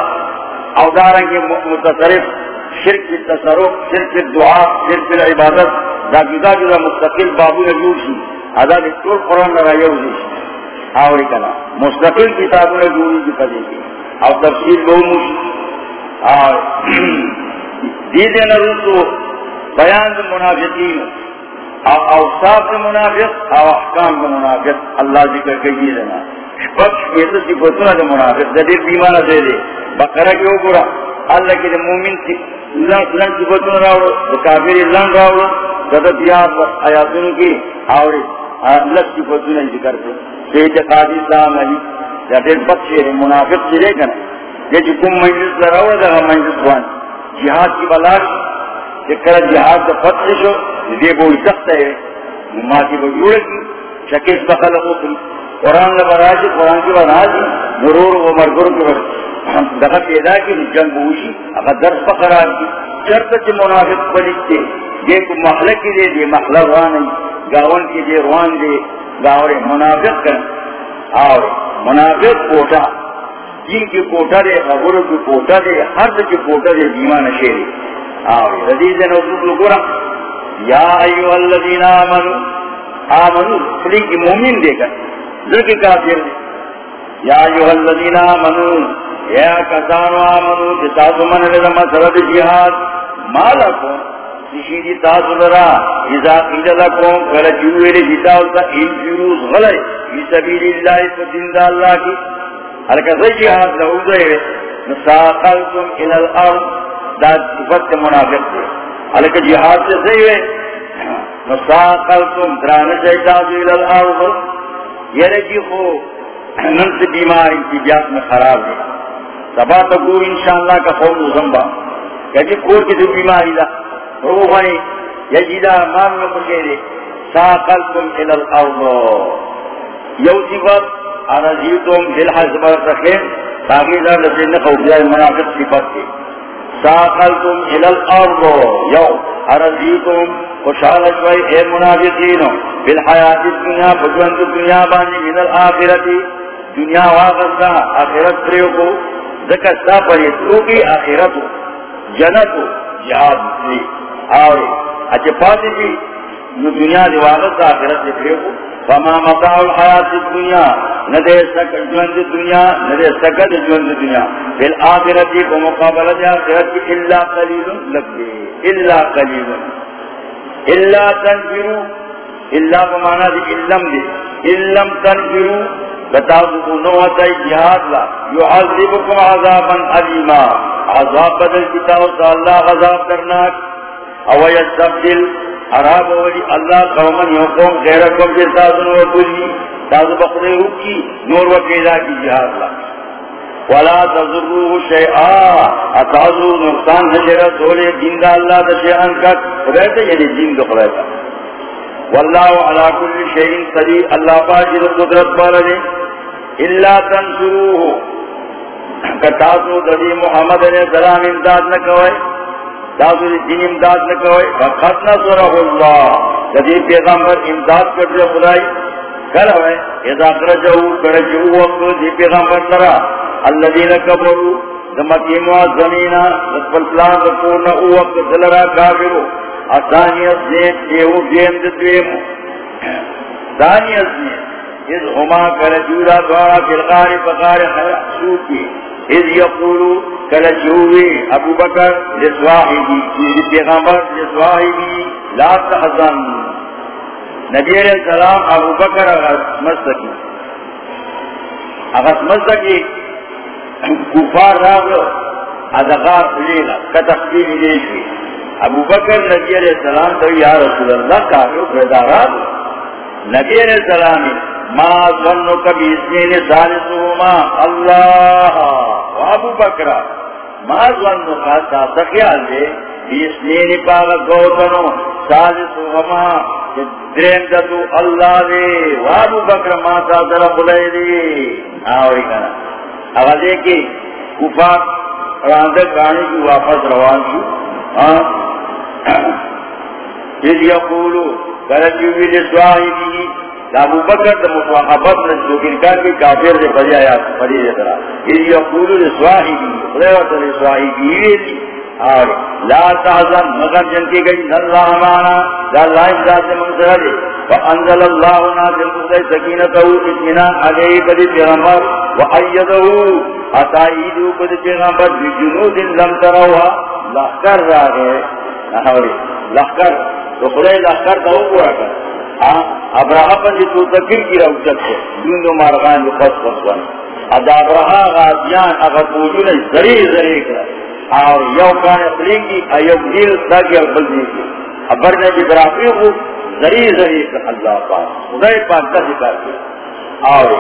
او دارنگی متصرف شرک تصرف، شرک دعا، شرک عبادت دا جدا جدا مستقل بابو نے جوڑ سی ادا طول قرآن لگا یو دی آوری کنا مستقل کتابوں نے جوڑی کی پدے کی۔ او تفصیل بہو مشی اور دیدے نروسو بیان دا منافقین۔ او اوصاف دا منافق او احکام دا منافق۔ اللہ ذکر کئی دینا شپک شپیتا صفتنا دا منافق۔ دا دیر بیمانا دے دے۔ بقرہ کی اوپرا اللہ کی دا مومن تی لن صفتنا راوڑو دا کافر لن راوڑو دا دا دیار آیاتون کی آوری اللہ صفتنا ذکر کئی سید قادی سلام علی دا دیر بخشی منافق چلے کنا یہ جو کم مجلس لراوڑا دا مجلس وان جہاد کی بلاش کر جہاد کا فتح شو، یہ بہت سخت ہے۔ ماں کی بجوڑ کی شکیش بخل ہوتی۔ قرآن لبراج قرآن کی براج جی، مرور و مرگر کے دغا پیدا کی، جنگ ہوشی اگر درس بقرار کی. شرط چی منافق پلکتے یہ کو محلہ کی دے دے محلہ روان گاون کی دے روان دے گاور منافق کر اور منافق کوٹا جن کی کوٹا دے خبروں کی کوٹا دے ہر کی کوٹا دے ایمان شیری اور رضیز نوزوک لکورا یا ایوہ الذین آمنو آمنو فلی کی مومن دے کر ذکر کافر دے یا ایوہ الذین آمنو یا کسانو آمنو جتاسو من لدم سرد جہاد مالکو تشیدی تاسو لرا، اذا قیل لکم کلچوئے جتاوتا انفروز غلائے فی سبیل اللہ فتند اللہ کی. حلکہ جہاد لہو دے، نساقلتم الى الارض، دا صفت منافق دے. حلکہ جہاد سے صحیح نساقلتم دران شیطان الى الارض. یہ رجی خو ننس بیمار انتجاز میں خراب دے. سبا تکو انشاءاللہ کا خوف زنبا یجی کور کی دو بیماری دا. روحانی یجیدہ مان میں مجھے دے. ساقلتم الى یو صفت ارزیتم بالحج برتخین تاکی در لسین خوفیاء منافق صفت کے. ساقلتم الى الارض. یو ارزیتم خوشحال شوئی اے منافقینو بالحیات الدنیا فجوند الدنیا بانی من الاخرتی دنیا واقع واقعا آخرت پریو کو. ذکر سا پری کی آخرتو جنتو جہاد لی آوری اچھے پاتی جی دنیا دی واقعا آخرت پریو کو فما متاع الحیات الدنیا ندے سکت جوند دنیا ندے سکت جوند دنیا۔ بالآخرتی کو مقابلہ دے آخرت کی اللہ قلیل لگے اللہ قلیل۔ اللہ تنفرو اللہ بمانا دی علم دی علم تنفرو بتاؤ نوتا جہاد لا۔ یعذبکم عذابا علیما عذاب بدل کتاو تا اللہ عذاب کرناک او یستبدل۔ عراب ولی اللہ قومن یقوم غیرکم کے تازن و کلی تاز بخدے روکی نور و پیدا کی جہاد لا۔ ولا تضروه شيئا اتعذو نقصان نجرہ سولے دین دا اللہ دا شیئن کا خدایتا یعنی دین دا خدایتا واللہ علا کل شیئن قدیر۔ اللہ پاکی دا قدرت بارنے اللہ تنصروه کتاسو دلی محمد علیہ السلام امداد نکوئے تاسو دین امداد نکوئے فقط نصرہ اللہ. دلی پیغمبر امداد کر دے خدای کروئے اذا کرجہو کرجہو وقت دی پیغمبر لرا. الذين كفروا دمكيم وزمينا فالسلام تكون اوك دلرا كافروا الثاني الزيت جيو جيم ددويم ثاني الزيت اذ هما كرجورا دوارا في الغار فقار حسوكي اذ يقولوا كرجوه ابو بكر لسواحبي في پیغمبر لسواحبي لا تحزن. نبی علیہ السلام ابو بکر اغس مستقی اغس مستقی کفار راغ ادغار لیلا کتخبیر لیشوی ابو بکر نبی علیہ السلام تو یا رسول اللہ کافر فردارات نبی علیہ السلام، ما ظنو کبھی اسمین ثالثوما اللہ و ابو بکر. ما ظنو کا تا خیال دے اسمین پاگا گوتنو ثالثوما درین دتو اللہ دے، و ابو بکر ما تا در خلے دے. آوری کنا. اگر دیکھیں کفار راندر کھانے کی واپس روان شو [CLEARS THROAT] اذ یقولو کرچی ابو بکر دا مصاحبت نے کافر دے بڑی آیات دے طرح۔ ویلی اور لا تحزن، مگر جن کی گئی۔ اللہ دا اللہ امداد سے منصر دے فانزل اللہ نازل اتمنان علیہ بدی پیغمبر۔ اتائیدو بدی پیغمبر۔ بجنود لم تروها۔ لخکر را گئے لخکر۔ تو خدای لخکر تا ہو پورا کر ابراہ پر تو تکر کی روچت ہے دوندو مارغان جو خس خس بن. ادا ابراہ غازیان اگر پوجو نے زری زری کر اور یو کان اقلیم کی ایو گیر ساکی اور بلدی کی. ابر نے جبرافی جی کو زری زری کر اللہ پاک. خدای پاک کا ذکر کیا اور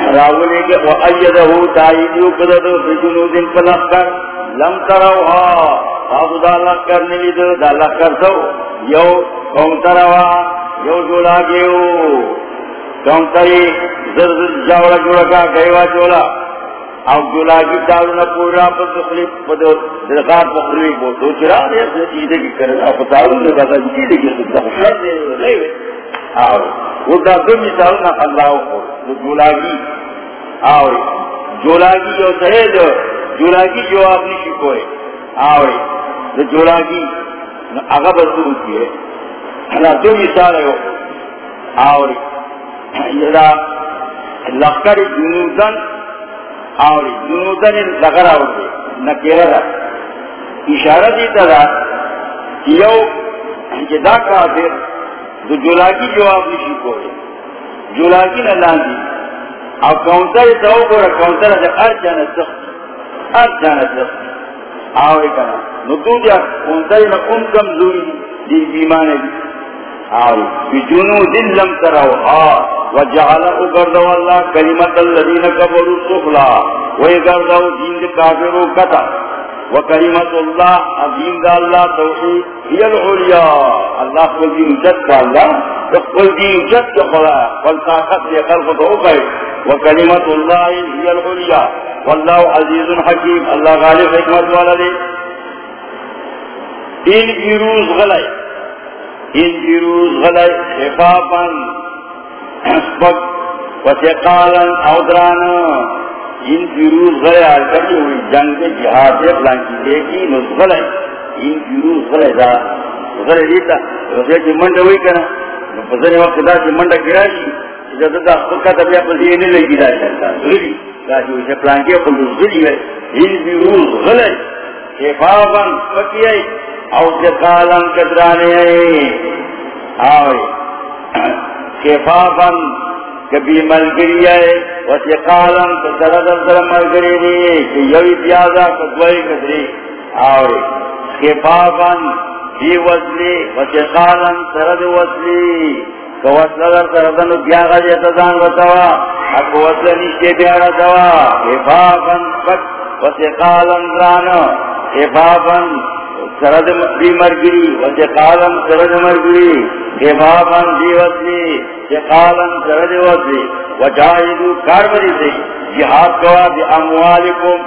راولے کے وَأَيَّدَهُ تَعِيدِيُ قَدَدُ فِجُنُودٍ فَلَقْكَرْ لَمْ تَرَوْهَا آبو دا لقر نلید دا لقر سو۔ یو کم کونتروا یو جولا گیو۔ کونتری زرزر جاولا جولا کا گئیوا جولا او جولا کی تارونا پورا پر دخلی پر دلقات پخلی بو۔ چرا دے اپنے چیزے کی کرنا۔ پر تارونا کہتا چیزے کی کرنا۔ خوشت دے رہے آو وہ دا دو مثالنا اللہ کو جولا کی آو جولا کی جو سہے جو جولا کی جو آپ نے شکوئے آو جولا کی اگا بسر کی ہے۔ اللہ دو مثال ہے آو لخکر جنوزن آوری جنودن لغر آوری نکیر را اشارہ دیتا دا یو جدا کافر دو جولاگی جواب نشی کوئے جولاگی نلان دی۔ او کونتر تاو کورا کونتر دا ار جانت سخت ار جانت سخت آوری کنا ندو دیا کونتر نا ام کم زوری دی بیمانے دی آوے آوری بجنود لم تروها وجعله قرد والله كلمة الذين كفروا السفلى ويقرده دين كافروا كتا وكلمة الله عظيم دا الله توحيد هي العليا الله قل دين جد الله قل دين جد خلا والطاقت لخلق توقع وكلمة الله هي العليا والله عزيز حكيم الله غالب حكمت والده ان فیروز غلائے۔ ان فیروز غلائے، خفافا اسبق وسقالا اودرانا ان کی فیروز غلائے آلکتی ہوئی، جنگ کے جہاد اپلان کی دیکھی نس غلائے ان فیروز غلائے دا غلائے دیتا رسے چی منڈا ہوئی کنا۔ پسنے وقت دا چی منڈا گرا شی جب دا خلقہ تبیا پسی نہیں لگی دا شکتا غلی دا جو اسے پلان کی اپل غلی ہے۔ ان فیروز غلائے خفافا فکیئی او جکالن کدرانے آوے۔ کفافن کبھی ملگری ہے و جکالن کدردر در ملگری دی کہ یوی پیازا کدوئی کدری آوے کفافن سرد وزلی۔ کوسل در سردن بیاغا جیتا دان بتوا اکو وزل نشتے دوا کفافن پک وسقالن رانا حفافن سرد دی مرگری وسقالن سرد مرگری حفافن دی وصلی سقالن سرد وصلی وجاہدو کاربری سے جہاد کوا بی اموالکم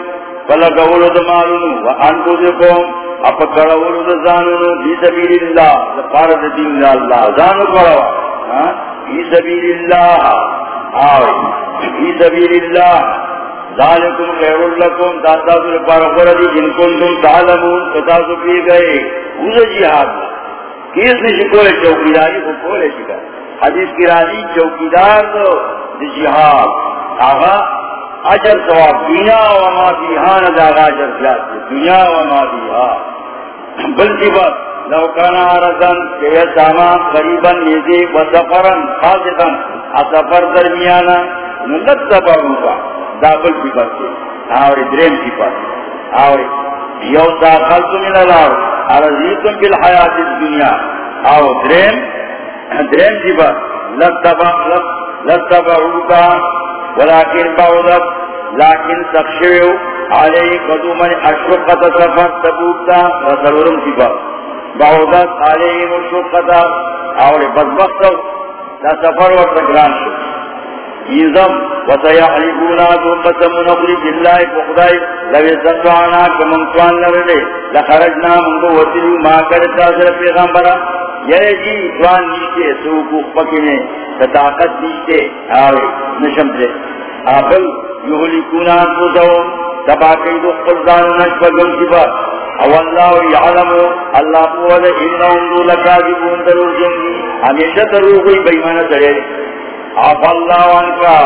فلقولو دمالونو وانکوزکم اپا کرولو دزانونو بی سبیل اللہ پارد دین اللہ، زانو کروا ہاں؟ بی سبیل اللہ آوئی بی سبیل اللہ ذالکم خیر لکم داتا سر پارخور دی جن کنتم تعلمون فتاسو پی گئے اوز جہاد کیس نے شکولے چوکیداری کو کولے شکا حدیث کی راضی چوکیدار تو دی جہاد آغا اجر سواب دنیا و ما بیہان داغا اجر زیاد دنیا و ما بیہا بلکی بات لو کانا رزن کہ سامان قریبا نیزی و سفرن خاصتا سفر درمیانا نلت سفر ہوگا دابل کی بات سے آوری درین کی بات۔ آوری، یو سا خلط من اللہ عرضیتم بالحیات الدنیا۔ آو درین درین کی بات۔ لتبا لتبا ہوگا ولكن بعضت لكن تخشعوا عليه قدوما أشرقة سفر تبوكتا وصلورم سفر بعضت عليه مشرقة أولي بدبخت لا سفر وتقران يزم وسيحلقونا دون قسم نقل بالله فقدائي لو يستطعنا كمن توان لرده، لخرجنا من قوتلو ما کرتا سر پیغمبرا یہ جی توان نشتے سوکو پکنے طاقت نشتے آوے نشم دے آبل یہلکونا انفسهم تباکی دو قلدان نشبگن کبا او اللہ یعلمو اللہ قوال انہم دو لکاذبون درور جنگی ہمیشہ درور کوئی بیمانہ سرے. آف اللہ وانکا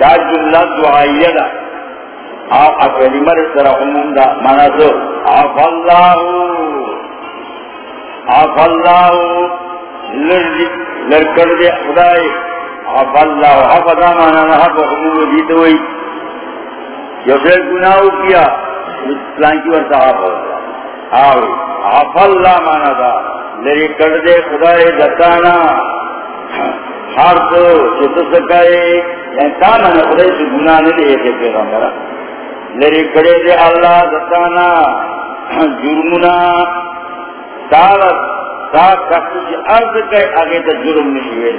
دا جملہ دعائیہ دا. آف اکولی مر سر عموم دا مانا دو آف اللہ. آف اللہ. لرکڑ دے خدای. Of Allah. آف دا مانا نحا پا عموم دیت ہوئی جو پھر گناہو کیا؟ پلان کی ورطا آپ ہوتا آوی آف اللہ مانا دا. لرکڑ دے خدای دتانا. ہر تو چت سکائے یعنی کام ہے سے گناہ نہیں لے کے پیغمبر لری کڑے دے اللہ دتانا جرمنا تارت تا کے آگے تو جرم نہیں ہوئے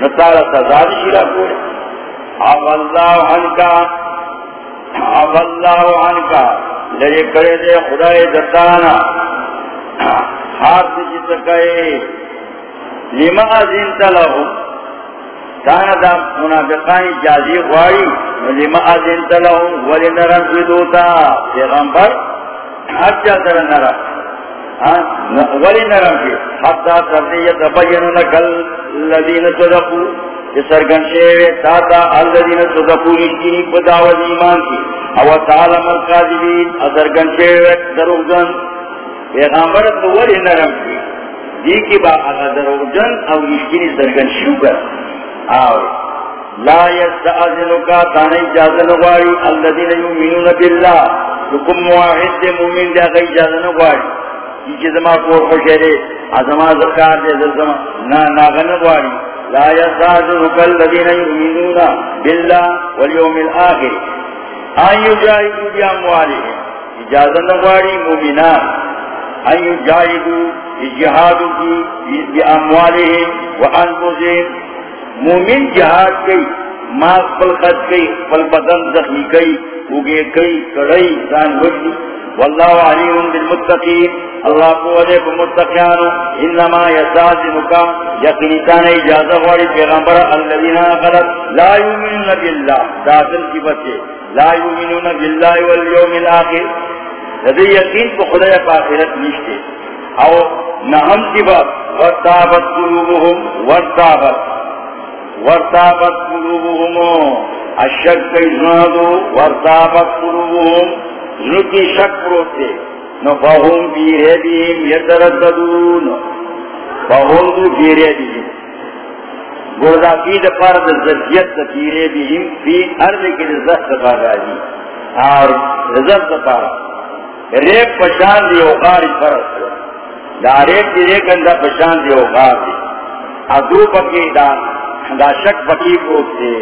نہ تارا سزا شیرا کو اب اللہ کا، اب اللہ عن کا۔ لری کڑے دے خدای دتانا۔ ہاتھ جس سکائے لما زنت لهم کانا دا منافقانی جازی خواری لما ازنت لهم ولی نرم فدوتا پیغمبر حد جا سر نرم ولی نرم فی حتی تردی یتبین لکل الذین سرگن شیوے تاتا الذین صدقو نشکینی بداوت ایمان کی. او تعالم القاذبین سرگن شیوے دروگن پیغمبر تو ولی نرم فی دی کی با اگر دروگن او نشکینی سرگن شیو کر آوے لا یستعذنکا تانے اجازن غواری الذین یومنون باللہ، لکم مواحد دے مومن دے اگر اجازن غواری کی چیز ما کور خوشے ازما ذکار دے ذلزما نا ناغن غواری لا یستعذنکا الذین یومنون باللہ والیوم الآخر آن یجاہدو بی اموالی اجازن غواری مومنان۔ ان یجاہدو اجہادو کی، بی اموالهم وانفسهم مومن جہاد کئی ماس پل خط کئی پل بدن زخمی کئی اگے کئی کڑئی دان وجلی واللہ علیم بالمتقین۔ اللہ کو وجہ بمتقیانو انما یسازنکا یقینتان اجازہ واری پیغمبر الذین آخرت لا یومنون باللہ۔ داخل کی بچے لا یومنون باللہ والیوم الاخر۔ لدی یقین کو خدا پا آخرت نشتے۔ او نہم کی بات۔ ورطابت قلوبهم۔ ورطابت ورطابت قلوبهم. الشک ازنادو ورطابت قلوبهم. نکی شک پروتے نفهم بی ریبیم یترددون فهم دو بی ریبیم گوزا کی دفار در زدیت بی ریبیم فی ارد کی رزت دفار راجی اور رزت دفار ریب پشان دی اوقاری فرس دا ریب دی ریکن دا پشان دی اوقار دی. ادو پکی دا دا شک بکی پروت دے۔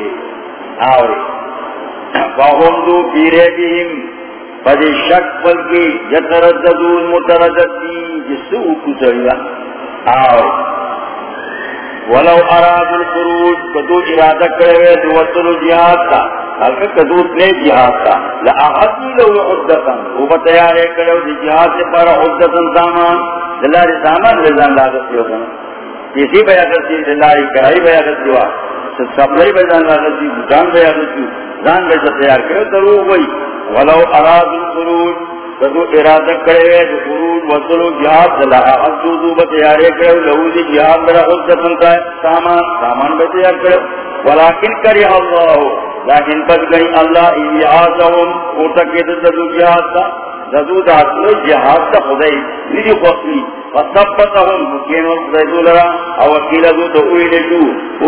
آوری فهم ذو بيريبهم فدي شك بلکی يترددون مترددين جسو کتریا آو ولو اراد الخروج، کدو ارادہ کرے دو وصل جہاد کا۔ حلقہ کدو اتنے جہاد کا۔ لأحدی لو عدتا وہ بتیارے کرے دی جہاد سے پارا عدتا سامان دلاری سامان رضان لاغت ہوگا کسی بیا کرتی دلاری کرائی بیا کرتی ہوا سپلائی بیان لاغت سی بوٹان بیا کرتی. زان بیسا تیار کرے درو گئی ولو اراد الخروج کدو ارادہ کرے دو خروج وصلو جہاد دلا حدودو بتیارے کرے لہو دی جہاد درہ عدتا سنتا ہے سامان سامان بتیار کرے ولیکن کری اللہ. لیکن پس گئی اللہ ایلی آزہم اوٹکی ددو جہاد تا ددو داتلو جہاد تا خدای لیدی خوصلی فصبتهم مکینو خدایدو لرا، او وکیل دو تو اویلشو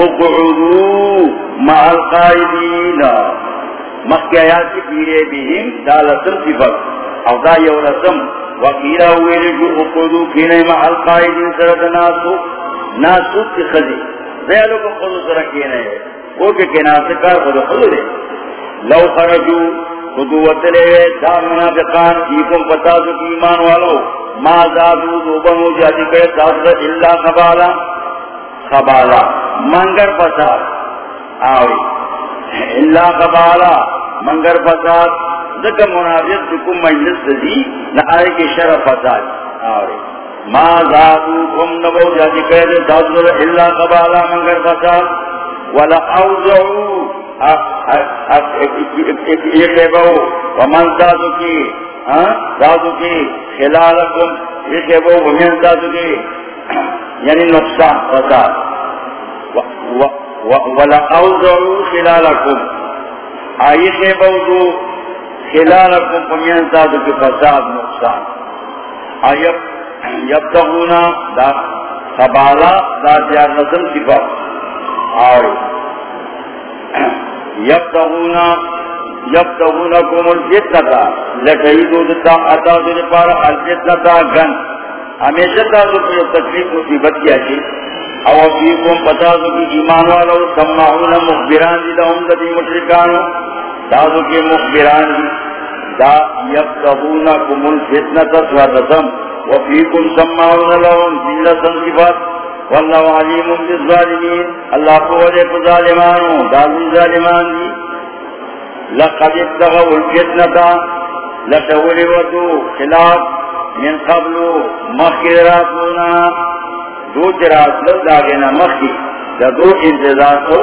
اقعدو مع القائدین. مکی آیات کی پیرے بہم دالتن صفت. او دا یو رسم وکیل اویلشو اقعدو کینے مع القائدین سرد ناسو. ناسو کی خزی. زیادو کو خودو سرکینے ہے وہ کہ کناسکار خود خود دے لو خرجو خدوت لے دا منافقان کیکم پتاسو کی ایمان والو ما زادو جاتی جی کرے تاثر اللہ خبالا خبالا منگر فساد آوری اللہ خبالا منگر فساد ذکر منافق جکم مجلس دی نآئے کی شرف فساد آوری ما زادو کم نبو جی جاتی کرے تاثر اللہ خبالا منگر فساد ومن کی کی خلالکم یہ ومن کی یعنی نقصان، فساد آئی خیبو خلالکم ومن کی فساد، نقصان آئیب یبتغونا، دا دا دیار نظم صفت آئے یبتغونا یبتغونکم الفتنتا لکہیدو دتا اتا دل پارا الفتنتا گن. ہمیشہ تازو کی تکلیف مصیبت کیا چی او فیکم پتازو کی ایمان والا سمعون مخبران دی دا ہم دی مشرکانو. تازو کی مخبران دی. دا یبتغونکم الفتنتا سوادتم وفیکم سمعون لهم جلسن صفات. واللہ علیم بالظالمین. اللہ کو وجہ کو ظالمانوں دازی ظالمان دی. لقد ابتغوا الفتنة لتولوتو خلاف من قبل مخی راسونا دو جراس لو داگینا مخی. دا دو انتظار کو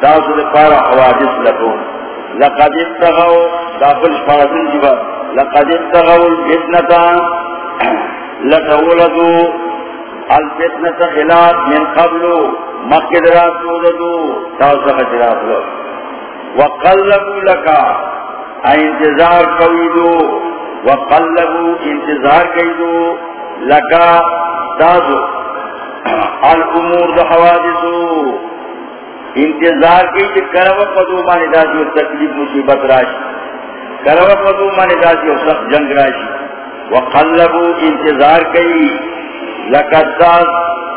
تاسو پارا حوادث لکو. لقد ابتغوا. داخل فارسن جبا جی لقد ابتغوا الفتنة لتولوتو الفتنة خلاف من قبل. مقد راسولدو تاوسخ جراسلو وقلبوا لکا، انتظار کویدو وقلبوا انتظار کویدو لکا تاسو الامور دو حوادثو. انتظار کی کہ کرو پدو مانی داسی اور تکلیف مصیبت راشی. کرو پدو مانی داسی اور سخت جنگ راشی. وقلبوا انتظار کی لکتاز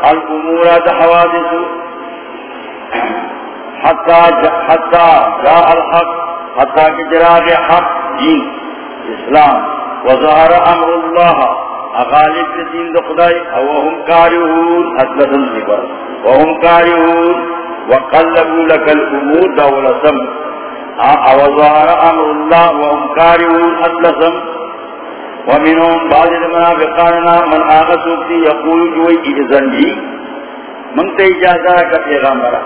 الامور دا حوادث حتی جاء الحق حتی کی حق دین اسلام وظہر امر اللہ اغالب دین دا خدای وهم کارہون اطلسن سبر وهم کارہون وقلبوا لك الامور دا ولسم وظہر امر اللہ وهم کارہون اطلسن ومنهم بعض المنافقاننا من آغا سوکتی یقول جوئی جی اجزن جی من تا اجازہ کا پیغامبرا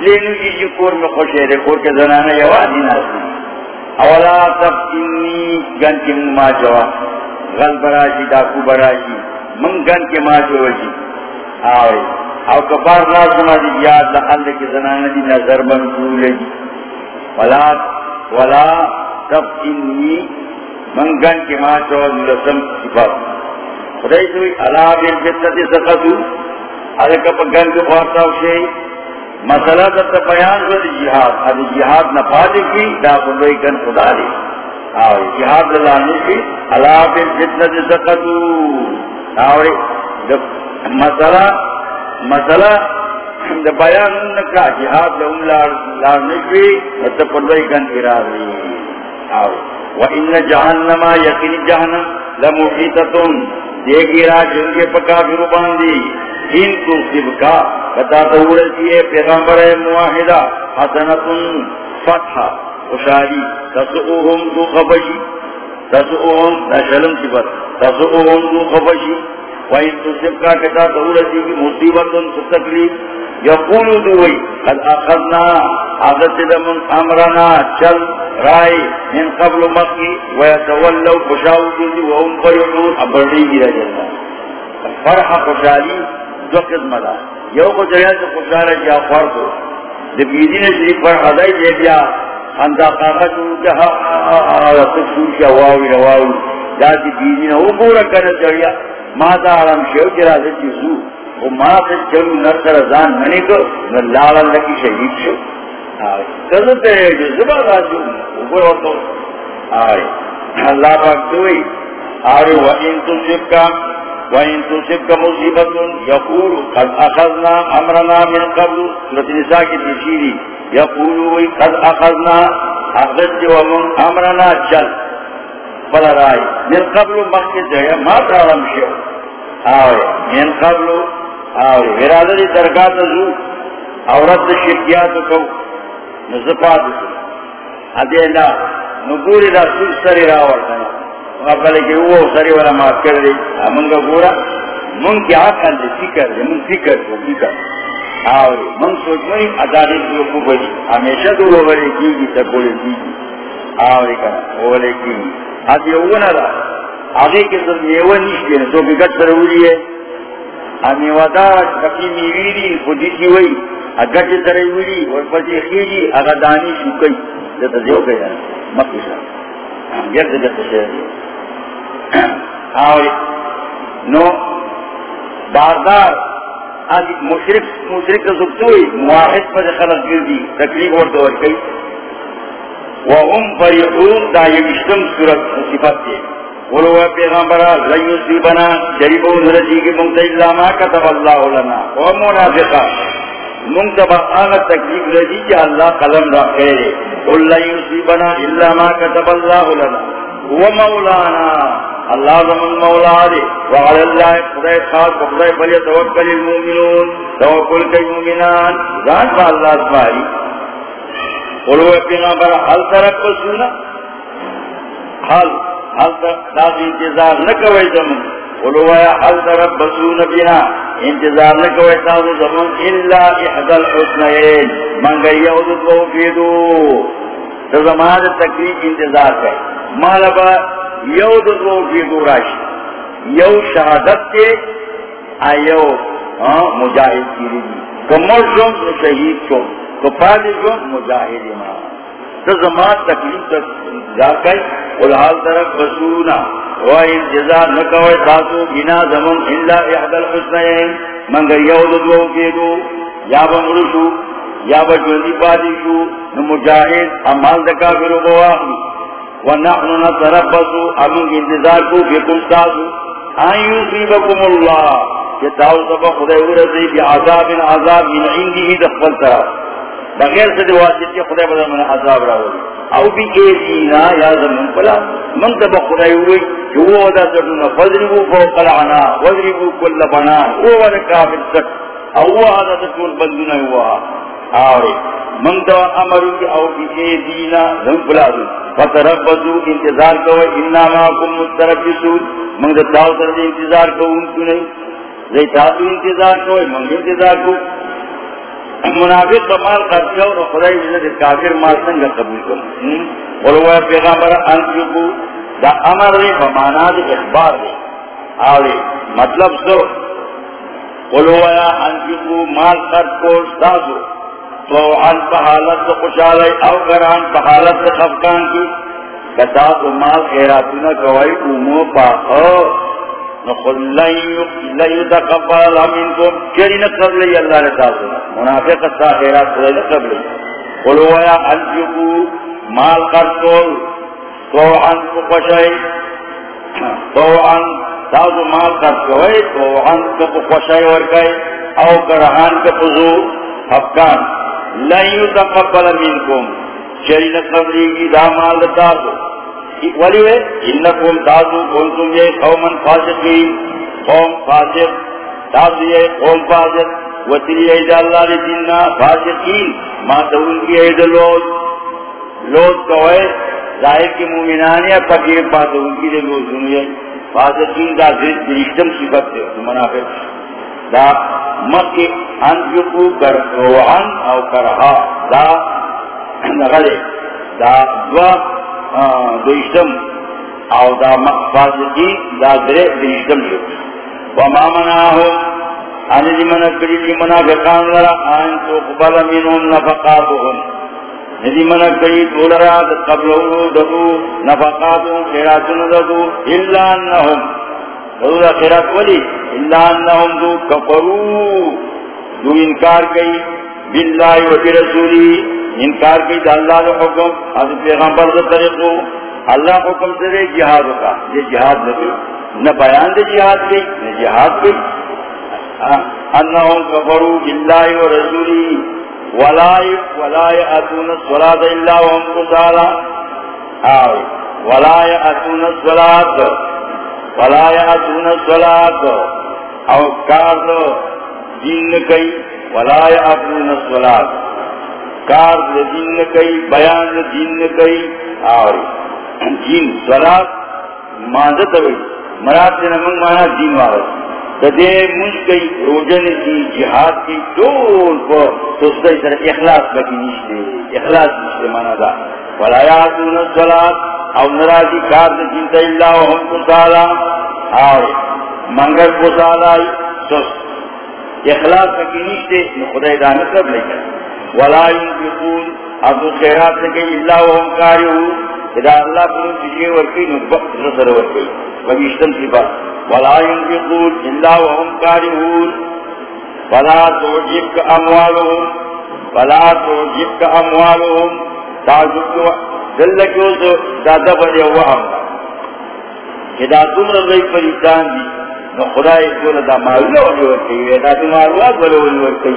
لینو جی جی کور میں خوش ہے کور کے زنانا یوازی ناسی اولا تفتنی گن کے مما جوا۔ غل براشی جی، داکو براشی جی، من گن کے ما جوا جی۔ آوے، او کفار ناسونا دی، یاد لحل کے زنانا دی نظر من کولے جی۔ ولا ولا تفتنی منگن کی ماں چوز ملسم صفات خدای سوئی علا بیر فتنة سقطو علکا پا گن کی خوارتاو شئی۔ مسئلہ تا بیان کو دی جہاد۔ ادی جہاد نہ نفاذ کی دا کندوئی گن خدا دی۔ آوری جہاد اللہ نشی علا بیر فتنة سقطو آوری مسئلہ مسئلہ دا بیان نکا جہاد لهم لار, لار نشوی وتپردوی کن ارادی آو وَإِنَّ جَهَنَّمَ يَقِنِ جَهَنَّمْ لَمُحِيطَةٌ۔ دیگی را جنگے پکا فرو باندی ان تو سبکا کتا تورسی ہے پیغمبر موحدہ حسنتن فتحہ۔ خوشاری تسعوهم دو خبشی تسعوهم نشلم صفت۔ تسعوهم دو خبشی وَإِن تُسِبْكَا كَتَا تَوْرَسِي كِ مُصِيبَةٌ تُتَكْلِيب يَقُولُ دُوَي قَدْ أَخَذْنَا عَدَتِ دَمُنْ أَمْرَنَا چل رائے من قبل مکی وَيَتَوَلَّوْ خُشَاوُ جِلِي وَهُمْ فَيُحُونَ ابردی گی رجلنا فرح خوشحالی دو قسم دا یو کو جریان سے خوشحال جا فرد ہو. دبیدین شریف پر حضائی دے بیا اندہ قاقہ چون کہا ہاں، آآ ہاں، ہاں، تکسور کیا، واوی، رواوی. جاتی بیدین ہو، گورا کرنے جریا ماتا عالم شیو کی رازی چیزو وہ ماں سے ازان منی کو شہید شو۔ جو زبا راجو اوپر آئے، اللہ پاک دوئی آرے، وَإِن تُسِبْكَ وَإِن تُسِبْكَ مُصِيبَةٌ يَقُولُ قَدْ أَخَذْنَا أَمْرَنَا مِنْ قَبْلُ۔ سورة نساء کی تشیری يَقُولُ قَدْ أَخَذْنَا وَمُنْ أَمْرَنَا چل فلا رائے، من قبل مخید ہے، ما تعلم شو۔ آوے من قبل آوے ورادہ دی درگاہ تزو عورت شرکیات کو نزفات کو ادینا نگوری دا سوز سری راورتنا وقال کہ وہ سری والا مات کر دی منگا گورا من کی آکھان دی فکر دی من فکر کو فکر. آوے من سوچ مئی اداری کی کو بڑی ہمیشہ دو وہ بڑی کی گی تکولی کی گی آوے کنا وہ کی گی آج یہ وہ نہ رہا آگے کے سب یہ وہ نیشتے ہیں تو بگت ضروری ہے ہمیں ودا کبھی میویری خودی کی ہوئی اگر کی طرح ہوئی اور پسی خیجی اگر دانی شکئی جتا دیو گیا مکی سا گرد جتا شہر آوے، نو، باردار، آج مشرک مشرک کا سکتوئی مواحد پر خلق گردی تکلیف اور دور کئی. وهم فريقون دا يشتم سورة صفات دي قلوا پیغمبرا لن يصيبنا جريبون رجيك منت إلا ما كتب الله لنا. ومنافقا منتبع آنا تكليف رجيك الله قلم را خيري قل لن يصيبنا إلا ما كتب الله لنا. ومولانا اللہ زمن مولا دے وعلى اللہ خدای خاص، خدای بلی توکل المؤمنون. توکل کئی مومنان ذات با اللہ اسمائی قلو پیغمبر، حل طرف بسونا حل. انتظار نکوئی زمن قلو یا حل طرف بسونا بینا انتظار نہ نکوئی تازو زمن الا احدى الحسنین من گئی یودت بہو فیدو تو زمان تکلیف انتظار کئی مالبا یودت بہو فیدو راشی یو شہادت کے آئیو مجاہد کی رجی کمر شم تو شہید شم تو پالی جو مجاہد امام۔ تو تکلیف تک طرف بسونا انتظار تاسو بنا زمن اللہ منگر یود دو کیدو، یا بمرشو یا بجوندی نمجاہد، امال دکا فرو ونحن نتربسو امن انتظار کو فیکم تاسو اللہ، کہ سبا خدای ورزی بی عذاب عذاب من عندی ہی دخل طرف بغیر سے واسطے کے خدا بدا من عذاب راولی. او بھی اے دینا یا زمین پلا. من تب خدای ہوئی جو وہ ودا سرنا فضربو فوق العنا، وضربو کل بنا وہ ودا کافر سک. او وہ آدھا سکول بندنا ہوا آوری. من تو امرو کی او بھی اے دینا زمین پلا دو فتربتو انتظار کوئی انما کم مستربسون من تو تاو سر انتظار کو ان کو نہیں. زیتا انتظار کوئی من انتظار کو منافق بمال خرچہ اور خدای جنہ کافر مال سنگا قبول کرو قلوا پیغمبر انفقو، دا امر دے بمانا دے اخبار دے آوے مطلب سو قلو قلوا انفقو، مال خرچ کو استاسو تو عن پہالت خوشالے او گران پہالت خفقان کی کتا تو مال خیراتنا کوئی امو پاکو نقل لن يتقبل منكم. كري نقبل لي الله لتاسنا منافق الساخرات قل نقبل قلوا يا انفقوا مال قرطول طوعا فقشي طوعا تازو مال قرطوي طوعا فقشي ورقي او کرہان کا فضو افکان لن یتقبل منکم. شرین قبلی کی دامال تاسو. ولی ہے انکم تاسو کنتم یہ قومن فاسقین. قوم فاسق، تاسو یہ قوم فاسق. وطری عید اللہ لی جنہ فاسقین، ما تقول کی عید لوت لوت کوئے ظاہر کی مومنانی پکیر پاس ان کی لیے لوت سنوئے فاسقین دا درشتم صفت ہے منافق دا مکی انفقو کر روحان او کرہا۔ دا نغلے۔ دا دوا دوشتم او دا فاسقی دا درے دوشتم جو وما مناہم۔ آنی جی دی منکری دی جی منافقان لرا آن تو قبل منہم نفقاتهم ندی جی منکری تو لرا قبل ددو نفقاتهم خیراتون ددو اللہ انہم۔ دو دا خیرات ولی اللہ انہم دو کفرو۔ دو انکار کئی باللہ و برسولی، انکار کی دا اللہ دا حکم از پیغمبر دا طریقو۔ اللہ حکم سے جہاد کا یہ جہاد نبی۔ نہ بیان دے جہاد کی نہ جہاد کی انہم کفروا باللہ و رسولی ولائی ولائی اتون الصلاة الا وهم قصالا آوی ولائی اتون الصلاة. ولائی اتون الصلاة. او کار دین کئی ولائی اتون الصلاة. کار دین کئی بیان دین کئی اور دین سلاد ماندت ہوئی مراد سے نمنگ مانا دین وارد دے منج کئی روجن کی جہاد کی دول کو سستے طرح اخلاص بکی نیشتے اخلاص نیشتے مانا دا۔ ولایاتون السلاد او نرازی کار دین تا اللہ وهم کسالا۔ اور منگر کسالا سست اخلاص بکی نیشتے خدای دانت رب لے کر ولا ينفقون ابو خیرات کے اللہ و وهم کاریو اذا اللہ کو تجھے ورکی نبق نصر ورکی۔ ویشتم صفات ولا ينفقون الا وهم کاریون ولا توجبك اموالهم ولا توجبك اموالهم تعجب دلکو تو دادا بڑے وہم اذا تم رضی پریشان دی. نو خدای کو دا مالو ورکی. اذا تم مالوات ورکی.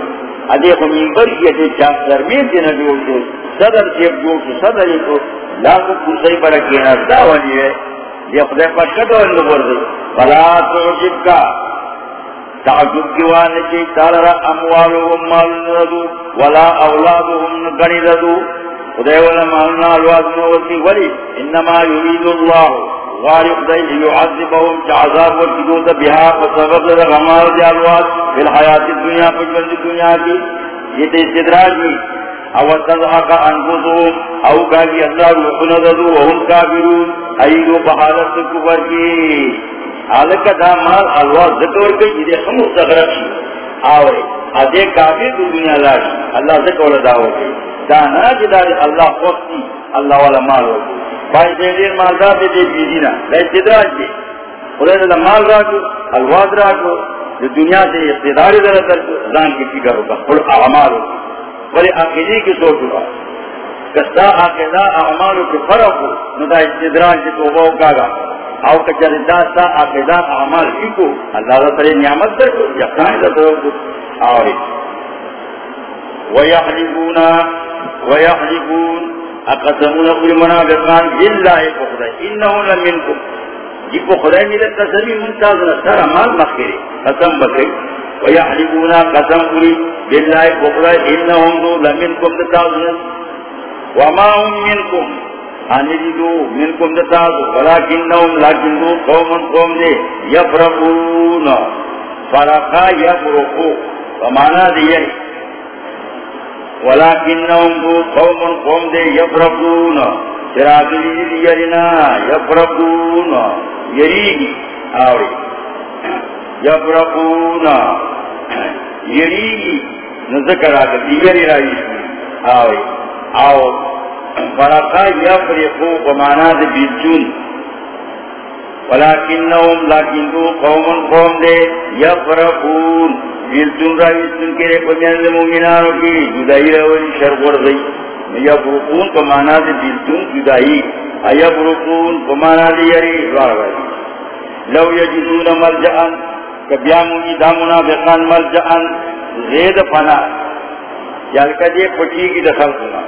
ادے کو منبر کی ادے چا درمیان دے نہ جوڑ دو صدر جیب جوڑ تو صدر کو لاکھ کرسی پر کے نہ دا ولی ہے. یہ خدا پر کدو ان بول دے بلا کا تعجب کی وان کی تارا اموالهم مال ندو، ولا اولادهم غنی ندو. خدا ولا مال اولاد نو ولی انما يريد الله. غارق دے یعذبهم عذاب وجدود بها وسبب الغمار دے الواد في الحیات الدنیا پر جلد دنیا کی. یہ تے استدراج میں او تضحق انفسهم او کاگی اللہ روحن ددو وهم کافرون ایدو بحالت کفر کی حالکہ دا مال الواد ذکر کی جی، جدے ہم مستغرق شی. آوے ادے کافر دنیا لاشی اللہ ذکر دعوی جی کی دانا جدا اللہ وقتی اللہ والا مال ہوگی بائی دے دیر مالدار دے دے بیدینا لے استدراج دے جی خدای دے مال راکو الواد راکو. دنیا سے استداری در اثر زان کی فکر ہوگا قل اعمال ہوگا بلے عقیدی کی سوچ ہوگا کستا عقیدہ اعمالو کی فرق ہو، نو دا استدراج دے توبہ ہوگا گا او کچر داستا عقیدہ اعمال کی کو، اللہ دا ترے نعمت دے کو یقنائی دا تو کو۔ آوری ویحلبونا ویحلبون اقسمون اقل منافقان باللہ بخدای انہو لمنکم۔ جی بخدای میرے قسمی منتازنا سر مال مخیری قسم بکری ویحلبونا قسم قلی باللہ بخدای انہم دو لمنکم دتازنا وما هم منکم آنی دو منکم دتازو ولیکنہم لیکن دو قوم قوم دے یفرقون فرقا یفرقو ومانا دے یہی ولكنهم قوم قوم دے يفرقون چراغلی دی یرینا يفرقون یریگی آوری. يفرقون یریگی نذکر آگا دیگری رائیش آوری آو. فرقا يفرقو بمانا دے بیجون ولكنهم لكن دو قوم قوم دے يفرقون بیلتون را بیلتون کے پمیان مومنانوں کی جدائی روی شرق ورزی یا برکون پا دے بیلتون جدائی. ایا برکون پا دے یری روار لو یجدون ملجعن کبیامو کی دا منافقان ملجعن زید فنا. یالکا دے پٹی کی دخل کرنا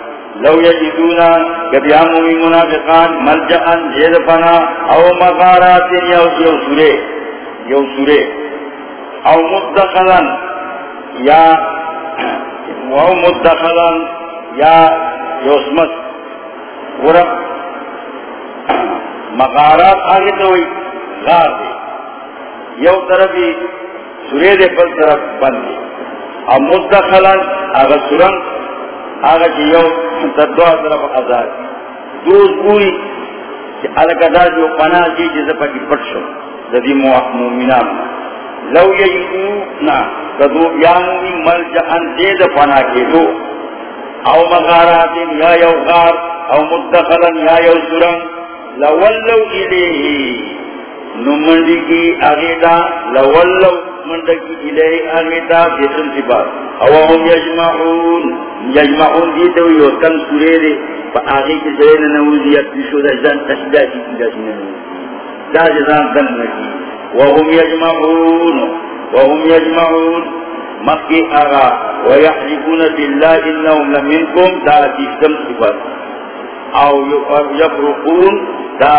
لو یجدونا کبھی آمومی منافقان ملجعن زید فنا او مغارات یو یو سورے یو سورے او مدخلن یا او مدخلن یا یوسمت ورم مغارات آگے تو ہوئی غار دے یو طرفی سورے دے پل طرف بند دے او مدخلن آگا سرنگ آگا چی یو تدوہ طرف ازار دوز پوری کہ الکدا جو پناہ دی جیسے پاکی پٹ شو جدی مومنان لو یجدونا کدو بیامومی ملجعن دید پناہ کے دو او مغارات یا یو غار، او مدخلن یا یو سرنگ لولو الیہی نمندی کی آگیتا لولو مندکی الیہی آگیتا بیتن سبات او هم یجمعون یجمعون دیتا وی وکم سورے دے۔ فا آگی کی سرین نوزی اکتشو دا جان تشدہ کی کی دا سی دا جزان دن نکی وهم یجمعون وهم یجمعون۔ مکی آغا، ویحلفون باللہ انہم لمنکم، دا تیشتم سبات او یفرقون، دا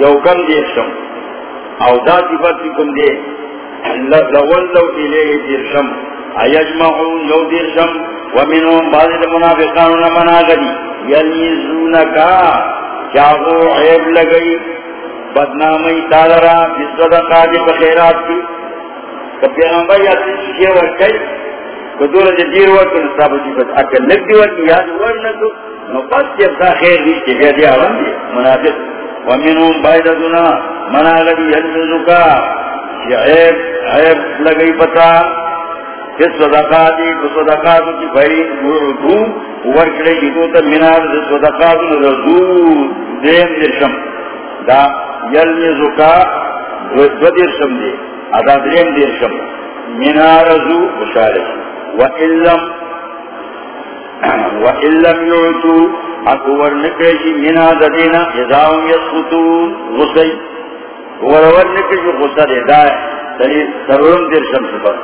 یو کم دیرشم او دا صفت کم دے لولو الیه دیرشم ایجمعون یو دیرشم ومنهم بعض المنافقان منا گلی یلیزونکا چاہو عیب لگئی بدنامی تالرا بصدقا دی بخیرات کی کہ پیغمبر یا تیسکے ورکی کدور جی دیر ورکی نصاب صفت اکل لگ دی ورکی یاد ورنکو نو پس جب تا خیر دی چی بیا دی آرام دی منافق. ومنهم بایدتنا منا لگی یلزنکا چی عیب عیب لگئی پتا کس صدقاتی کس صدقاتو کی بھئی دو ورکڑے کی تا منار دی صدقاتو نرزو دیم درشم۔ دا یلزنکا دو درشم دی ادا دریم درشم۔ منارزو وشارش [COUGHS] وَإِلَّمْ وَإِلَّمْ يُعْتُوا اکور نکشی جی، منا ددینا ازاهم یسخطون غصی ورور نکشی جی، غصہ دے دائے دلیل یعنی سرورم دیر شمس پر۔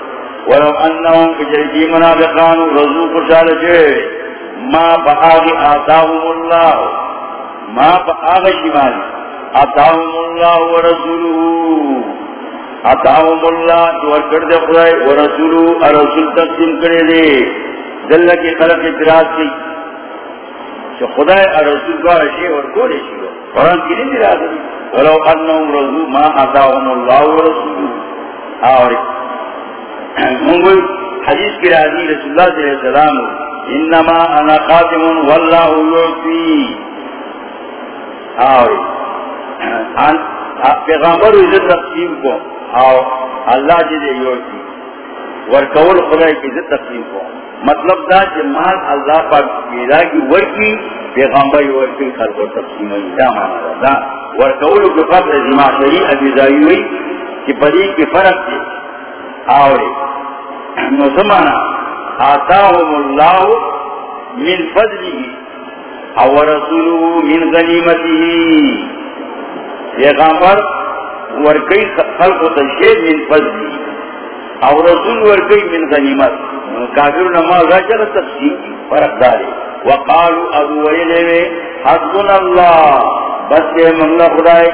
ولو انہم کجرکی منافقان، رضو خوشال جوئے۔ ما بآغی آتاهم اللہ ما بآغی شمالی آتاهم اللہ ورسولو آتاهم اللہ جو ارکڑ دے خدای ورسولو ارسول تقسیم کرے دے۔ دلہ کی خلق اعتراض کی کہ خدا اور رسول کا شی اور کو رشی شی۔ قرآن کی نہیں اعتراض راز ولو انهم رضوا ما اتاهم الله ورسوله اور منگل حدیث کی راضی رسول اللہ صلی اللہ علیہ وسلم، انما انا خاتم والله يعطي اور پیغمبر عزت تقسیم کو، اور اللہ جی دے یوتی ورکول خدا کی عزت تقسیم کو۔ مطلب دا کہ مال اللہ پاک پیدا کی ورکی پیغمبر ورکی خلق و تقسیم دا مانا دا ورکولو کے قبل زما شریع، ابی دائی ہوئی کہ بڑی کی فرق دے آوری. نظمانا آتاهم اللہ من فضلی او رسولو من غنیمتی. پیغمبر ورکی خلق و تشید من فضلی. او رسول ورکی من غنیمت. کافر نماز اجر تفسیر فرق دارے وقالو ابو ویلے حسبنا اللہ، بس دے منگا خدای.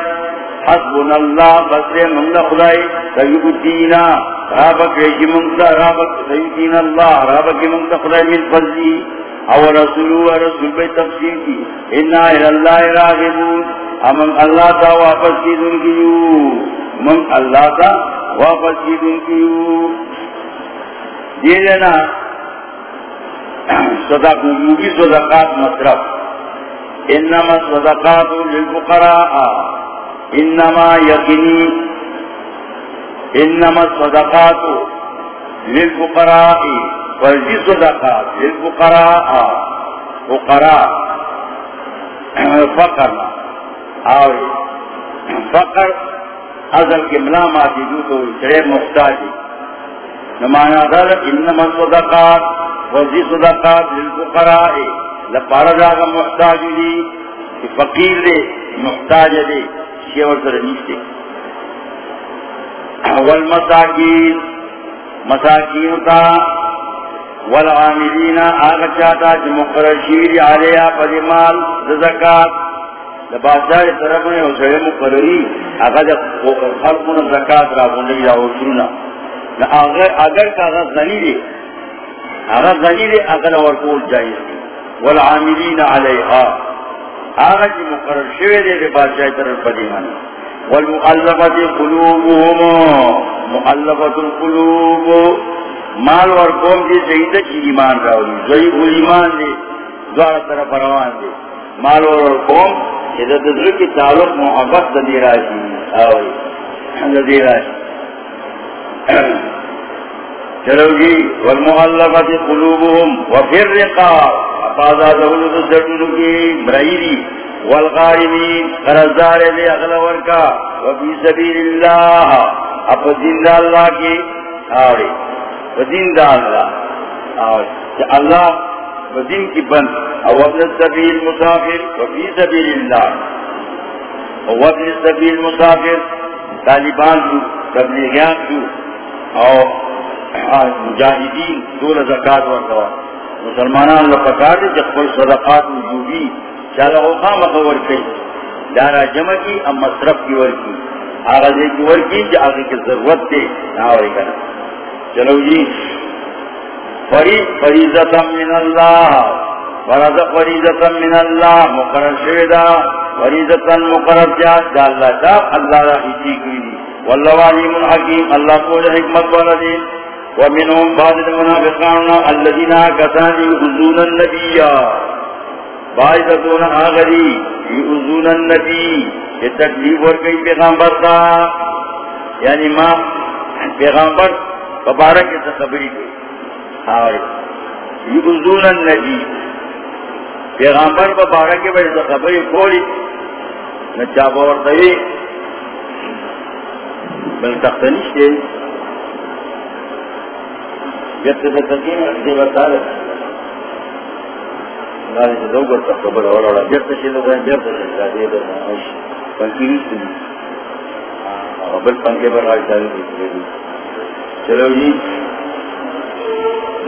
حسبنا اللہ، بس دے منگا خدای. سیبتینا رابک ریشی جی منگتا رابک سیبتینا اللہ رابک منگتا خدای من فضلی. او رسولو رسول بے تفسیر کی. انا الاللہ راغبون. امن اللہ تا واپس کی دن کیو من اللہ تا واپس کی دن کیو یہ لینا صدق موجی صدقات مصرف۔ انما صدقات للفقراء۔ انما یقینی۔ انما صدقات للفقراء۔ فرضی صدقات للفقراء۔ فقراء۔ فقر۔ اور فقر۔ ازل کے ملاماتی جی جو تو چڑے محتاجی نمانا در انما صدقات، وزی صدقات للفقراء۔ لپارا جاگا محتاج جی دی فقیر دے محتاج جی دے شیور سر نیستے والمساکین، مساکین تا، والعاملین آغا چاہتا جو مقرر شیر علیہ پدی مال زکاة بادشاہ طرف نے اسے مقرری اگر خلقون زکاة را بندگی را وشرونا اگر اگر کاغذ غنی دے اگر غنی دے اگر ورکول جائز دے والعاملین علیہا آغا جی مقرر شوے دے دے بادشاہ طرف پدی مانا والمؤلفت قلوبهم. مؤلفت القلوب. مال ورکوم دی زیدہ کی ایمان راولی زیب ایمان دے دوار طرف روان دے مال ورکوم اذا تدرک کی تعلق محبت دی راشی آوئی دی راشی چلو جی والمؤلفت قلوبهم وفر رقاب فازا دولو دو کی برائیری والغارمین قرزدار دے اغلا ورکا، وفی سبیل اللہ، اپا دین دا اللہ کی، آوری ودین دا اللہ، آوری اللہ ودین کی بند. او ابن السبیل مسافر وفی سبیل اللہ. او ابن السبیل مسافر طالبان جو تبلیغیان جو او مجاہدین دول زکاة ورکوا. مسلمانان لپکار دے جب کل صدقات وجوبی. چالا اوخا مخور کئی دارا جمع کی، ام مصرف کی ورکی. آغا دے کی ورکی جا آغا کی ضرورت دے. ناوری کنا. چلو جی. فرید فریضتا من اللہ. فرض فریضتا من اللہ. مقرر شویدہ فریضتا مقرر جات دا اللہ تا اللہ را حجی کی واللہ علیم الحکیم اللہ کو حکمت والا دی. ومنهم بعض المنافقان الذين كتان يؤذون النبي بعض آغري يؤذون النبي تکلیف اور کئی پیغامبر کا یعنی ماں پیغامبر مبارک سے خبری گئی یؤذون النبی. پیغامبر مبارک کے بڑے خبری کھولی نہ چاپ اور دئی بل تختنش دے جب سے تقیم سے بتا رہے ناری سے دو گھر تک خبر اور اوڑا جب سے شیدو گئے جب سے شیدو گئے جب سے پنکی نہیں سنی بل پنکے پر آج داری دیکھ چلو جی.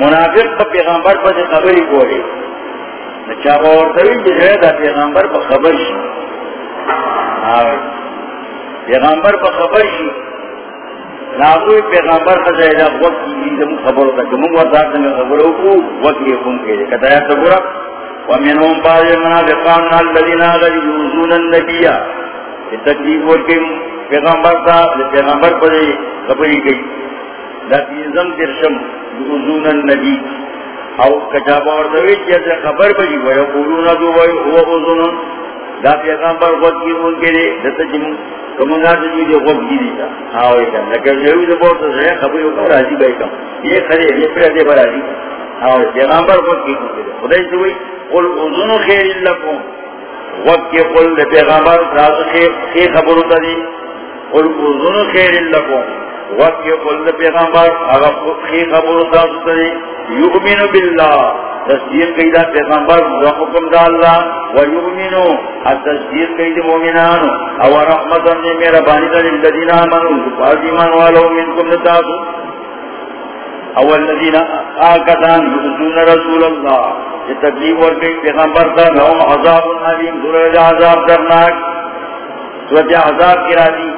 منافق پا پیغامبر پا سے خبری کو رہے چاہا اور طویل جسے دا پیغامبر پا خبر شی پیغامبر پا خبر ہی شی ناغوی پیغامبر خزائدہ وقت کی لیدم خبر ہوتا کہ منگو ذات میں خبر ہوکو وقت یہ کن کے لیے کتا ہے سبورا ومنہم بعض المنافقان الذین آغر یوزون النبی تکلیف ورکی پیغامبر تا پیغامبر پر خبری گئی لیکن درشم یوزون النبی. او کچابا وردوی چیزے خبر بجی ویقولون دو وی هو اوزنون دا پیغامبر وقت کی ان کے لیے دتا جمع کمنگا سے جو جو غب گیری تھا آوئی کم لیکن جوی دو بہت سے خبری ہوتا راجی بائی کم یہ خرے یہ پر دے برا جی آوئی پیغامبر غب کی کم خدای سے ہوئی قل اذن خیر لکم. غب کی قل دے پیغامبر راز خیر خبر ہوتا دی قل اذن خیر لکم. غب کی خبر یؤمن باللہ تصدیق دا حکم دا اللہ و یؤمنو مومنانو، او رحمتا نے میرا بانی دا للذین آمنو ایمان منکم نتاسو او الذین آکتان رسول اللہ، یہ پیغمبر دا عذاب علیم عذاب درناک. عذاب کی راضی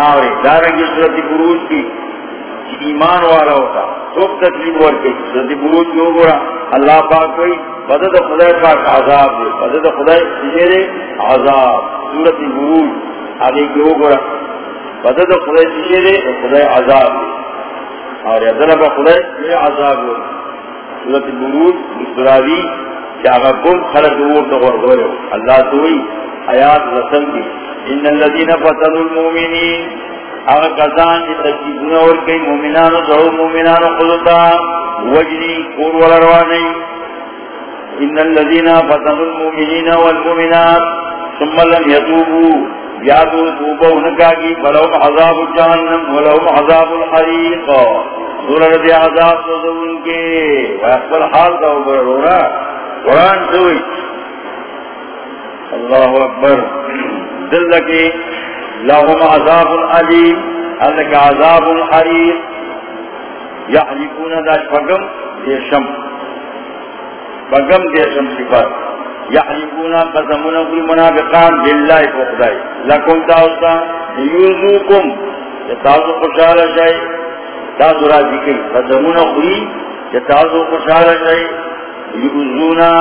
آوری. دارنگی سورج بروج کی ایمان والا ہوتا. سوک تکلیف اور کئی سورج بروج کی ہو اللہ پاک کوئی بدد خدای پاک عذاب دے. بدد خدای سجے دے؟ عذاب. سورت بروج. آگے کی ہو گرا بدد خدای سجے دے؟ خدای عذاب دے. اور ادھر خدای یہ عذاب دے. سورت بروج سراوی چاہا کم خلق دور تغور گورے اللہ توئی آیات رسل کی. ان الذین فتنوا المؤمنین اگر کسان کی تجیبون اور کئی مومنان سہو مومنان خلطا وجنی قول والروانی ان الذین فتنوا المؤمنین والمؤمنات، ثم لم يتوبوا. یادو توبہ انکا کی فلوم عذاب جہنم ولوم عذاب الحریق سورہ دی عذاب تو ان کے ویقبل حال کا اوپر رو رہا. قرآن سوئی. اللہ اکبر. دل لکی لهم عذاب علیم اللہ عذاب الحریق یحلفون دا شپگم دیشم پگم دیشم صفات۔ یحلفون قسمون قل منافقان باللہ فقدائی۔ لکم تاوستا یوزوکم تازو خوشحال شائی تازو راضی کئی قسمون قلی تازو خوشحال شائی یوزونا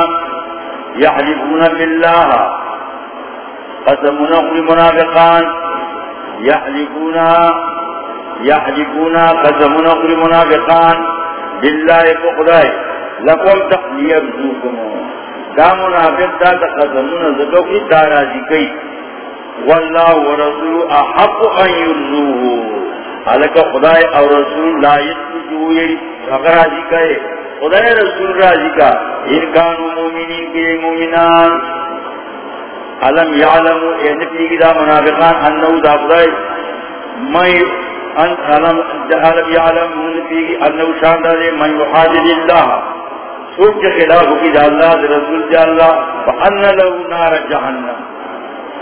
یحلفون باللہ۔ قسمون قل منافقان یحلفون یحلفون قسمون قل منافقان باللہ فقدائی لکم تحلیبزوکم دا منافق دا تقدمون زدو کی تارازی کئی واللہ ورسول احق ان یرزوه. حالکہ خدای اور رسول لا یتجوئی اگر راضی کئے خدای رسول راضی کا. انکانو مومنین کے مومنان. علم یعلمو اے نفی کی دا منافقان انہو دا خدای من علم یعلمو نفی کی انہو شاندار من یحاجد اللہ سوچ کے خلاف کی دا اللہ دا رسول دا اللہ فأنا لہو نار جہنم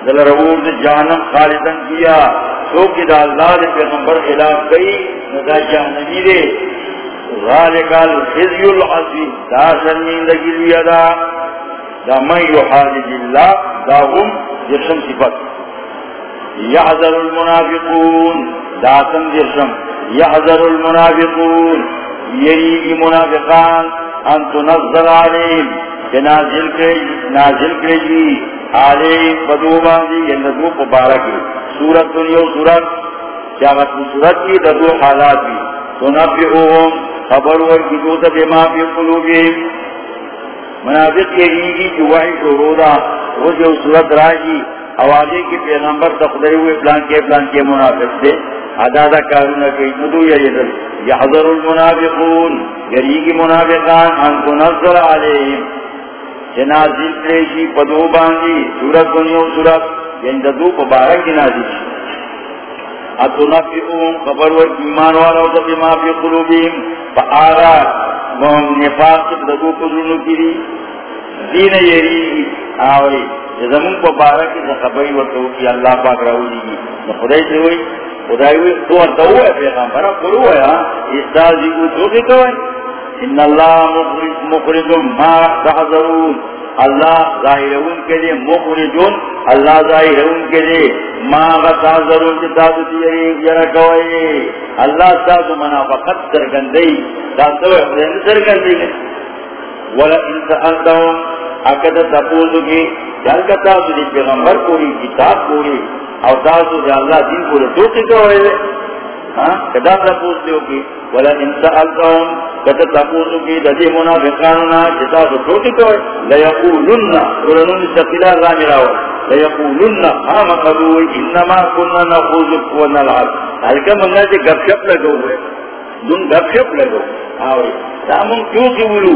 دل رور دا جہنم خالدن کیا سوچ کے دا اللہ دا پیغمبر خلاف گئی ندا جہنمی دے ذالک الخزی العظیم دا شرمندگی لیا دا دا من یحالد اللہ دا هم جرشم صفت. یحذر المنافقون، دا سم جرشم یحذر المنافقون، یریگی منافقان، ان تنظر علیم. کہ نازل کرے نازل کرے جی علیم بدو باندی یہ ندو پبارکی سورت دنیا سورت کیا غطو سورت کی ددو حالات بھی تنفعوهم خبر ورکی دوتا بما فی قلوبیم منافق کے ریگی جو وحی شروع دا وہ جو سورت راجی آوازے کے پیغمبر تقدر ہوئے پلان کے پلان کے منافق سے عدادہ کارونا کئی ندو یا یدل یحضر المنافقون. یریگی منافقان. ان تنظر علیہم جنازل کریشی پدو باندی سورت دنیا سورت یعنی دو پبارک نازل شی اتنفعون خبر ورد ایمان والا ہوتا بما فی قلوبیم فآرا وهم نفاق دو قدرنو کری دین یریگی آوری زمون پا بارا کی خبری ورطو کی اللہ پاک راولی گی خدای سے ہوئی خدای ہوئی تو انتا ہوا ہے پیغمبرہ کرو ہے استازی کو تو کی کوئی ان اللہ مخرج ما تحضرون اللہ ظاہرون کے لیے مخرجون، اللہ ظاہرون کے لیے ما تحضرون کی تاسو تیری جرہ کوئی اللہ تاسو منافقت سرگندئی تاسو احسین سرگندئی وَلَا إِن سَأَلْتَهُمْ اکد تپوزو کی جل کا تاسو دی پیغمبر کوری کتاب کوری او تاسو دی اللہ دین کوری تو کی کوئی کدا تپوز دیو کی ولا ان سألتهم کدا تپوزو کی ددی دی منافقاننا کتاب تو کی کوئی لیقولن قرنون سقیلا رامی راو لیقولن آم ہاں قدوئی انما کننا نخوزک ونلعب حلکہ منگا جی گپ شپ لگو ہوئے دن گپ شپ لگو۔ آوری سامن کیوں کی ولو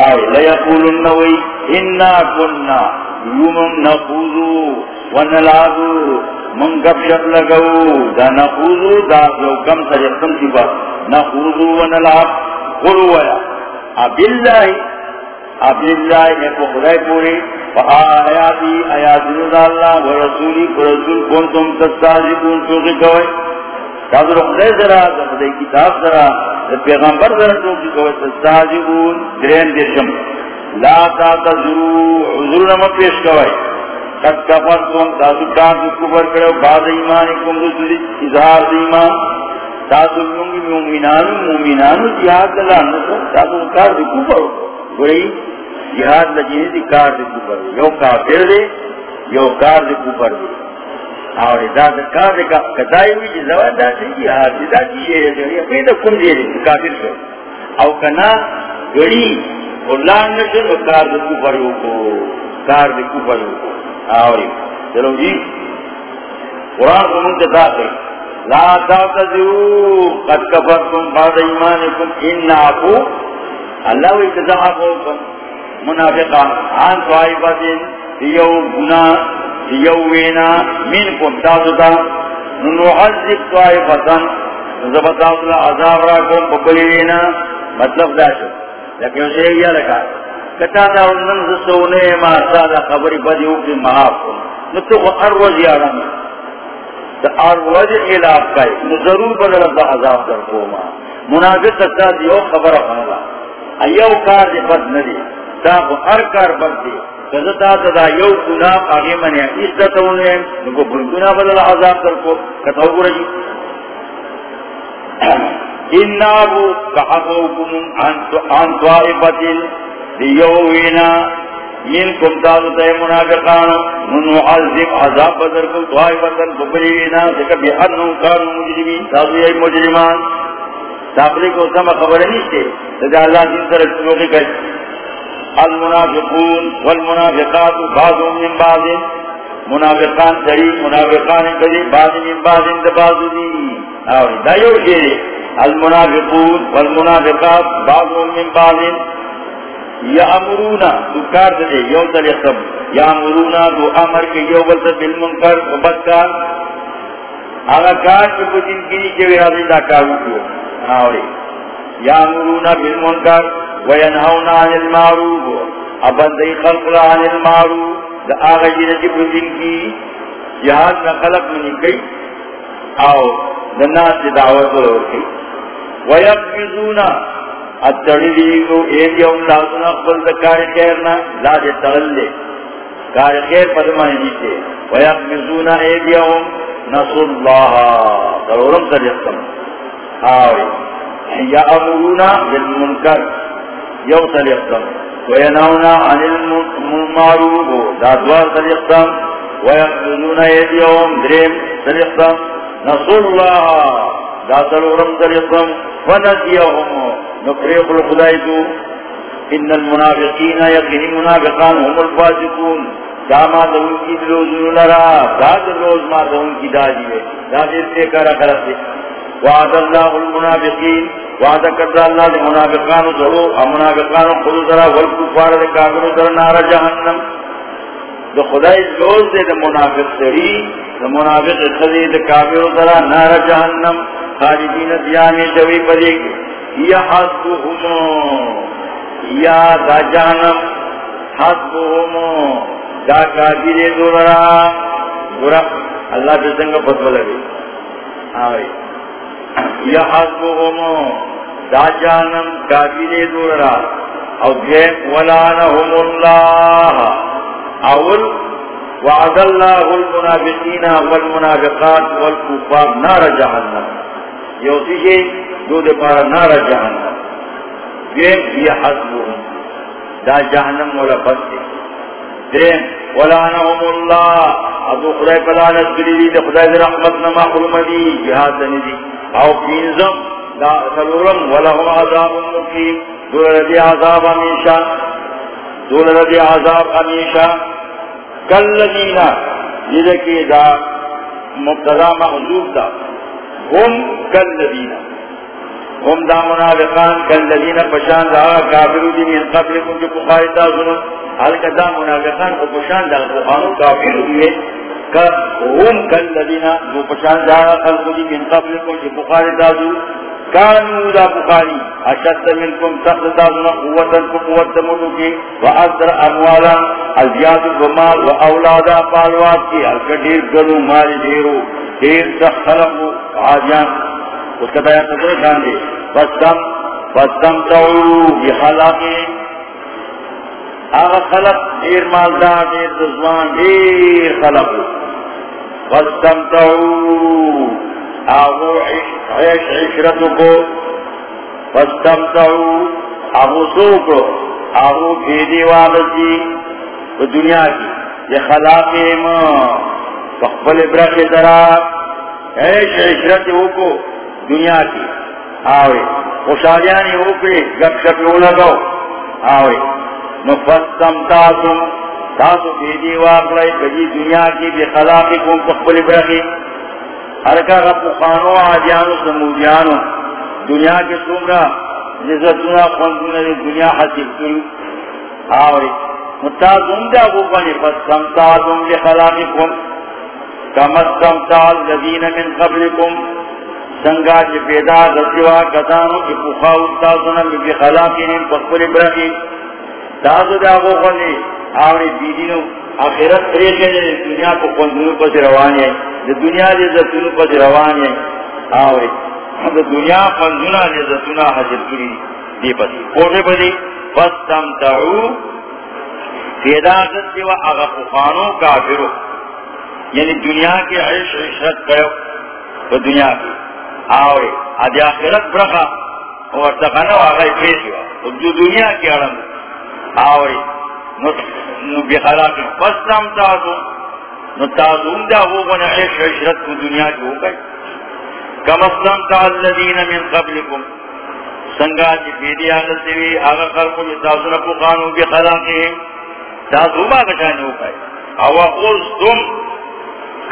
آوری لیقولن وی انا کننا یومم نخوضو ونلعبو من گپ شپ لگو دا نخوضو، دا جو کم سجتم سی بات نخوضو ونلعب قلو ویا. اب اللہ اب اللہ ایک خدای پوری فآیاتی آیاتی رضا اللہ و رسولی ورسولی ورسول کنتم تستازبون چوکی کوئی تاظر خدای ذرا خدای کتاب ذرا پیغمبر ذرا چوکی کوئی تستازی تستازبون گرین دیشم. لا تعتذروا حضور نما پیش کوئی قد کفرتم تاسو کافی کفر کرو بعد ایمانکم رسولی اظہار ایمان. تاسو یونگی مومنانو مومنانو جہاد دلان تاسو کار دی کفر گوئی جہاد لجینے دی کار دی کفر یو کافر دی، یو کار دی کفر دی اور دا دا کار دی کتائی ہوئی جی زوان دا سی جہاد دی دا کی یہ ہے یہ پیدا کم دی؟ دی کافر شو او کنا گوئی اللہ نشن و کار دی کفر کو کار دی کفر کو آوری. چلو جی. قرآن کو منتظا کر لا تعتذروا. قد کفرتم بعد ایمانکم ان عفو. اللہ و اتزا عفوکم منافقا عن طائفت دیو گناہ. دیو وینا. منکم. تاستا ننعذب طائفتا نزبت اللہ عذاب راکم. بکلی وینا. مطلب داشو لیکن اسے یہ لکھا کتا دا انن سونے ما سادا خبری بدی اوکی محاف کن. نتو کو ار روزی آرام اور وجہ خلاف کا ہے ضرور بدل دا عذاب در کوما. منافق تکتا دیو خبر خانا ایو کار دی بد ندی. تا ہر کار بد دی. کزتا تدا یو گناہ آگے منیا اس دا تونے نکو گناہ بدل عذاب در کو. کتاو گرجی انہو کحقوکم عن طائفت دیوینا من کم تازو تے منافقان من عذاب بدر کو دعائی بدر ببرینا سکا بی انہو کانو مجرمین تازو یہ مجرمان تاپلی کو سما خبر نہیں تے تجا اللہ دین سر چلوکی کر المنافقون والمنافقات بعضهم من بعض منافقان سری منافقان کری بعض من بعض دبازو دی آوری دا یو شیئے المنافقون والمنافقات بعضهم من بعض یا امرونا تو کار دے، یو تل سب یا امرونا تو امر کے، یو بلتا بالمنکر و بدکار آگا کار. کی بجن کی نیچے ویرازی دا کارو کیو آوری. یا امرونا بالمنکر و ینہونا عن المعروف. ابندی خلق را عن المعروف. دا آگا جنہ کی بجن کی، جہاد میں خلق منی کئی. آو دناس دعوت ہوئی ویقبضونا اتڑیلیگو ایدیوم لازنا قبل دا کاری خیرنا لا دے تغلے کاری خیر پدمانی جیتے ویقبزونا ایدیوم نصر اللہ۔ ضرورم صدیقتم آوری یا امرونا بالمنکر۔ یو صدیقتم وینونا عن المعروب دادوار صدیقتم ویقبزونا ایدیوم درم صدیقتم نصر اللہ۔ دا ضرورم صدیقتم ونسیہم نقریق الخدائیتو ان المنافقین منافقان هم الفاسقون. دون کی دلوزن لرا. ما دون کی دادی سے وعد اللہ المنافقین. وعد کرتا اللہ دے منافقان خود ذرا والکفار دے کافر ذرا نار جہنم. دو خدای دے دے منافق سری. دے منافق خدی دے کافر ذرا نار جہنم. خالدین دیامی جوی پدے گی یا حسبهم یا دا جہنم. حسبهم دا کافی دے دورا برا اللہ پہ سنگا فتوہ لگے. آئی یا حسبهم دا جہنم کافی دے دورا او جیم ولانهم اللہ. اول وعد اللہ المنافقین والمنافقات والکفار نار جہنم. یوسی جیم دو دے پارا نارا جہنم. دین یہ حسبهم. دا جہنم مولا بستے دین ولانہم اللہ ابو خدای پلانت کری دی، دے خدای دے رحمت نما حرم دی. جہاد دنی دی. او پینزم دا سلورم ولہم عذاب مقیم دول ردی عذاب ہمیشہ. دول ردی عذاب ہمیشہ. کل لدینا یہ دا مبتدا محضوب دا. ہم کل لدینا ہم دا منافقان کل کالذین پشان دا کافر دی من قبل کو جو بخاری دا سنو حال کا دا منافقان کو پشان دا بخارو کافر دی کہ ہم کالذین جو پشان دا خلق دی من قبل کو جو بخاری دا سنو کانو دا بخاری اشد منکم تخت دا سنو قوتا کو قوت ملو کی و ازر اموالا الزیاد بمال و اولادا پالوات کی. حلکہ گلو مالی دیرو دیر تخلق آجان. اس کا بیان تو کوئی شان دے فستم فستم تو یہ خلق آغا خلق دیر مالدار، دیر دزوان دیر خلق. فستم تو آغو عیش عشرت کو. فستم تو آغو سوکو آغو بھیدی واغذی دنیا کی. یہ خلاق ماں فقبل برق ذرا عیش عشرت کو دنیا کی۔ آوے خوشحالیانی اوپے گپ شپ لگاؤ آوے نفستم تاسم، تاسو بیدی واقعی کجی دنیا کی بے خلاقی کن تقبل برقی ہرکا غب خانو آجانو سمودیانو۔ دنیا کے سنگا جزتنا خوندنا دنیا حسیب کرو آوے، متازم دے ابو بنی فستم تاسم بے خلاقی کن۔ کمستم تال لذین من قبلکم سنگا چی پیدا دسیوا کسانو چی پخاو تاسونا مکی خلاقینیم پخبر ابراہیم تاسو دا گو خلی آوری بیدینو، آخرت پریخے پریشن دنیا کو خندنو پس روانی ہے. دنیا دے زتون پا روان ہے. آوے دنیا فنزنا دے زتونا حاصل کری دی پتی کوٹے پتی فستمتعو پیدا ذات و اغا فخانو کافرو. یعنی دنیا کے عیش عشرت کرو تو دنیا کی۔ آوے آدھی آخرت برخا اور تقنو آغای پیش ہوا۔ جو دنیا کی عرم آوے نو بخلاق فستمتعو نو تازون دا وہ بنا عیش عشرت کو دنیا کی ہو گئی۔ کم استمتع الذین من قبلکم۔ سنگا جی پیدی آگل سوی آگا خلقو جی تازون کو قانو بخلاقهم تازو ما کشانی ہو گئی۔ او قلتم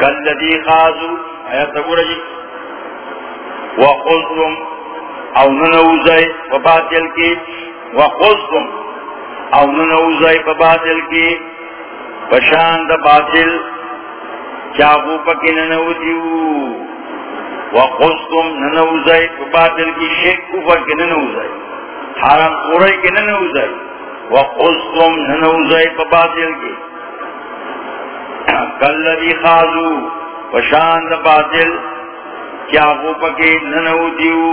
کالذی خازو آیات تقول جی. وقلتم او ننوزائی وباطل کی. وقلتم او ننوزائی وباطل کی. پشاند باطل چاہو پکی ننوزیو. وقلتم ننوزائی وباطل کی شک کفر کی ننوزائی. حرام قوری کی ننوزائی. وقلتم ننوزائی وباطل کی. کالذی خازو پشاند باطل کیا وہ پکے ننو دیو.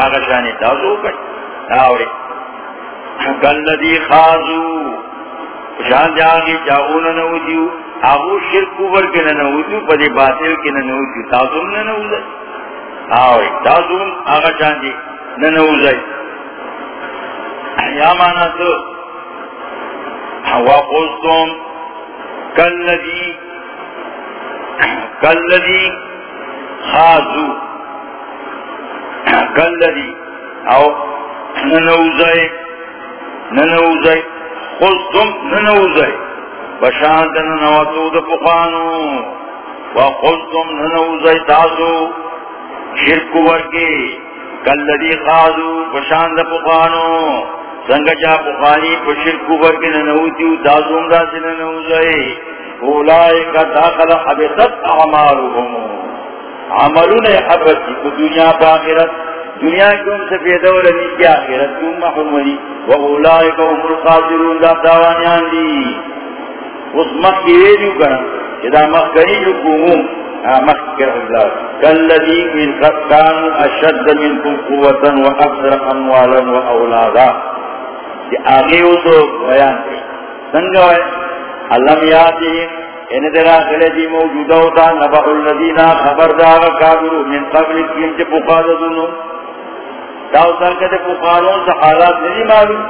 آگا شانی تازو کئی. آوری. کلدی خازو. شان جاگی چاہو ننو دیو. آگو شرک کبر کے ننو دیو، پدی باطل کے ننو دیو. تازو ننو دی آوری. تازو آگا شان دی ننو دی یا مانا تو وقلتم کلدی کلدی خازو کلدی او ننوزائی ننوزائی خلتم ننوزائی بشانت ننواتو دا پخانو وقلتم ننوزائی تاسو، شرک ورکی کلدی خازو، بشانت پخانو سنگا جا پخانی پر شرک ورکی ننوتیو تاسو امدہ سے ننوزائی اولائک داخل حبتت اعمالهم۔ عملون حبت کی دنیا پا آخرت، دنیا کی ان سے پیدا و رمی کی آخرت کی امہ حمولی و اولائک ام الخاسرون، دا داوانیان دی۔ اس مخ کی ویلیو کرن اذا مخ کنی جو قومون مخ من قد کانوا اشد منکم قوتا و اکثر اموالا و آگے وہ تو بیان کریں سنگا ہے، علم یاتیم ان درا خلے دی جی موجودہ ہوتا، نبع الذین خبردار کافرو من قبل کیم چے پخادتونو تاو سرکت پخادون سے حالات نہیں معلوم۔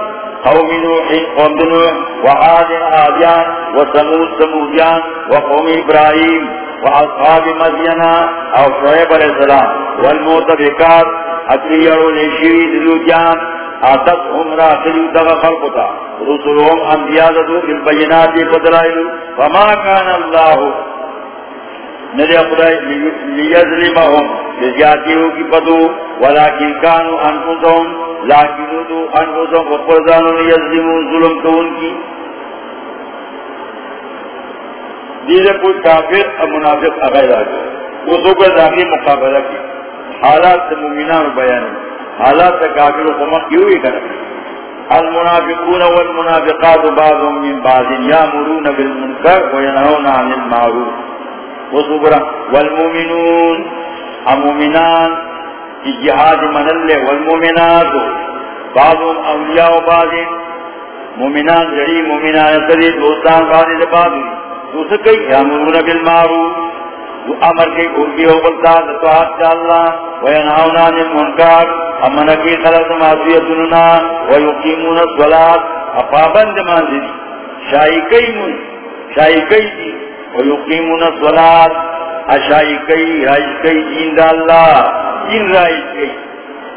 قوم نوح قوم نوح وعاد آدیان وسمود سمودیان وقوم ابراہیم، واصحاب مدینہ، او شعیب علیہ السلام والموتبکات اتریارو لیشیوی دلوجان آتت عمرہ خلیو دغا خلقتا رسولهم انبیاء دو بالبینات بدلائلو فما کان اللہ ندی خدای لیظلمهم لزیاتیو کی پدو. ولیکن کانو انفسهم لیکنو دو انفسهم وقرزانو لیظلمون ظلم کون کی. دیدے کوئی کافر اور منافق اغیر آگے وہ دو کا داخلی مقابلہ کی. حالات سے مومنان بیان حالات کافر و قمق کیوں ہی کرنے المنافقون والمنافقات بعضهم من بعض يامرون بالمنكر وينهون عن المعروف. وصبرا والمؤمنون، المؤمنان في جهاد من الله والمؤمنات، بعضهم اولياء بعض مؤمنان، جڑی مؤمنان تری دوستان بعض بعض دوسرے یامرون بالمعروف. امر کی گرگی ہو بلتا دتوات کا اللہ وینہونا من منکار امن کی خلق معصیتنا ویقیمون الصلاة، اپابند مانزی شاہی کئی من شاہی کئی دی، ویقیمون الصلاة اشاہی کئی رائش کئی دین دا اللہ دین رائش کئی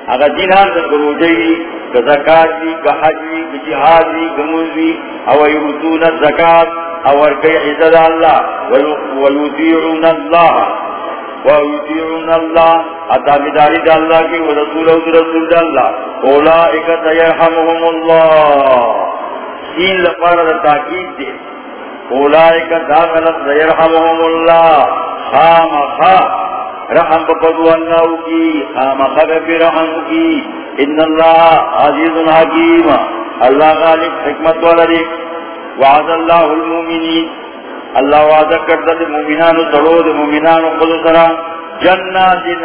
اگر دین ہاں سے گروجی کہ زکاة دی کہ حج دی کہ جہاد دی کہ موزی او یوتون الزکاة اور کئی عزت اللہ ویطیعون اللہ۔ ویطیعون اللہ اتابداری دا اللہ کی ورسول و رسول دا اللہ۔ اولائکت یرحمهم اللہ۔ سین لپار دا تاکید دے۔ اولائکت داخلت یرحمهم اللہ۔ خام خام۔ رحم بپدو اللہ کی، خام خام رحم کی۔ ان اللہ عزیز حکیم۔ اللہ غالب حکمت والا وعد اللہ المومنین اللہ وعدہ کرتا دے مومنانو سڑو دے مومنانو خود سرا۔ جناتن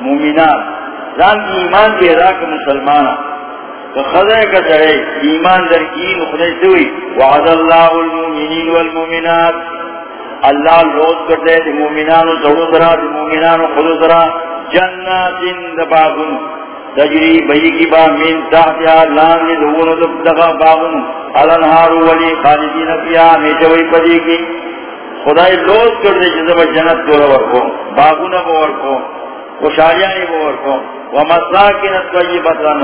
مومنان زان کی ایمان کی ادا کا مسلمان تو خضر کا سڑے ایمان در کی مخدش دوئی وعد اللہ المومنین والمومنات اللہ لوت کرتے دے مومنانو سڑو سرا دے مومنانو خود سرا جناتن دباغن تجری بئی کی با من تحتیا لان لی دون دقا باغن. الانہار ولی خالدین فیا میشوی پدی کی. خدای لوز کردے جزب جنت کو ورکو باغن بورکو خوشاریانی بورکو. ومساکن طیبتن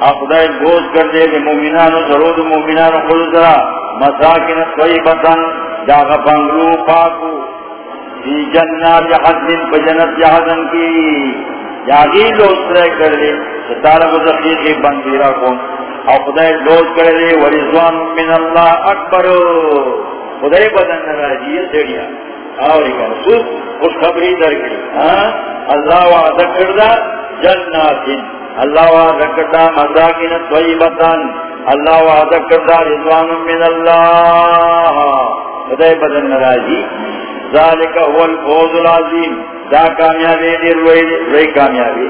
خدای لوز کردے دی مومنان و ضرود مومنان و خود ذرا، مساکن طیبتن جاغ بنگلو پاکو، فی جنات حدن پجنت جہدن کی یاگی لوز کرے کر دے ستارہ مزخیر کی بندیرہ کو اور خدای لوز کر دے ورزوان من اللہ اکبر۔ خدای بدن راجی سیڑیا اور ایک رسول اس خبری در گئی۔ ہاں؟ اللہ وعدہ کردہ جنات اللہ وعدہ کردہ مزاکین طیبتان اللہ وعدہ کردہ رضوان من اللہ خدای بدن راجی ذالک هو الفوز العظیم دا کامیابی دی روئی روئی کامیابی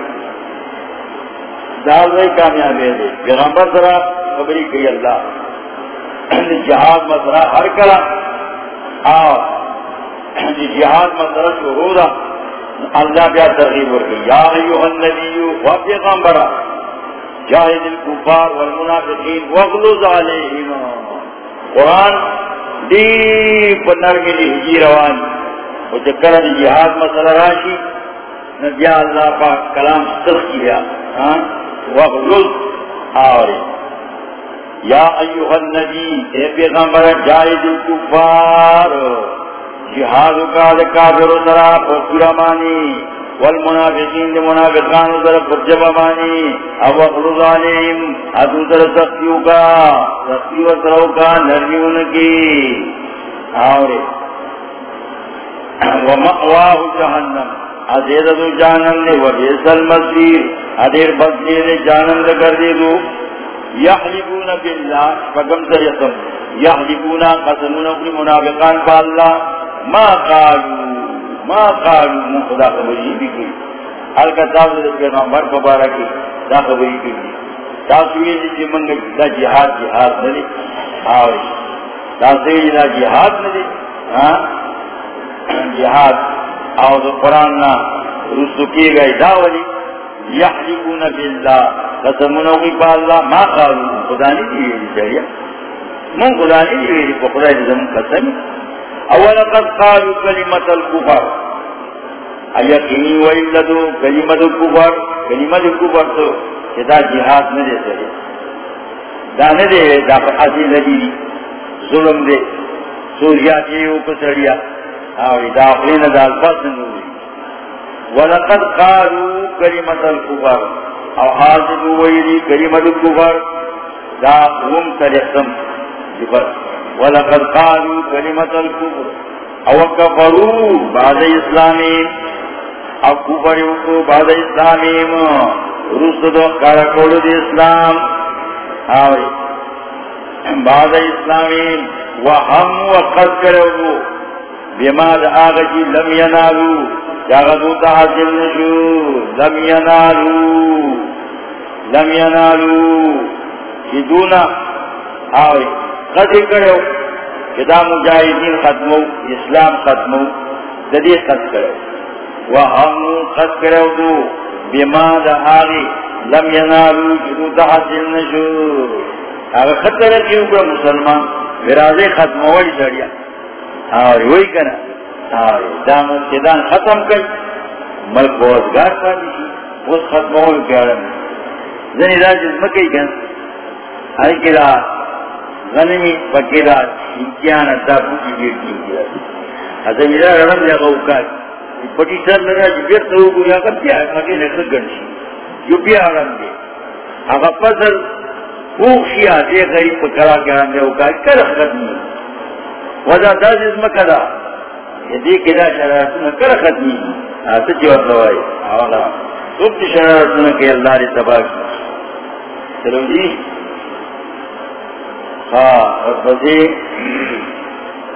دا روئی کامیابی دی پیغمبر ذرا خبری کئی اللہ جہاد مسرا ہر کلا آو جہاد مسرا شروع دا اللہ بیا ترغیب ورکی. یا ایوہ النبیو و پیغمبرا جاہد الکفار والمنافقین وغلوز علیہم قرآن دی پنرمی لی حجی روانی. وہ چکر جی جہاد مسئلہ راشی. نبیا اللہ پاک کلام سخ کیا. ہاں؟ وغلل آوری. یا ایوہ النبی، اے پیغمبر جائد الکفار. جہاد کا دکافر سرا پورا مانی، والمنافقین دی منافقان در پرجب مانی او وغلل علیہم ادو در سختیو کا سختیو سرو کا نرمیون کی۔ آوری ومأواه جہنم۔ ادیر دو جانم نے وبیس المصیر۔ ادیر بدیر جانم دے کر دے دو یحلبون باللہ، فکم سیتم یحلبون قسمون اپنی منافقان با اللہ۔ ما قالو ما قالو من خدا خبری بھی کی الکتاب دے پیغمبر مبارکی دا خبری بھی کی تاسوی جی منگ دا جہاد جہاد ندی آوری تاسوی دا جہاد ندی ہاں؟ جہاد. او دو قرآن نا رسو کی گئی داولی یحلقون باللہ. قسمونوی پا اللہ. ما قالو خدا نہیں دیویلی چاہیا من خدا نہیں دیویلی پا خدا جزم قسم اولقد قالو کلمت الکفر ایقینی ویلدو کلمت الکفر کلمت الکفر تو چدا جہاد ندے چاہیا دا ندے دا پا حسین ظلم دے. سوریاتی او کسریا اور داخلین دا الفاظ نوری ولقد قالوا کلمت الكفر. او حاضر ویلی کلمت الكفر. دا هم تلقم ولقد قالوا کلمت الكفر. او کفروا بعد اسلامیم او کفر بعد اسلامیم رسد دو کارکولو دی اسلام آوری بعد اسلامیم وهم وقد کرو بیماد آغا لم ینالو جاغدو تا حاصل نشو. لم ینالو لم ینالو جی دونا آوی کرو کدا مجاہدین ختمو، اسلام ختمو جدی قد کرو وهم قد کرو دو بیماد آغی لم ینالو جدو تا حاصل نشو. آغا خطر کیوں کرو مسلمان برازے ختموئی سڑیا اور وہی کرنا اور دام سیدان ختم کر ملک روزگار پاتی تھی اس ختم ہو گیا زنی راج مکئی گن ہر کی غنمی پکی رات امتحان ادا پوچھی گیر کی گیا اصل میرا رڑم جگہ اوکار پٹی سر لگا جی پھر تو گیا کر کیا ہے نکل گنشی جو بھی آرام دے اب اپا سر پوکشی آتے غریب پکڑا کے آرام دے اوکار کر ختم وجہ دا جسم کدا یدی کدا شرارتنا کر ختمی آتا جواب دوائی آوالا سب کی شرارتنا کہ اللہ نے تباہ کی چلو جی ہاں،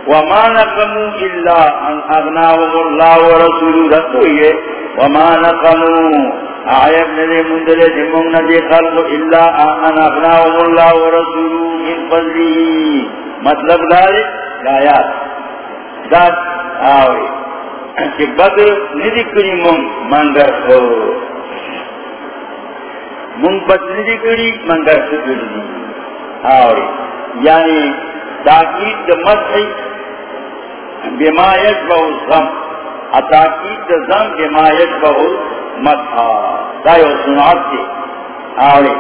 وما نقموا إلا أن أغناهم الله ورسوله۔ رسوله وما نقموا۔ آيب ندي مندل دمون ندي خلق الله ورسوله من فضله۔ مطلب ذلك آيات ذات کہ بدر ندی کری من منگر ہو من بد ندی کری، منگر سے کری۔ آوي یعنی تاکید مسحی بما يشبه الزم اتاکید زم بما يشبه المدحا دا یو سنعت دی. آوری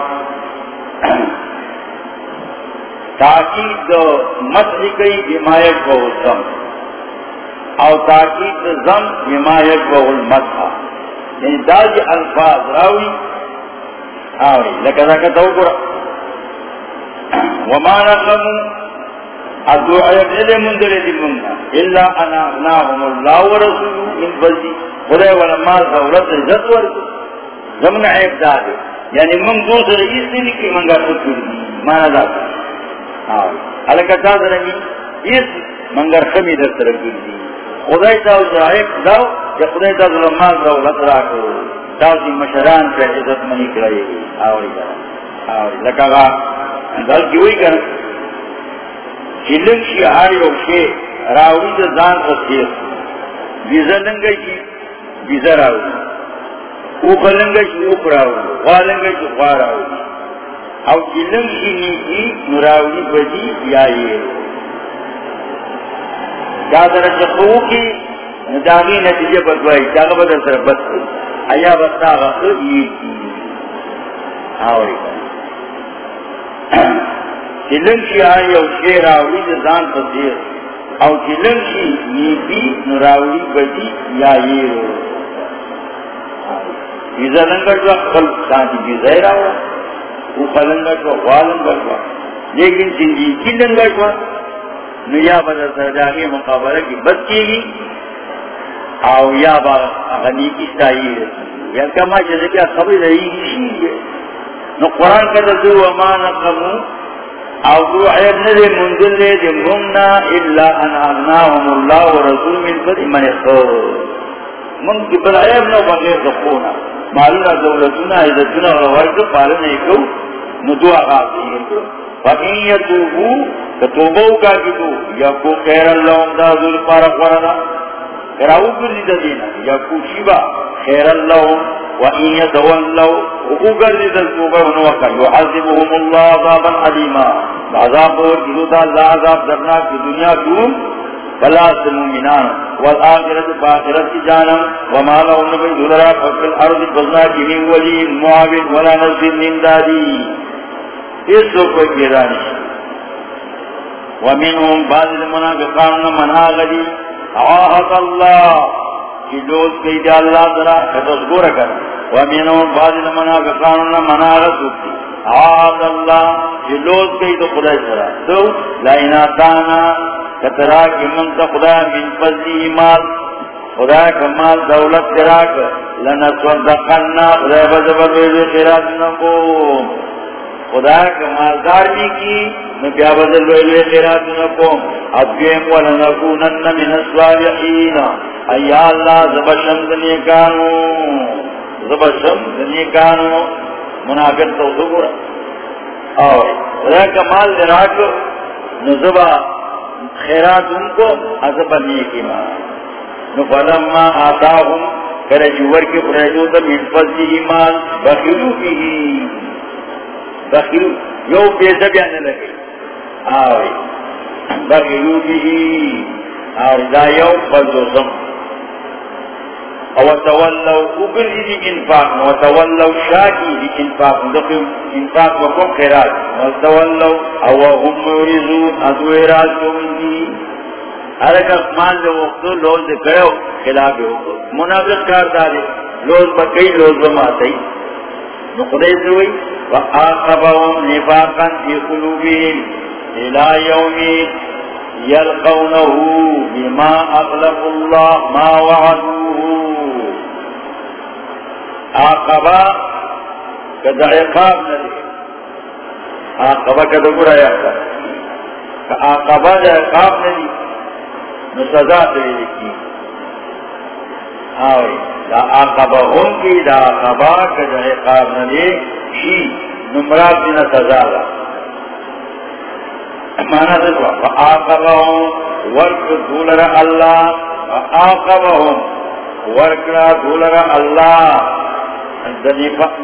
تاکید مسحی کئی بما يشبه الزم او تاکید زم بما يشبه المدحا یعنی دا دی الفاظ راوی. آوری لکہ ذاکہ تو کرا وما نقمو ادو عیب ندے مندلے دی منگا اللہ انا اغناهم اللہ ورسولو من بلدی خدای ولما زورت عزت ورکو زمن عیب دادے یعنی من دوسر اس دلی کی منگا خود مانا دادا حلکہ تازہ نمی اس منگر خمی در طرف دی خدای تاو عیب داو. یا خدای تاو لما زورت راکو تازی مشران پر عزت منی کرائی آوری کرا آوری لکہ گا دل کی ہوئی کرا چلنگ شی آری او شی راوی دا زان خسیر بیزا لنگا شی بیزا راوی اوکا لنگا شی اوک راوی خوا لنگا شی خوا راوی او چلنگ شی نیکی نراوی بدی یا یہ دادر چکو کی ندامی نتیجہ بدوائی. چاگا بدر سر بس ایا بستا غصر یہ کی. آوری چلن شی آئی او شی راوی دان تصیر او چلنشی نیبی نراوی بدی یا یہ رو. بیزا لنگا جو خل سانتی بیزا راو او خلنگا جو خوالنگا جو لیکن سنجی کی لنگا جو نیا بدر سرداغی مقابلہ کی بد کی گی؟ او یا با غنی کی ستائی رسی. یا کما جیسے کیا خبر رہی گی شی نو قرآن کا دو وما نقمو او دو عیب ندے منزل لے دے ممنا الا ان اغناهم اللہ ورسول من فدی من خور من کی بل عیب نو بغیر دخونا معلومہ دولتنا عزتنا غوائد پالنے کو ندو آغاز دیئے فَإِن يَتُوبُوا كَتُوبَوْا كَاكِدُوا يَكُو خَيْرَ اللَّهُمْ دَا ذُلْ فَارَقْ وَرَنَا کراؤ کردی دا دینا یکو شیبا، خیر اللہ وَإِن يَتَوَلَّوْا وَقُو کردی دا توبہ ونوکا يُعَذِبُهُمُ اللَّهُ عَذَابًا عَلِيمًا عذاب اور جلوتا اللہ عذاب درناک کی دنیا کیوں بلا سمومنان والآخرت فآخرت کی جانم وما لهم نبی دلرا ففل الارض بزنا کی من ولی معاون ولا نزل من دادی اس لوگ کوئی پیرانی ومنهم بعض المنافقان من آغدی عاہد اللہ کی لوز کئی دی اللہ ذرا تصور کر ومنهم بعض المنافقان من آغد عاہد اللہ کی لوز کئی خدا ذرا تو لائنا تانا کترا کی منت خدا من فضلی مال خدا کمال دولت تراک لنصدقنا خدا بزبر ویدو خیرات نکوم. خدا کا مالدار بھی کی، میں بیا بدل ویلے خیرات نکوم. ادویم ولنکونن من الصالحین. ایا اللہ زبشم دنیکانو زبشم دنیکانو منافق تو سکورا اور خدا کا مال دراک نزبا خیرات ان کو عذب نیکی ماں نفلما آتاهم کرجور کے پریجوز من فضلی مال بخیلو کی بخیلو، یو پیسہ بیانے لگے. آوری بخیلو بھی آوری دا یو فضو سم او تولو اگلی دی انفاق و تولو شاکی دی انفاق دقی انفاق وکم خیرات و او هم مورزون ادو اراد کومنگی ہر ایک وقت لوز دے کرو خلاف ہو منافق کار دارے لوز بکئی لوز بماتے نقدے سے ہوئی وآقبهم نفاقا في قلوبهم إلى يوم يلقونه بما أغلق الله ما وعدوه. آقبا كذا عقاب نري آقبا كذا قرى يحضر آقبا كذا عقاب نري نو سزا دے لکی. آوے، دا آقابا ہم کی، دا آقابا کجا اقاب ندے شی، نمرات دینا سزا دا. مانا دکوا ورک دولر اللہ فا آقابا دولر اللہ نفاق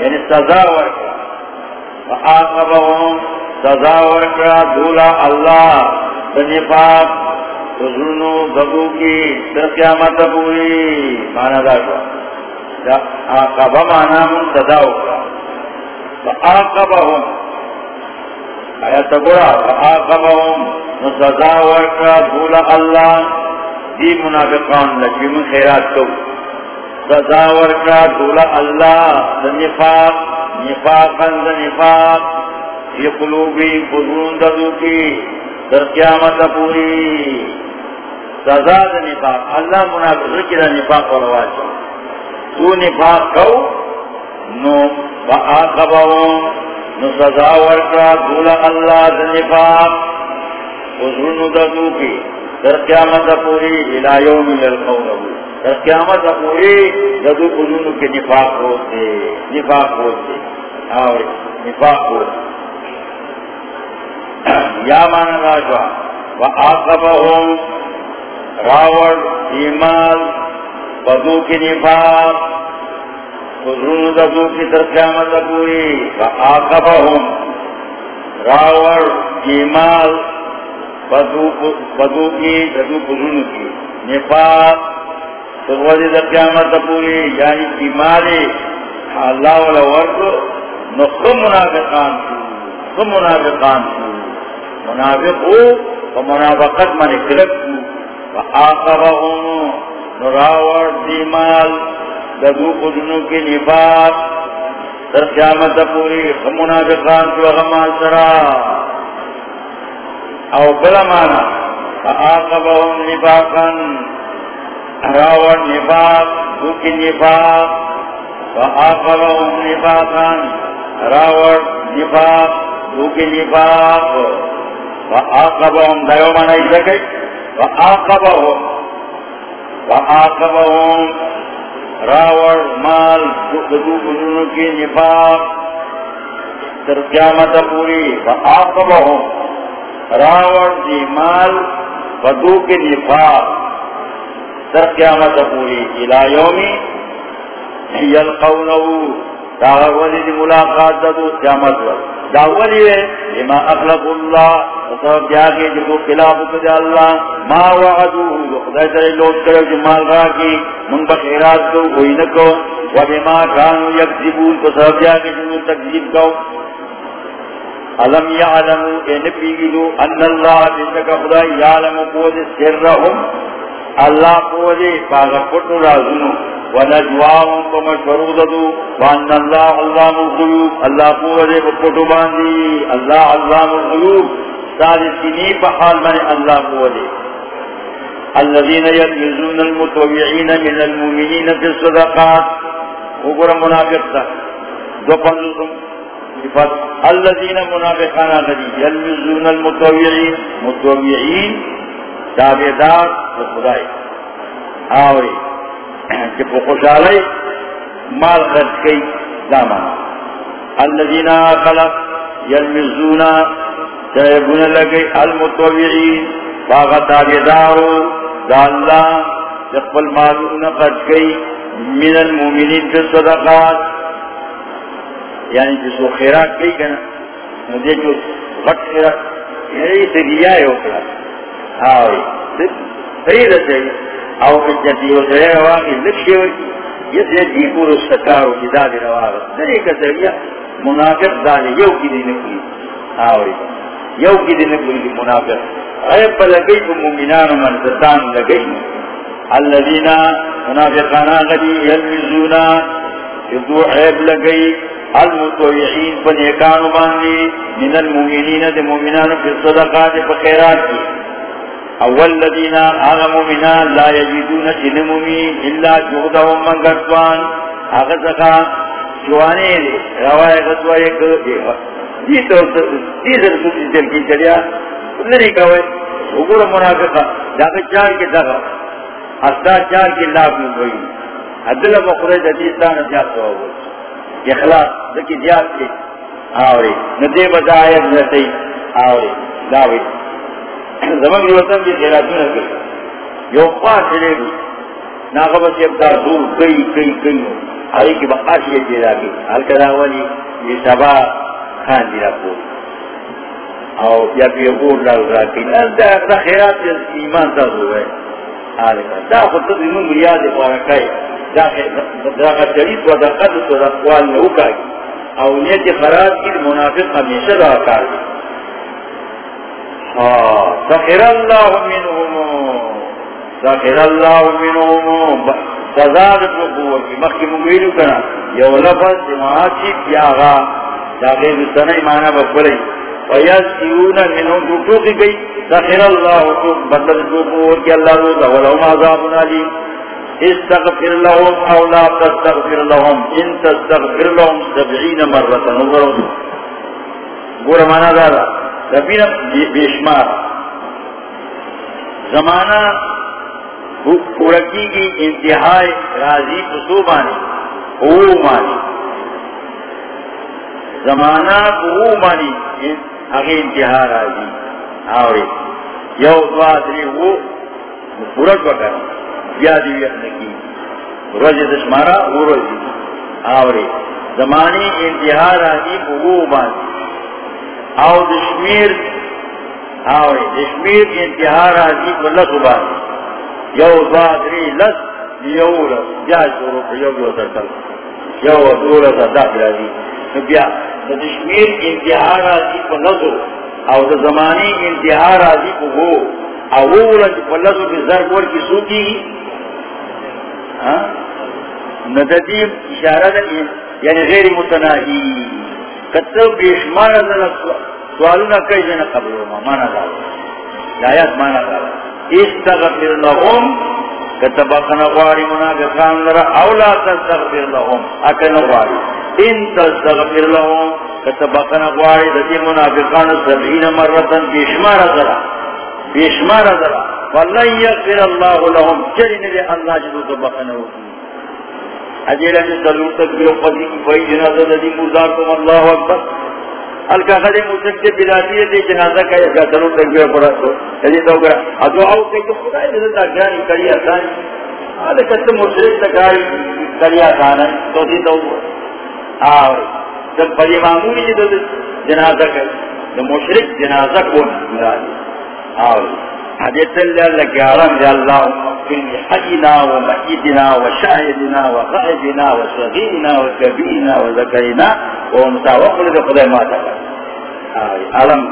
یعنی سزا ورک سزا ورک دولا اللہ نفاق حضرنو دبو کی در قیامت پوری، مانا دا شوا آقابا مانا من صدا فآقابا ہم آیت قرآ فآقابا ہم ورکا دولا اللہ. دی منافقان لکی من خیرات کو صدا ورکا دولا اللہ. دنفاق نفاقا دنفاق فی قلوبی قدرون ددو کی در قیامت پوری. سزا دا نفاق. اللہ منافق کی دا نفاق تو نفاق کو نو فآقبهم نو سزا ورکا دولا اللہ در قیامت پوری در قیامت پوری کے نفاق ہوتے نفاق ہوتے اور نفاق ہوتے [CLEARS THROAT] یا مانا راجوا وآقبهم راوڑ ایمال بدو کی نفاق. حضرون ددو کی ترقیامت پوری فآقبهم راوڑ ایمال بدو کی ددو حضرون کی۔ نفاق۔ سروزی ترقیامت پوری یعنی ایمالی اللہ والا ورکو نخم منافقان شو خم منافقان شو منافق ہو تو منافقت من کلک ہو فآقبهم نراور دیمال ددو قدنو کی نفاق، در قیامت پوری منافقان تو غمال سرا او بلا مانا فآقبهم نفاقا راور نفاق دو کی نفاق فآقبهم نفاقا راور نفاق دو کی نفاق فآقبهم دیو مانا ایسا کئی فآقبهم فآقبهم راور مال دو کنونو کی نفاق، تر قیامت پوری فآقبهم راور دی جی، مال فدو کی نفاق۔ تر قیامت پوری، الى یومی یلقونہو۔ داغر ولی دی ملاقات دو قیامت وقت داولی ہے. لما اخلق اللہ. وصف جاگے جب خلاف کدے اللہ. ما وعدوه جو خدای ترے لوٹ کرے جو مال را کی. من بخیرات کو کوئی نکو وبما کانو یکذبون. وصف جاگے جو تکذیب کو علم یعلمو اے نبیگلو ان اللہ جنک خدای یعلمو قوز سرهم اللہ قوز پاگا پتو رازنو ونجواهم ومشوروددو وان اللہ علام الغیوب اللہ قوة بکتو باندی اللہ علام الغیوب سالسینی بحال من اللہ قوة الذين يلمزون المتوعين من المؤمنين في الصدقات. وقرا منافقتا دو قنصم الذين منافقانا غدي. يلمزون المتوعين. متوعين تابدار وخدائی آوری. کہ خوشحالی مال خرچ کی دامان الذین خلق یلمزونا چہبون لگئی المتوبعین باغا تابدارو دا اللہ جقبل مالون خرچ کی، من المومنین فی صدقات یعنی جسو خیرات کی کنا مجھے جو غٹ خیرات یعنی سریعہ ہے اوکلا آوئی صحیح رہتے ہیں او کچھتی ہو سرے روا کی لکشی ہوئی. یہ سیدی پورو ستارو کی دادی روا رہا دلی کسریا منافق دادی یو کی دی نکلی. آوری. یو کی دی نکلی منافق. غیب لگئی پا مومنان و منزدان لگئی. الذین منافقانا غدی یلمزونا ادو عیب لگئی. المتویعین پا نیکانو باندی. من المومنین دی مومنان فی صدقات پا کی. اول الذين آغموا منا لا يجدون جنمومي إلا جهدهم من قطوان. آغا سخا جواني روائے غطوائے جی تو تیسر سوچی دل کی چلیا نہیں کہوئے اگر منافقہ جاکہ چار کی دغا استا چار کی لاکھ میں ہوئی عدل بخورے جدیستان جات ہوا ہوئی اخلاص دکی جات کی آوری ندے بجائے نتی آوری داوی زمان کی وطن کی خیراتوں نے کئی یو پاس لے گئی ناغبت جب دور کئی کئی کئی آئی کی بقاشی جیرا کی حلکہ داولی یہ سبا خان جی دیرا پور او یا پی اگور لاغ راکی دا دا خیرات ایمان دا ہوئے آلکہ دا خود تب ایمان مریاد پارکائی دا خیرات جریت و دا قدس و دا قوال میں اکائی او نیت خراب کی، منافق ہمیشہ دا کار دی سخر اللہ منہم سخر اللہ منہم سزاد کو کی مخی مگویلو کنا، یو لفظ جماعتی پیاغا داخل سنئی معنی بکلی ویسیون منہم رکوکی گئی سخر اللہ کو بدل کو کی اللہ روزا ولہم عذاب علی استغفر لهم او لا تستغفر لهم، ان تستغفر لهم سبعین مرتا. نظر گورا مانا دادا ربینا بیشمار. زمانہ پورکی کی انتہائی راضی پسو مانی او مانی زمانہ او مانی اگے انتہا راضی. آوری یو دواتری وہ پورک وکر یا دیویت نکی. روز دشمارا وہ روزی. آوری زمانی انتہا راضی وہ مانی او دشمیر آوری دشمیر کی انتہا راضی کو لس بانی یو دواتری لس، یو، لس. بیا شروع پر یو یو ترکل یو دو لس داخل راضی بیا دشمیر کی انتہا راضی کو لسو، او د زمانی انتہا راضی کو ہو او وہ لس پر لسو کی ضرور کی سوکی ندیم اشارہ دیں یعنی غیر متناہی کتب بیشمار کئی ما مانا مانا استغفر لهم منافقان لرا اولا تستغفر لهم. ان تستغفر لهم دتی منافقان سبعین مرتن بیشمار ذرا بیشمار ذرا واللہ یغفر اللہ لهم. چلی نبی اللہ جدو تبقنا وکی اجیلہ جو سلور تک بیو قدی کی فائی جنازہ ددی مردار کم اللہ اکبر۔ الکا خدی مسکتے بلاتی دی جنازہ کا یا سلور تک بیو پڑا تو۔ یعنی تو گرا ادو آو کئی تو خدای دلتا گرانی کری آسانی۔ آدھے کتے مشرک تکاری کری آسانا تو دی تو آو جب پری معمولی جی جدو جنازہ کئی مشرک جنازہ کو مرانی آو حدیث اللہ لکی عرم دی اللہ۔ اغفر حجنا و مجدنا و شاہدنا و غائبنا و صغیرنا و کبیرنا و ذکرنا و متاوقل دی خدای ماتا کر عرم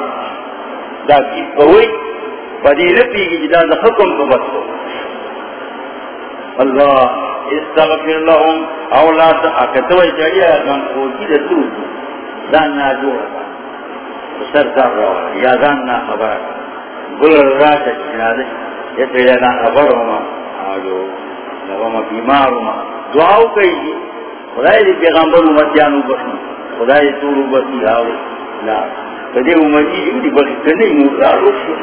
استغفر لهم اولا اکتوی چڑیا گن خوکی دا تو دان نا جوڑا سر سر رہا یا دان نا خبر گل راتا چنادے یہ تیرے نا خبر ہوما آجو بیمار ہوما دعاو کئی جی خدای دی پیغمبر امتیانو بخی خدای دی طور بخی آوری لا امتی جو دی بخی کنی مورا روشو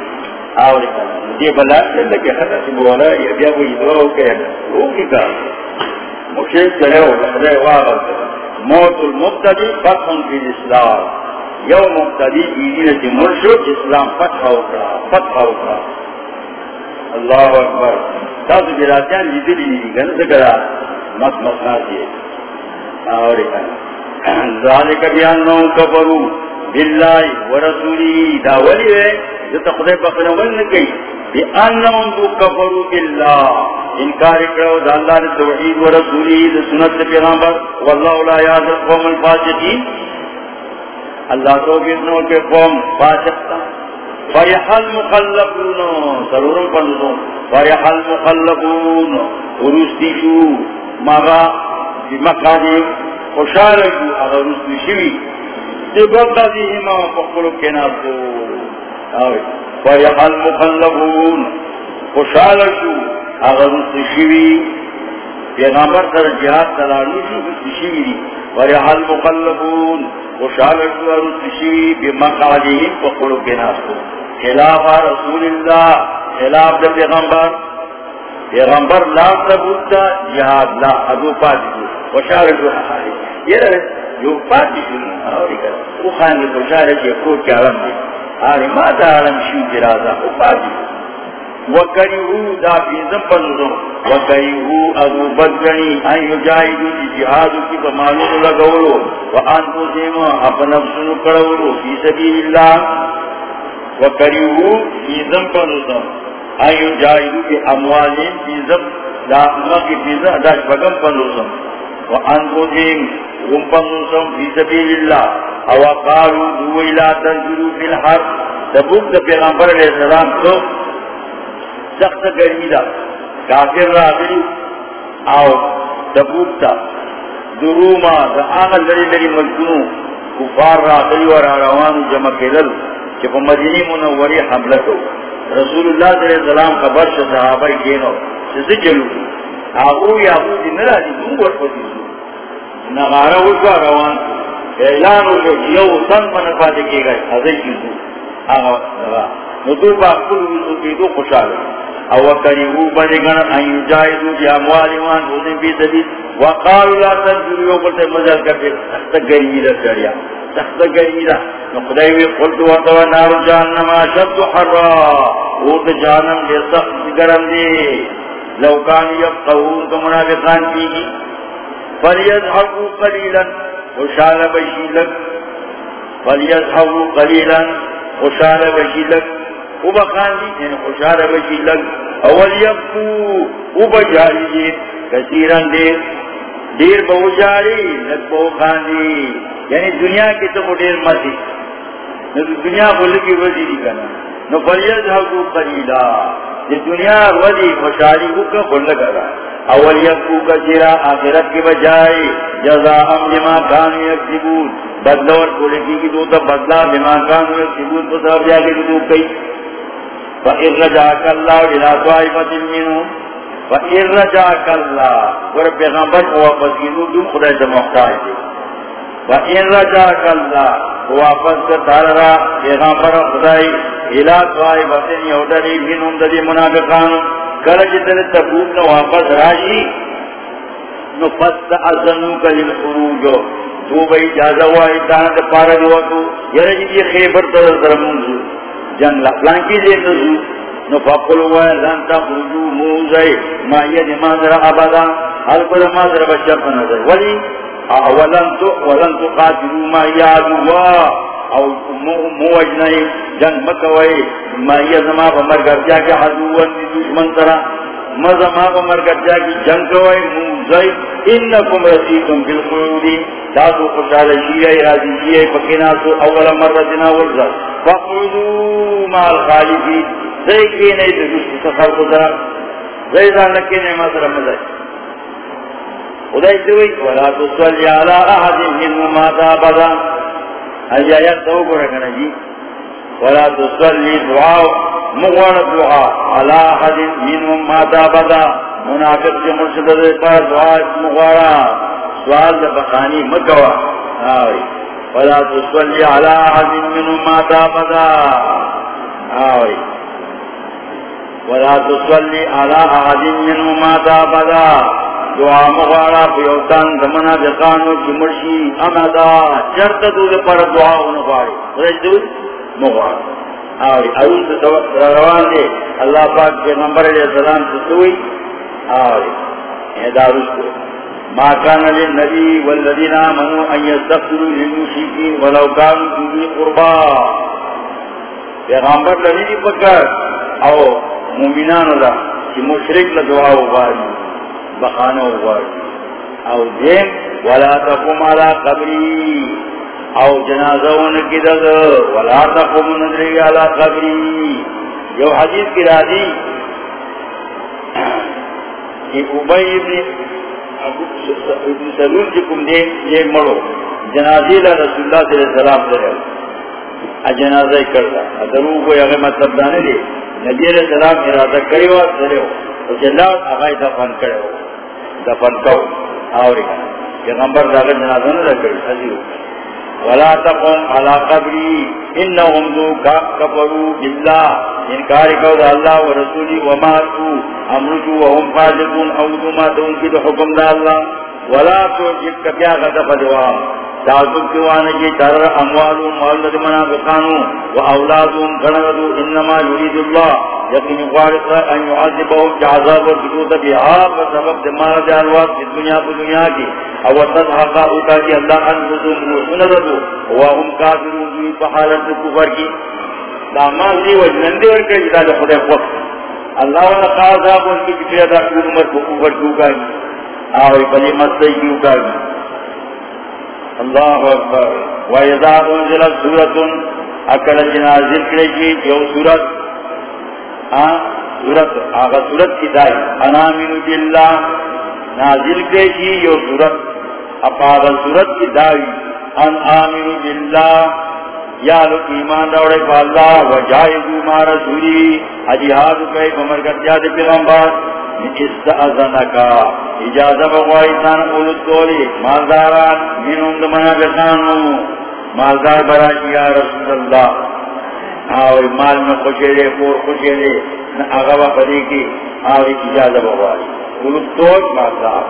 آوری دی بلا سی بولا یا بیا کوئی دعاو کئی کار ہو خدای موت المبتدی فتحن فی الاسلام یو مبتدی مرشو اسلام فتح اکرا فتح اللہ اکبر تاسو جراتیان جیدلی نیدی گن سکرا مس مسناتی آوری کنا ذالک بیاننو کفرو باللہ ورسولی دا ولی ہے جتا خدای بخنا ولن کئی بی انہم دو کفرو باللہ انکار کرو دا اللہ نے توحید ورسولی دا سنت پیغامبر واللہ لا یاد القوم الفاسقین اللہ تو کتنوں کے قوم فاسقتا فرح المخلقون ضرورم پندوں فرح المخلقون ورستی شو مغا بمقادی جی، خوشارکو اگر رستی شوی تبقى دیهما جی فقلو کناسو فرح المخلقون خوشارکو اگر رستی شوی پیغمبر سر جہاد تلالو شو رستی شوی فرح المخلقون خوشحال رسوشی بمقالہم پکڑو کے ناسو خلاف رسول اللہ، خلاف دا پیغمبر. پیغمبر لا تبوتا جہاد لا ادو پاتی دو خوشحال رسوشی یہ رہے، جو پاتی دو آوری کرا وہ خانی خوشحال رسوشی کیا عالم دی. آری ما دا عالم شیو جرازا جی وہ پاتی دو وکریہو دا فیزم پنزم وکریہو ادو بدگنی ان یجاہدو جی جہادو کی بمانون لگولو وانتو دیما اپنفسنو کرولو فی سبیل اللہ وکریہو فیزم پنزم ان یجاہدو کی اموالین فیزم دا امکی فیزم دا شبگم پنزم وانتو دیم غم پنزم فی سبیل اللہ او قالو دو تنزلو فی الحر تبوک دا پیغمبر علیہ السلام تو سخت گرمی دا. کافر را گری آو تبوک تا دروما دا آغا لری لری ملکنو کفار را گری و را روانو جمع کلل چی پا مدینی منوری حملتو رسول اللہ صلی اللہ علیہ وسلم خبر شا صحابہ کینو چیزی جلو. آغو یا آغو دی نرا دی، دون گوش پتی سو نغارا وشا روان اعلان وشو یو سن منفاتے کے گئے حضر کی چیزو آغا نتو با کل وزو کی دو خوشحال. او کریہو بدگن ان یجاہدو بی اموالیوان حسن بی دبی وقالو لا تنجوریو بلتے مزل کرتے. سخت گرمی دا چڑیا سخت گرمی دا نقدائی وی قلت وطوہ نار جہنم شد حرا. اوت جہنم دے سخت گرم دے. لو کان یبقہون تو منافقان کی گی فلیدحقو قلیلا خوشحال بشیلک فلیدحقو قلیلا خوشحال بشیلک او بخان دی یعنی خوشحال بشی لگ. اول یبکو، او بجاری دی کثیران دیر. دیر بہو جاری، لگ بہو خان دی یعنی دنیا کی تو دیر مزی نو دنیا بلکی وزی دی کنا. نو فریض حقو قلیلا. دی دنیا وزی خوشحالی کو کا بھل لگا اول یبکو کثیرا، آخرت کی بجائی جزا ہم لما کانو یکسبون بدلور کولکی کی دو تا بدلا لما کانو یکسبون تو سب جاگے دو کئی. رَجَعَكَ اللَّهُ إِلَىٰ طَائِفَةٍ مِّنْهُمْ رَجَعَكَ اللَّهُ پیغمبر کو واپس کیوں دو خدا سے محتاج دے۔ رَجَعَكَ اللَّهُ واپس تارا پیغمبر خدای إِلَىٰ طَائِفَةٍ مِنْهُمْ دَدِي مُنَافِقَانُ۔ جی واپس نو تو بھئی جازہ ہوا تو۔ یہ خیبر تر درمونزو جنگ لفلان کی دے نزو نو فقل ہوا لن تخرجو موزائی ما ید مازر ابدا. حل پر مادر بچر پر نظر. ولی ولن تو ولن تو قاتلو ما یادوا او موجنائی جنگ مکوائی ما ید ما بمرگر جا کے حضوان دشمن ترہ مزا ما بمرگر جا کی جنگ کوائی موزائی انکم رسیکم بالقیودی تاسو خوشحال شیعی، راضی شیعی پکناسو اولا مرتنا ورزا. فقودو مع الخالفی زی کی نہیں تو جس کی سفر کو ذرا زی دان لکی نہیں مازر مزائی خدای دوئی ولا تصلی علی احد منو ماتا بدا حجی آیات تو کو رکھنا جی ولا تصلی دعا مغوار دعا علی احد منو ماتا بدا منافق جو مرشد دے پر دعا مغوارا سوال دا بخانی مکوا. ولا تصلی علی احد منو ماتا بدا آوری ولا تصلی علی احد منو ماتا بدا دعا مغارا پیوتان دمنا دقانو کی مرشی امدا چرت دو دے پر دعا انفاری رج دو آوری اول روان دے اللہ پاک کے نمبر علیہ السلام تسوئی آوری احداروش کو. ما كان للنبي والذين آمنوا أن يستغفروا للمشركين ولو كانوا في قربا. پیغمبر لدی پکر او مومنان اللہ کہ مشرک لدعا وغاری بخانه وغواړي او دیم، ولا تقوم على قبري او جنازون کی دغ ولا تقوم ندری على قبري۔ یو حدیث کی راضی کہ ابی ابن ابن سلول جی جکم دے یہ مڑو جنازی اللہ رسول اللہ صلی اللہ علیہ وسلم دے۔ جنازہ کرتا۔ ادرو کو یہ مطلب دانے دے نبی علیہ السلام ارادہ کرے ہوا سرے ہو جلال آغای دفن کرے ہو دفن کو آوری۔ پیغمبر داغ جنازہ نہ کری حضی ہو ولا تقم على قبري انهم ذو كفروا بالله. انكار قول الله ورسوله وماتوا. امرجوا وهم فاسقون. او ما تنكد حكم الله. ولا تعجبك يا غضب دوا تعجب کیوانا جی تر اموالهم والد منافقانو و اولادهم غنغدو انما يريد الله یقین غارق ان يعذبهم جعذاب والجدود بها وسبب دمار جانوات في الدنيا في الدنيا کی او تضحقا اوتا کی اللہ انفسهم وسنددو وهم کافرون جوی پحالت کفر کی. دامان دی وجنندی ورکے جدا لخدے وقت اللہ وانا قاضاب ان کی پیدا کون عمر کو کفر کیوکا گی آوی بلی مسئی کیوکا گی اللہ اکبر. وَإِذَا انزلت سُورَةٌ اکل جنازل کرے کی جو سورت سورت آغا سورت کی دائی. انامن باللہ نازل کرے کی جو سورت اپا سورت کی دائی. ان آمن باللہ. یا لو ایمان دوڑے پا اللہ و وجائزو ما رسولی. اجہاد کئی بمر بمرکت جاد پیغمبر. استعذنکا اجازہ بغوائی تان قلت کولی. مالداران من اند منافقانو مالدار براشی یا رسول اللہ. آوی مال میں خوشے لے پور خوشے لے اغوا پدی کی آوی اجازہ بغوائی قلت کولی مالدار.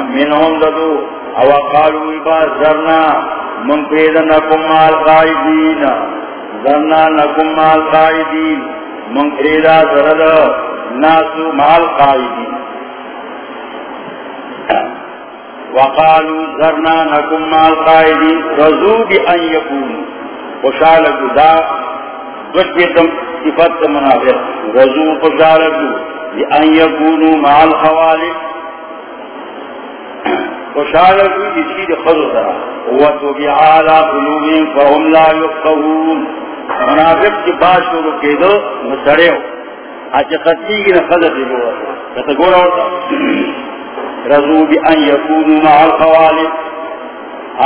من اند او قالو ابا زرنا، من قید نکم مال قائدین. زرنا نکم مال قائدین. من قیدہ زرد ناسو مال قائدین. وقالوا ذرنا نکم مال قائدین. رضو بی ان یکونو. خوشالکو دا دوشبیتم صفت منافق. رضو خوشالکو بی ان یکونو مال خوالک خوشالکو جسی دی خضو سرا وطو بی عالا قلوبین فهم لا یقہون منافق کی بات شروع کے دو مسڑے ہو اچھا خطی کی نفذ دی لو کتا گورا ہوتا رضو بی ان یکونو مع الخوالد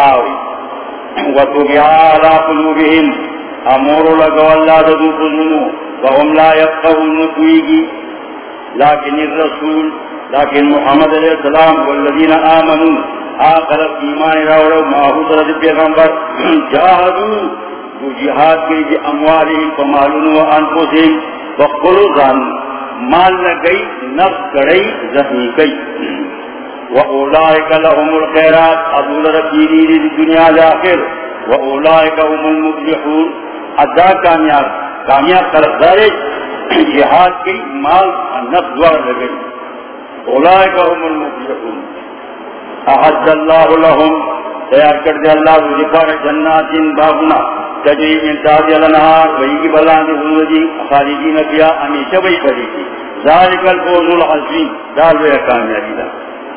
آوی. وطبعا علا قلوبهم امورو لگو اللہ ددو قلونو وهم لا يفقهون نکویگی. لیکن الرسول لیکن محمد علیہ السلام والذین آمنوا آخرت ایمان راورو معاہو سرد پیغمبر [CLEARS THROAT] جاہدو جو جہاد کے جی اموالهم فمالون و انفسهم وقلو زان مال لگئی نفس کڑئی زہنی کئی وَأُولَئِكَ لَهُمُ الْخَيْرَاتِ أَبُولَ رَكِينِي لِدِ دُنْيَا الْآخِرِ وَأُولَئِكَ هُمُ الْمُفْلِحُونَ۔ ادا کامیاب کامیاب طرف دارے [CLEARS THROAT] جہاد کی مال نفس دوار لگئی اولئک هم المفلحون. احد اللہ لهم تیار کر دے اللہ ذکر جنات باغنا. تجری من تاج الانہار وہی کی بلان دی خالدین فیا ہمیشہ وہی پڑی تھی ذالک الفوز العظیم. دال وہ کامیابی دا.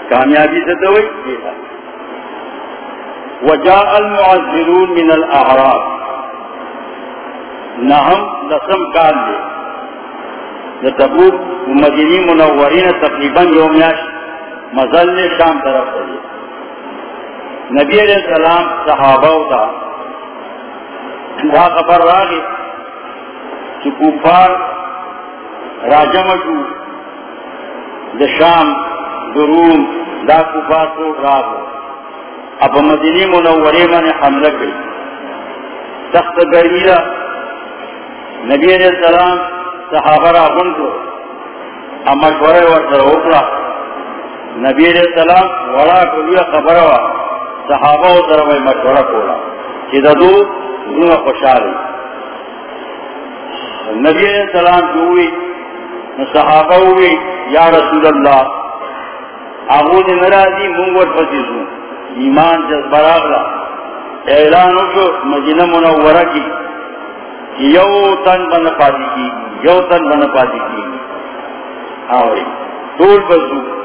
کامیابی سے تو وہی تھا وجاء المعذرون من الاعراب. نہم لسم کال دے. تبوک مدینی منورین تقریباً یومیاش مزل شام طرف دے نبی علیہ السلام صحابہ دا دا خبر راگی چی کفار راجمشو دا شام درون دا کفار کو راگو اب مدینی منوری من حملہ کی سخت گرمی دا نبی علیہ السلام صحابہ را بن کو مشورے ورطر اوپلا نبی علیہ السلام وڑا کو خبر وا صحابہ در میں مشورہ کولا کہ دو دونوں خوشحال نبی علیہ السلام جو ہوئی صحابہ ہوئی یا رسول اللہ آبو نے نرازی منگور پسیسوں ایمان جذب راغلا اعلان ہو مدینہ منورہ کی یو تن بن پاتی کی یو تن بن پاتی کی۔ آوری ٹول بزو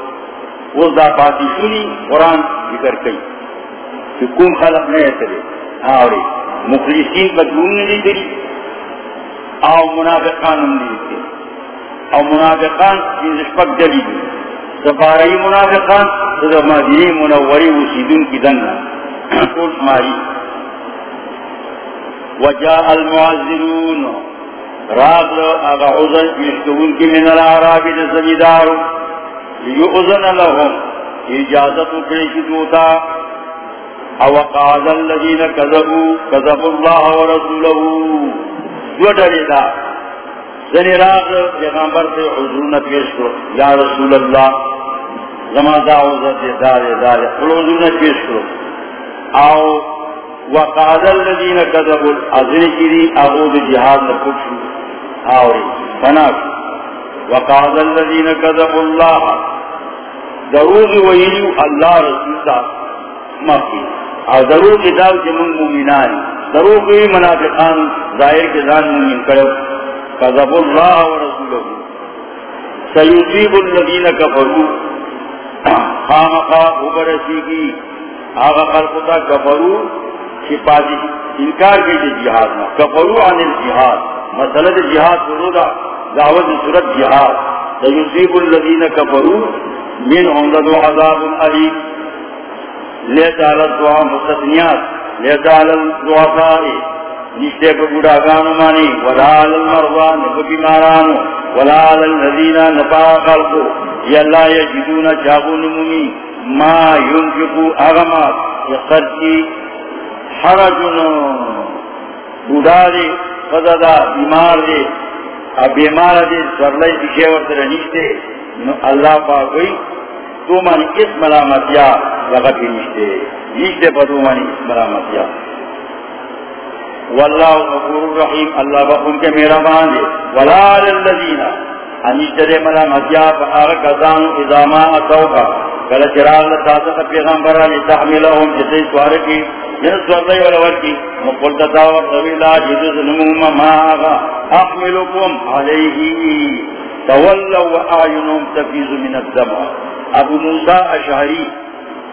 وہ دا پاتی سنی قرآن ذکر کئی۔ کہ کم خلق نہیں اترے آوری مخلصین بدلون نہیں دری او منافقان نہیں دری او منافقان کی نسبت دلی دی۔ سفارئی منافقان تو مدینی منوری وسیدون کی دنگا کول ماری وجاء المعذرون۔ راب لو اغا عذر يشتغون کی من العرابی دا زمیدار لزمیدارو لیعذن لهم. اجازت کریشی دوتا او قال الذين كذبوا كذبوا الله ورسوله دو ڈرے دا. زنی راغ پیغمبر سے حضور پیش کرو یا رسول اللہ. زما دعوت دار دار حضور پیش کرو او وقال الذين كذبوا اذن کری اعوذ جهاد نکوشو آوری فناک وقال الذين كذبوا الله. دروغ ویلیو اللہ رسول اللہ مفی اور ضرور کتاب کے من مومنان ضرور منافقان ظاہر کے ذان مومن کرو قذب اللہ و رسولہ سیوزیب الذین کفرو خامقا ابرسی کی آغا خلقتا کفرو شپادی انکار کی جہاد میں کفرو عن الجہاد مسئلہ دی جہاد ضرورا دعوت صورت جہاد۔ سیوزیب الذین کفرو من عمدد و عذاب علیم لیتا لدعا مستثنیات لیتا لدعفائی نشتے پہ بڑا گانو مانی، ولا للمرضا نکو بیمارانو ولا للذین نپا خلقو یا اللہ یجدون چاہو نمومی ما ينفقو اغمات یقرچی حرجن۔ بڑا دے۔ فضدا بیمار دے اور بیمار دے سرلائی دکھے ورطر نشتے اللہ پاکوئی تو مانی اس ملامتیا لغت نشتے نشتے پا تو مانی اس ملامتیا. واللہ غفور الرحیم، اللہ بخون کے میرا مان دے ولا للذین انشتے دے ملامتیا پا آغا کسانو ازاما اتوکا. کل چرال لتاسق پیغمبرانی تحمیلہم جسے سوارکی. جنس سوارکی ولورکی مقلت تاور طویلہ جدوز نموم ما آغا. احملکم علیہی. تولوا وآینهم تفیز من الدمع. ابو موسیٰ اشعری.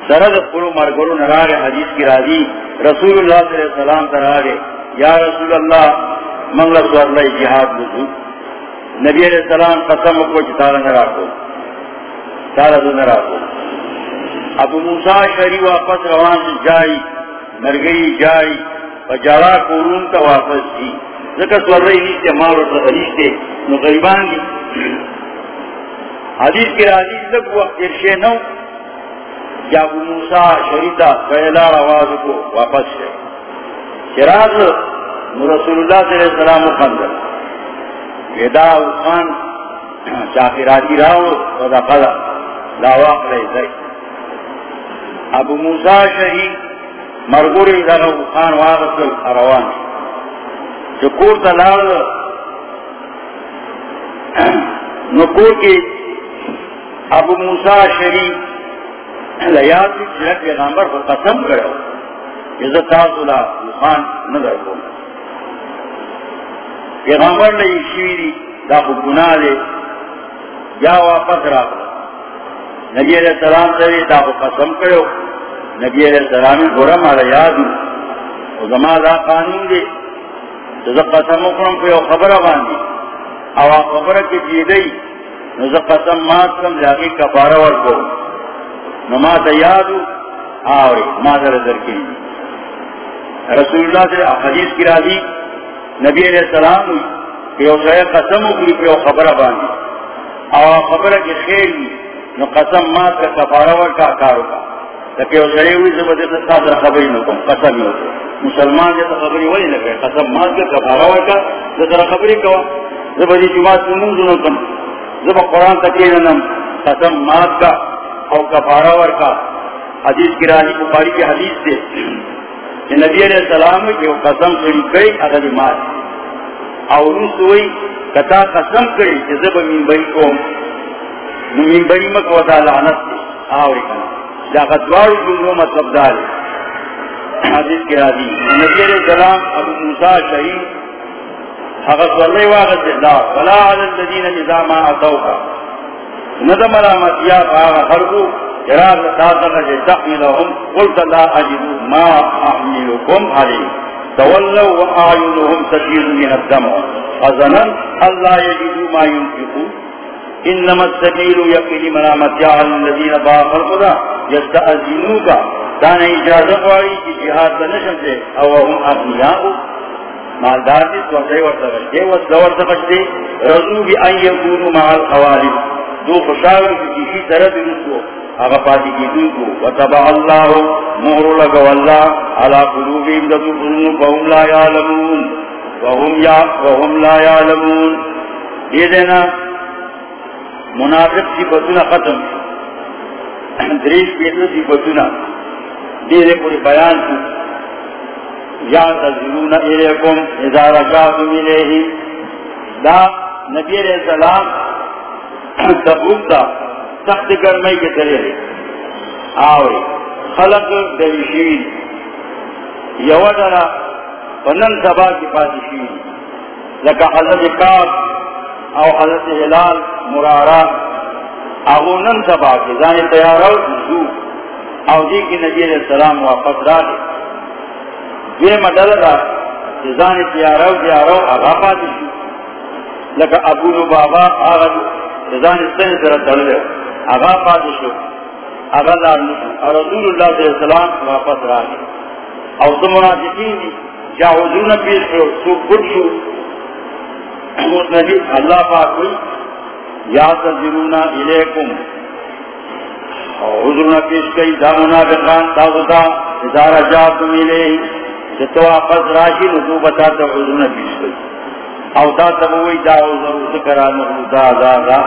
سرد قلو مرگرو نرارے حدیث کی راضی. رسول اللہ صلی اللہ علیہ وسلم ترارے. یا رسول اللہ، منگل سور اللہ جہاد لزو نبی علیہ السلام قسم کو چتارا نراکو تارا دو نراکو ابو موسیٰ اشعری واپس روان سے جائی مرگئی جائی فجارا قرون کا واپس تھی۔ ذکر سور نو غریبان حدیث کے حدیث وقت ارشے نو یا ابو پہلا آواز کو واپس ہے۔ شراز رسول اللہ صلی اللہ علیہ وسلم خندر ویدا خان چاکراتی راو ودا قضا. لا واقع رہی سی ابو موسیٰ شہید مرگوری دا خان واقع روان چکور تلال نکور کی ابو موسیٰ شریف لیات جنک پیغامبر کو قسم کرو. عزت تاثلا خان نظر کو پیغامبر نے شیری دا کو گناہ دے یا واپس را نبی علیہ السلام سے دا کو قسم کرو نبی علیہ السلام گورا مارا یاد زمان دا قانون دے تو قسم اکرم کو خبر باندھی او خبر کی جیدئی نو قسم مات کم جاگی کفارہ ورکو نو ما تیادو آوری، ما در در کی رسول اللہ سے حدیث کی راضی نبی علیہ السلام ہوئی کہ او قسم اکری پہ خبر باندھی او خبر کی خیر ہوئی نو قسم مات کا کفارہ ورکا کارو کا۔ تاکہ او شاید ہوئی زبردست ساتھ خبری نکم قسم ہی ہوتے مسلمان جیسا خبری ولی نکے قسم مات کا کفارہ ورکا زبر خبری کوا۔ زبردی جماعت نموز نکم زب قرآن تکیننم قسم مات کا او کفارور کا حدیث کی راجی بخاری کی حدیث دے۔ نبی علیہ السلام کی وہ قسم کری گئی اگر مات. او روس ہوئی کتا قسم کری کہ زب منبری کو منبری مکو دا لعنت دے آوری کنا جاگت وارو جنگو مطلب دار حدیث کی راجی نبی علیہ السلام، ابو موسیٰ شہید حقت واللہ واغت اللہ ولا علی الذین اذا ما اتوکا ندم علامت یا فاغ خرقو اراد جے تحملهم، قلت لا اجدو ما احملكم علی تولوا وآیونهم تجیر من الدمع. حضنا اللہ یجدو ما ينفقو انما السبیل یقینی ملامت یا علی الذین باقر خدا یستعزنوکا دانا اجازت واری کی جہاد بنشم سے او هم اغنیاؤ مالدار دی تو دے ورتا دے و دور تے بچے رضو بی ان یکونوا مع الخوالف دو خوشال کی کسی طرح دی کو اگا پاتی کی دو کو وتبع اللہ مہر لگو اللہ علا قلوبیم دتو قلوب وهم لا یعلمون وهم یا وهم لا یعلمون یہ دینا منافق سی بتنا ختم دریش پیتر سی بتنا دیرے پوری بیان کی یا تذرون الیکم اذا رجعتم الیہی دا نبی علیہ السلام تبوک دا سخت گرمائی کے چلے رہے آوری خلق دوشین یو ڈرا پنن سبا کی پاسشین لکا حضرت کاب او حضرت حلال مرارا. اگو نن سبا کی زانی تیارو نزو او دی کی نبی علیہ السلام واپس را دے دوے مدل را زانی تیارو تیارو اگا پاسشو لکا ابو لبابا آغا زانی سن سر تلو اگا پاسشو اگا لارنشو رسول اللہ صلی اللہ علیہ وسلم واپس را دے او تو منافقین دی کیا حضور پیش کرو سو کل شو. اس نبی اللہ پاک ہوئی یا تذرونا الیکم. حضور پیش کئی دا منافقان تاغتا ادارہ جا جاتم الیہی جتو آپس راشی نتو بتاتا حضور پیش کئی او دا تبوئی دا حضور ذکرہ نقل دا دا دا.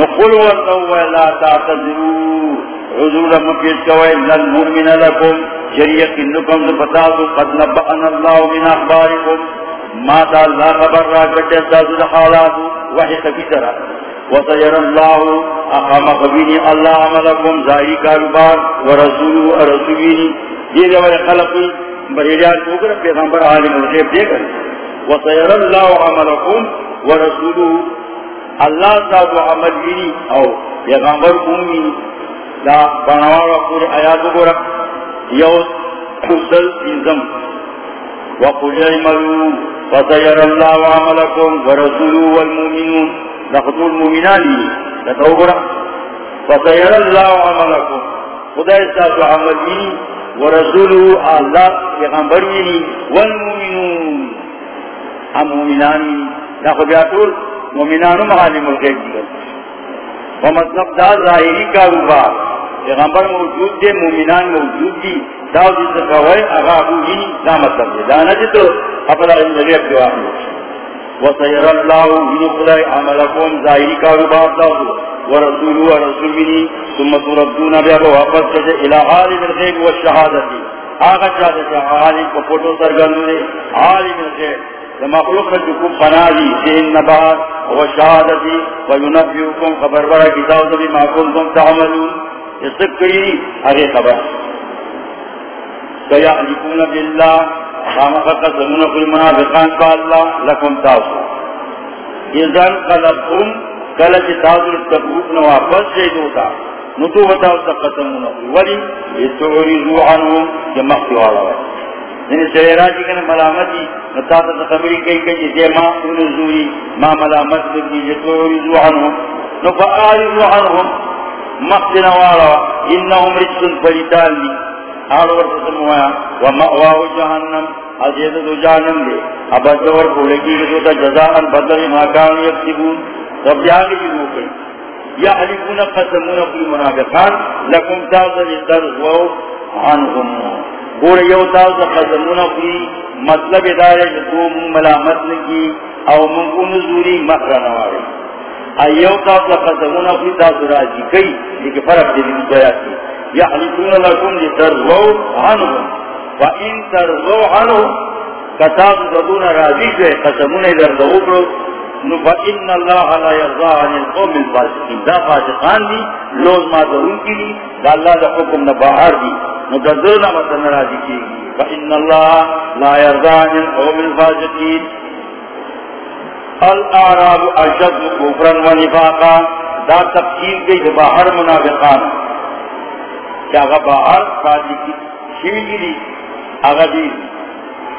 نقل ورطو لا تعتذرو. حضور مکیش کوئی للمؤمن لکم. شریعت انکم زفتاتو قد نبعن اللہ من اخبارکم. ما دا اللہ خبر را کٹے سازو حالاتو. وحی تکیترا وطیر اللہ اقام قبینی اللہ عملکم. ظاہری کاروبار ورسولو ارسولینی یہ جو خلقی. بریلیان کوکر پیغمبر عالم الغیب دے کر وطیر اللہ عملکم ورسولو اللہ سازو عمل بینی او پیغمبر امی دا بانوارا پوری آیاتو کو رکھ یو خسل انزم. وقل اعملوا. فسير الله عملكم ورسوله والمؤمنون. لقد المؤمنان لتوبرا فسير الله عملكم. خدا استاذ عملين ورسوله الله يغنبرين والمؤمنون. ہم مومنان المؤمنان لقد يقول مؤمنان معالم الغيب ومطلب دا ظاہری کاروبار، پیغمبر موجود دے مومنان موجود دی داو دی سکوائے اگا ابو ہی دا مطلب دے دانا جی تو اپنا نبی اب جو آخر وسیر اللہ ہی خدای عملکم ظاہری کاروبار داو ورسولو ورسول منی ثم تردون بیا واپس کجے الى عالم الغیب والشہادتی آغا چاہتے ہیں عالم کو فوٹو سرگندو دے عالم الغیب. مخلوق جکم فنادی سین نبات و شہادتی و ینبیوکم خبر برا کتاب دبی ما کنتم تعملون استقری اگے خبر سیعلکون باللہ خامق قسمون قل منافقان کا اللہ لکم تاسو۔ اذن قلبتم کلچ تاسو تبوک نواپس شیدوتا نتو بتاو تقسمون قل ولی اتعوریزو عنهم جمعتی والا یعنی سیرا جی کنے ملامتی نتا تا خبری کئی کئی جے ما انزوری ما ملامت بکی جتوریزو عنهم نفعاریزو عنهم مخدن والا انہم رجسن فریتان لی آل ورد سموایا ومأواو جہنم، عزیز دو جہنم لے اب ادور کو لگی گئے تا جزاءن بدل ما کانو رب جاگی جی موکل یا حلیفون قسمون قل منافقان، لکم تازل ترزوو عنهم گوڑ یو تازل قسمون قل مطلب ادارے جتو ملامت نکی او من کو نزوری مخرنواری ایو تاسو قسمون اپنی تاسو راجی کئی، لیکن فرق دیلی دی جایا کی. یحلفون لکم لی ترزو عنهم و ان ترزو عنهم کتاسو تدون راجی کئی قسمون لرزو کرو نو فا ان اللہ لا یرضا عن القوم الفاسقین. دا فاسقان دی، لوز ما درون کی دی، دا اللہ دا حکم نباہر دی. نو دا درنا مطلب راجی کی گی اللہ لا یرضا القوم الفاسقین. الاعراب اشد کفرا و نفاقا. دا تفسیر گئی کہ باہر منافقان. کیا اگر باہر فادی کی شیوی دی؟ اگر دی.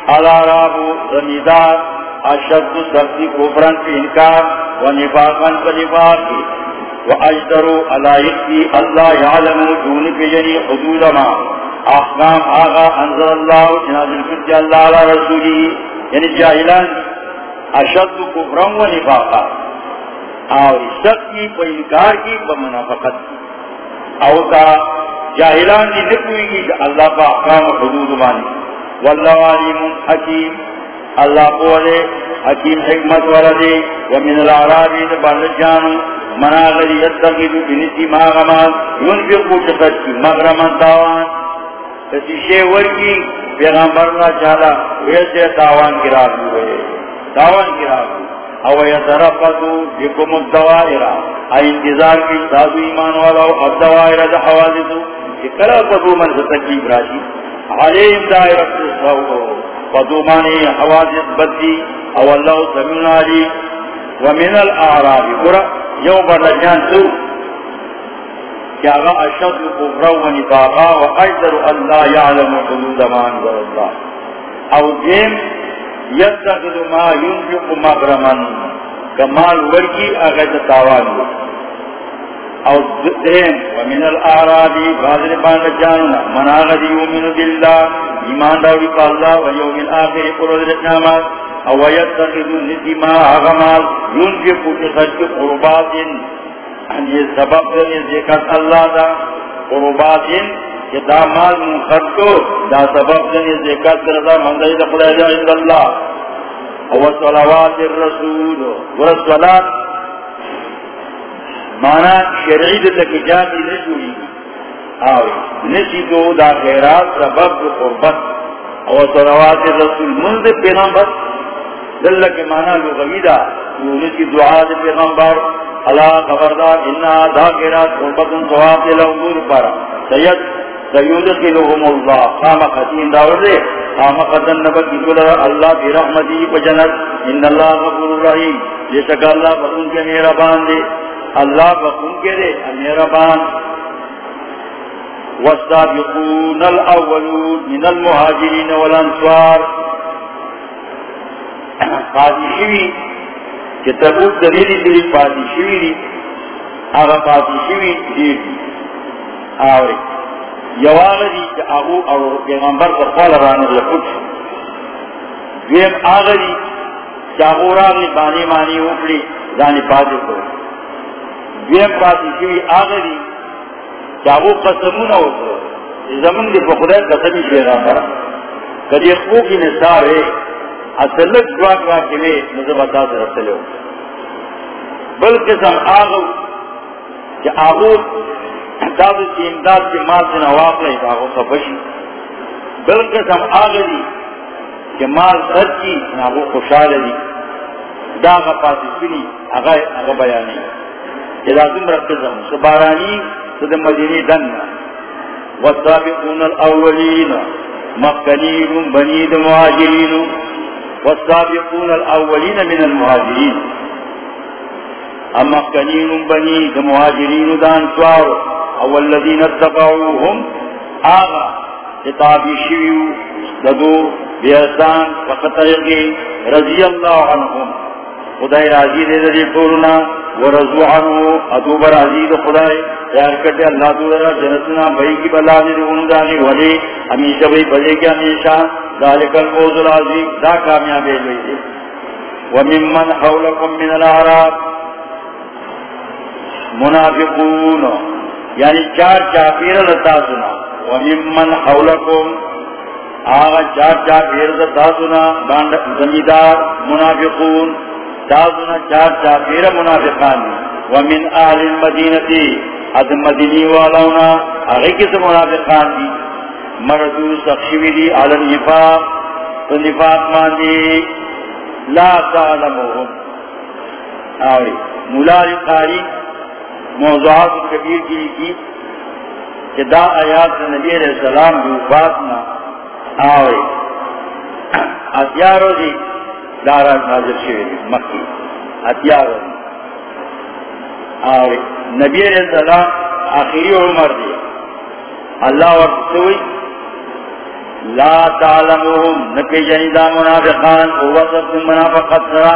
الاعراب زمیدار اشد سختی کفرا کی انکار و نفاقا کا نفاق کی و اجدرو علائق کی اللہ یعلم دون پی حدود ما احکام آغا انظر اللہ جنازل کرتی اللہ علی رسولی یعنی جاہلان، اشد کفرم و نفاقا. اور شک کی پہ انکار کی پہ منافقت. کی او تا جاہلان دی نکوئی گی کہ اللہ پا احکام حدود مانی. واللہ علیم حکیم. اللہ قولے حکیم حکمت ورده ومن العرابی دبال جانو منا غری غلی یتقیدو بنسی ماغمان ينفقو چکت کی مغرمان تاوان۔ کسی شیور کی پیغمبر اللہ چالا ویسے تاوان کی راہ ہوئے تاوان کی راہ ہوئے او یترفضو بکم الدوائرہ ای انتظار کی سازو ایمان والا الدوائرہ دا حوادثو کہ کلا قدو من ستکیب راشی۔ علیم دائرہ سوء قدو مانی حوادث بدی، او اللہ سمین علی. ومن الاعراب. قرآ یو بردجان سو کیا غا اشد کفرا و نفاقا و اجدر اللہ یعلم حدود مان ذر اللہ. او دیم یتخذ ما ينفق مغرما. کمال ورکی اغیت تاوان. ورکی او دین ومن الاعرابی بازر بان جاننا من آغد یومن باللہ، ایمان داوری پا اللہ و یوم الاخر قرد رجنامات او یتخذ نسی ما آغمال ينفق تخرج قربات یہ سبب دنی ذکر اللہ دا قربات کہ دا مال منخد کو، دا سبب دنی زکات کردا مندائی دا خدا جا عند اللہ. او صلوات الرسول و صلات مانا شرعی دا تکی جاتی نشوئی آوی نشی تو دا خیرات سبب دا قربت۔ او صلوات الرسول منذ پیغمبر۔ دلہ کے مانا لغوی دا نشی دعا دا پیغمبر۔ اللہ خبردار، انہا دا خیرات، قربت صواب دے لہمور پارا سید سید سیدخلهم اللہ۔ خام خطین داور دے۔ خام خطن نبت کل اللہ بی رحمتی پا جنت۔ ان اللہ غفور الرحیم۔ یہ شکا اللہ بخون کے میرا بان دے۔ اللہ بخون کے دے میرا بان. والسابقون الاولون من المہاجرین والانسوار قادی شوی کہ تبوک دلیلی دلی قادی شوی دی. آغا قادی شوی دیر دی. آوری. یوال دی کہ ابو اور پیغمبر کو قال ران لکھت ویم آغری چاغورا نے بانی مانی اوپری دانی پادے کو ویم پاتی کی آغری چاغو قسمون اوپر زمن دی بخدا قسمی پیغمبر کدی خو کی نثار ہے اصلک دعا دعا کے لیے نظبتا سے رسلے ہو بلکہ سم آغو کہ آغو دادو کی امداد کے مال سے نواق لے باغو سفشی بلکہ سم آگلی کہ مال سر کی نابو خوشحال دی داغا پاسی سنی اگا اگا بیانی اذا دم رقزم سبارانی سد مدینی دننا والسابقون الاولین مقنین بنید مهاجرین والسابقون الاولین من المهاجرین اما قنین بنید مهاجرین دان سوارو او الذين اتبعوهم آغا کتابی شویو ددو بیاسان وقترقی رضی اللہ عنہم۔ خدای راضی دے دے پورنا ورزو عنہ ادوب راضی دے خدای. تیار کرتے اللہ دو را جنتنا بھئی کی بلا دے دے ان داغی ولی. ہمیشہ بھئی بھلے کی ہمیشہ ذالک الفوز العظیم. دا کامیابی لئی دے وممن حولکم من العراب منافقون. یعنی چار چاپیر لتا سنا وممن حولکم. آغا چار چاپیر لتا سنا زمیدار منافقون. تا سنا چار چاپیر منافقان. ومن اہل المدینتی، از مدینی والاونا اغی کس منافقان دی؟ مردو سخشوی دی علی النفاق. تو نفاق ماندی، لا تعلمهم آوری مولاری قاری موضوعات کبیر کی کی کہ دا آیات نبی علیہ السلام جو باتنا آوے اتیارو دی دارا نازل شوئے دی، مکی. اتیارو دی نبی علیہ السلام آخری عمر دی. اللہ وقت سوئی لا تعلمهم نکی جنیدہ منافقان، او وقت منافقت سرا.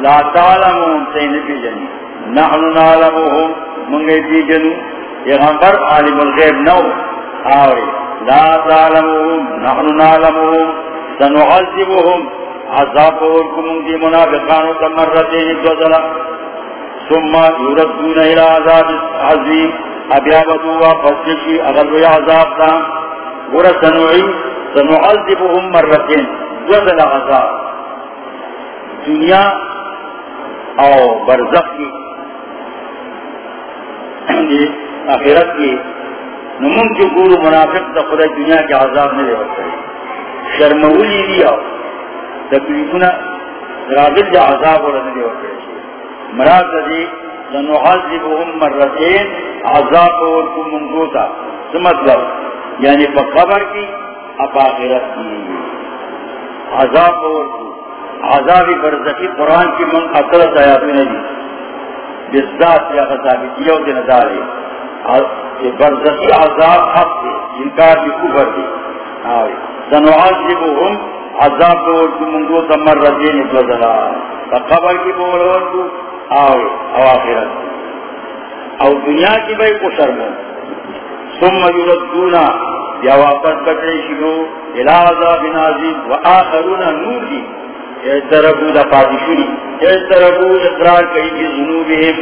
لا تعلمهم سی نکی جنید نحن نعلمهم، منگے دی جنو پیغمبر عالم الغیب نو. آوری. لا تعلمهم، نحن نعلمهم، سنعذبهم. عذاب ورکم دی منافقان تمرتین دوزلا ثم يردون الى عذاب عظیم. ابیا بدو واپس شي اگر وی عذاب تا. ور سنوعی، سنعذبهم مرتين وذل عذاب. دنیا او برزخ کی. یعنی آخرت کی. نمون جو گورو منافق دا خدا دنیا کے عذاب نہیں دے وقت شرمولی دیا تکلیفنا راجل جا عذاب اور نہیں دے وقت مراد دی سنعذبهم مرتين عذاب اور کو منگوتا مطلب؟ یعنی پا قبر کی اب آخرت کی عذاب اور کو عذاب برزخی قرآن کی من اثرت آیات میں نہیں بزداد یا غذابی دیو دن دارے برزخی عذاب حق دے انکار کی کفر دے سنعذبهم عذاب اور کو منگوتا مرتين اتوزلا قبر کی بول اور کو آوے او آخرت۔ او دنیا کی بھائی کو شرمو ثم یردونا، یا واپس بکرے شروع۔ الازاب نازیم و آخرون نور دی۔ اعتربو دا پادشوری اعتربو اقرار کئی کی ذنوبهم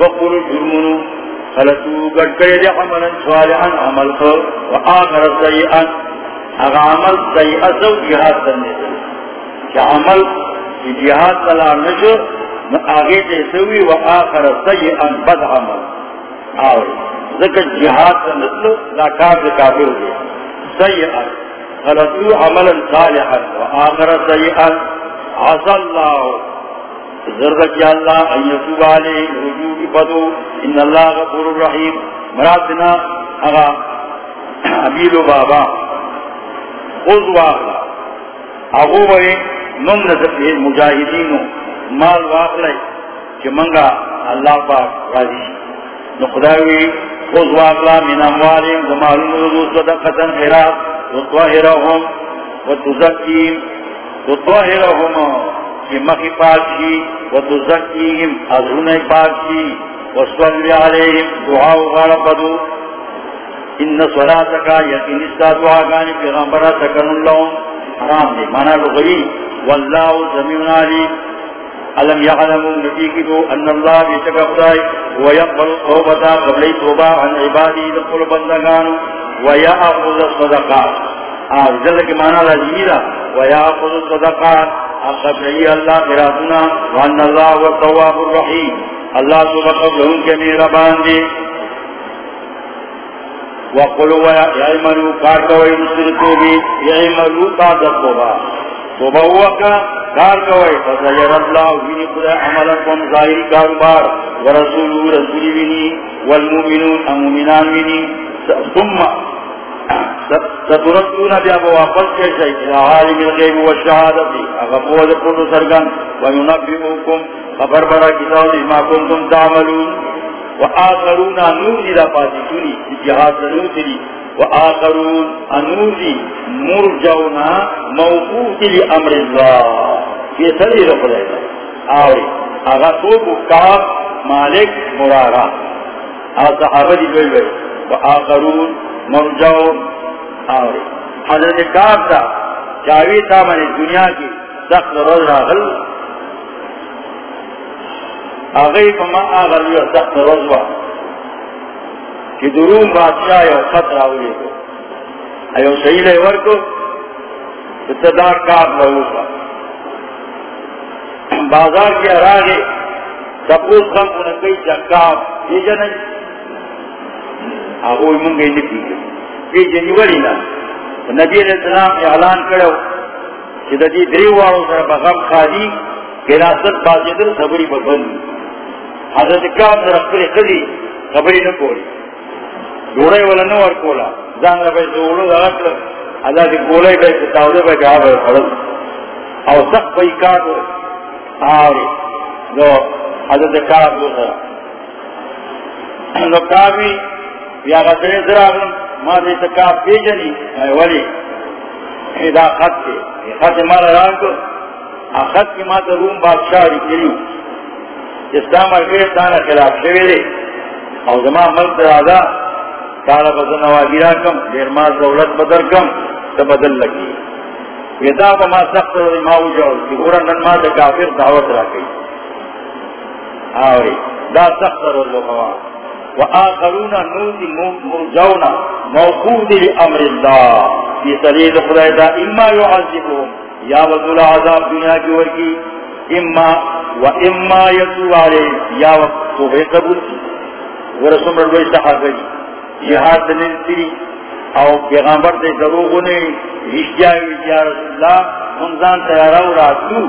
وقلو جرمونو۔ خلطو گڑ کرے دی عملا صالحا عمل خور و آخر سیئا اگا عمل سیئا سو جہاد کرنے سے۔ کہ عمل جہاد سلام نشو آگے جیسوی و آخر سیئن بد عمل۔ آوری ذکر جہاد کا نسلو لا کافر کافر ہو گیا۔ سیئن غلطو عملا صالحا و آخر سیئن عصا اللہ۔ زردک یا اللہ، ان یتوب علی رجوع بدو ان اللہ غفور الرحیم۔ مرادنا اغا عبیل بابا۔ خوز واخلا اغو بھئی من نزد مجاہدینوں مال واقع کہ منگا اللہ پاک راضی نو خداوی خوز واقع من اموالیم زمالون رضو صدقتا خیرات وطوہرہم وتزکیم وطوہرہم کہ مخی پاک شی وتزکیم ازرون پاک شی وصولی علیہم دعا غرفدو ان صلاتکا یقین استا دعا گانی پیغمبرہ سکن اللہ حرام دے مانا لغوی واللہ زمین علیم علم يعلموا نتيكدوا أن الله بيتك أفضاي ويقبل الصوبة قبل توبة عن عباده دخل بندگان ويأخذ الصدقات. آه جلك معنى لجميلة جی ويأخذ الصدقات. أخبري الله قراتنا وأن الله هو التواب الرحيم الله سبحانه لهم كمير باندي وقلوا يعملوا كاركوا يمسرتوا بي يعملوا بعد الصوبة صوبة هو كان کار کوئی فضیر اللہ وینی خدا عملکم ظاہری کاروبار ورسولو رسولی وینی ثم سترسون بیا بواپس کے شئی عالم الغیب والشہادتی اغفوز قرد سرگن وینبئوکم خبر برا کتاو ما کنتم تعملون. وآخرون نور نیلا پاتی سنی جہاد سنور سنی وآخرون انوزی مرجونا موقوف لأمر اللہ. یہ سلی رکھ لے گا آوری، آغا صوب کام مالک مرارا. آغا صحابہ دی گئی گئی وآخرون مرجون آوری، حضرت کام تا چاوی تا منی دنیا کی سخت روز راغل. آغای فما آغا لیو سخت روز واغل کہ دروم بادشاہ یو خط راولی. کو ایو صحیح لے ورکو اتدار کار لہو بازار کے اراغے سپوز خم کنکی جنکاب یہ جنن. آگوی منگئی نکی یہ جنوری نا. نبی علیہ السلام اعلان کرو کہ دی دریوارو سر بغم خالی گراست بازیدر صبری ببند حضرت کام در اکلی خلی خبری نکولی جوڑے والا نو اور کولا جان رہا بھائی جوڑو دا اللہ کی گولے بھائی تاولے بھائی کہا بھائی خرد اور سخت بھائی کار آوری جو حضرت کار دو سرا نو کابی یا غزرے ذرا ما دیتا کاب بیجنی ولی ایدا خط کے خط مارا ران کو خط کی ماتا روم بادشاہ رکلی اسلام ارگیر دانا خلاف شوی دے اور زمان ملک رادا تارا بدن واگیرا کم دیر ما دولت بدر کم تو بدل لگی. ویدا با ما سخت رو ما جاؤ کہ گورا نن ما دا کافر دعوت را کئی. آوری، دا سخت رو لو خوا و وآخرون نوتی مرجونا موقوف موقود لأمر اللہ. في سلیل خدای دا، اما يعذبهم یا وزول عذاب دنیا کی ورکی. اما و اما یسو علی یا وقت توبہ قبول کی ورسول اللہ صحابہ جہاد دنن تیری او پیغمبر دے دروغو نے رشتیا یا رسول اللہ منزان تیارا راتو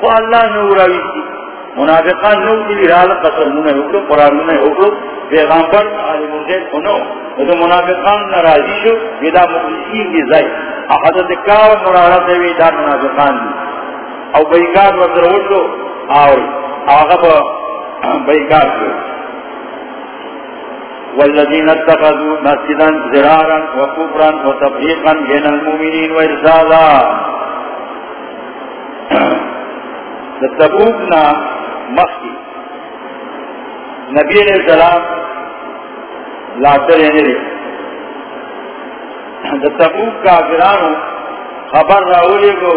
تو اللہ نے اوراوی کی منافقان نو کی رال قسم نے حکم قران نے حکم۔ پیغمبر علی مرغے سنو۔ تو منافقان ناراضی شو بدا مخلصین کی زئی احد ذکر مرارہ دے وی دار منافقان او بیکار وتر وشو او هغه بیکار شو والذین اتخذوا مسجدا زرارا وكفرا وتفريقا بين المؤمنين وارسالا تبوکنا مخی. نبی علیہ السلام لاتر یعنی دے تبوک کا گرانو خبر راولے کو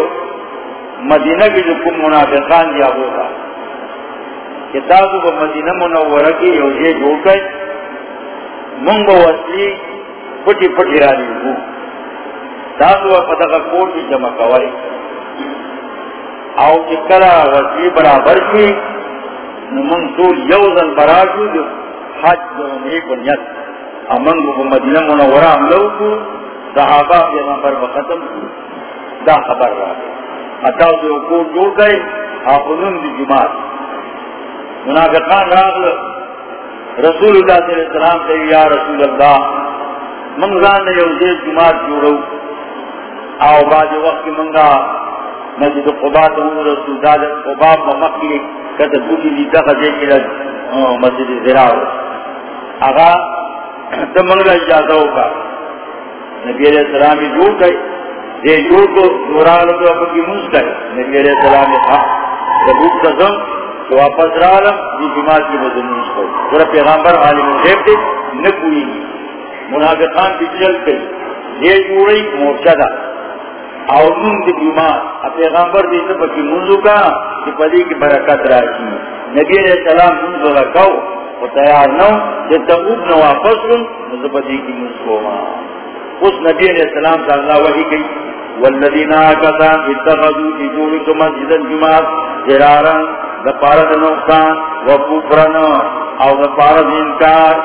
مدینہ کی جو کم منافقان دیا ہوگا کتابوں کو مدینہ منورہ کی یوجے جوڑ گئے منگو وصلی پٹی پٹی رانی ہوں تاسو پتہ کا کوٹ کی جمع کوئی او چکرا وصلی برابر کی نمون طول یوزن براشو جو حج جو عمری کنیت امن کو مدینہ منورہ عملو کو، صحابہ پیغمبر بختم کو۔ دا خبر را گئے اتاو جو کو جوڑ گئے آخنون دی جماعت. منافقان راغل. رسول اللہ صلی اللہ علیہ وسلم سے یا رسول اللہ منگزان نے یوزی جماعت جوڑو. آو بعد وقت منگا مسجد قبا تو رسول اللہ قبا ممکی کہتے بوٹی لیتا خزے کی لگ مسجد زراو آگا تمنگل اجازہ ہوگا. نبی علیہ السلام جوڑ گئے دے کو کو کی منس گئے نبی علیہ السلام نے قسم تو واپس رالم جماعت کی کو عالم غیب دے نکوئی منافقان بجل کئی دے جوڑی مرشدہ اور من دی جماعت پیغامبر دی سب کی منزو کا کہ پدی کی برکت راشی نبی علیہ السلام منزو رکھو و تیار نو جب تبوک نو واپس رن نزو کی منزو ما اس نبی علیہ السلام تا اللہ وحی گئی والذین آکتان اتخذو اجورک مسجد الجماعت جرارا دپارد نقصان و او دپارد انکار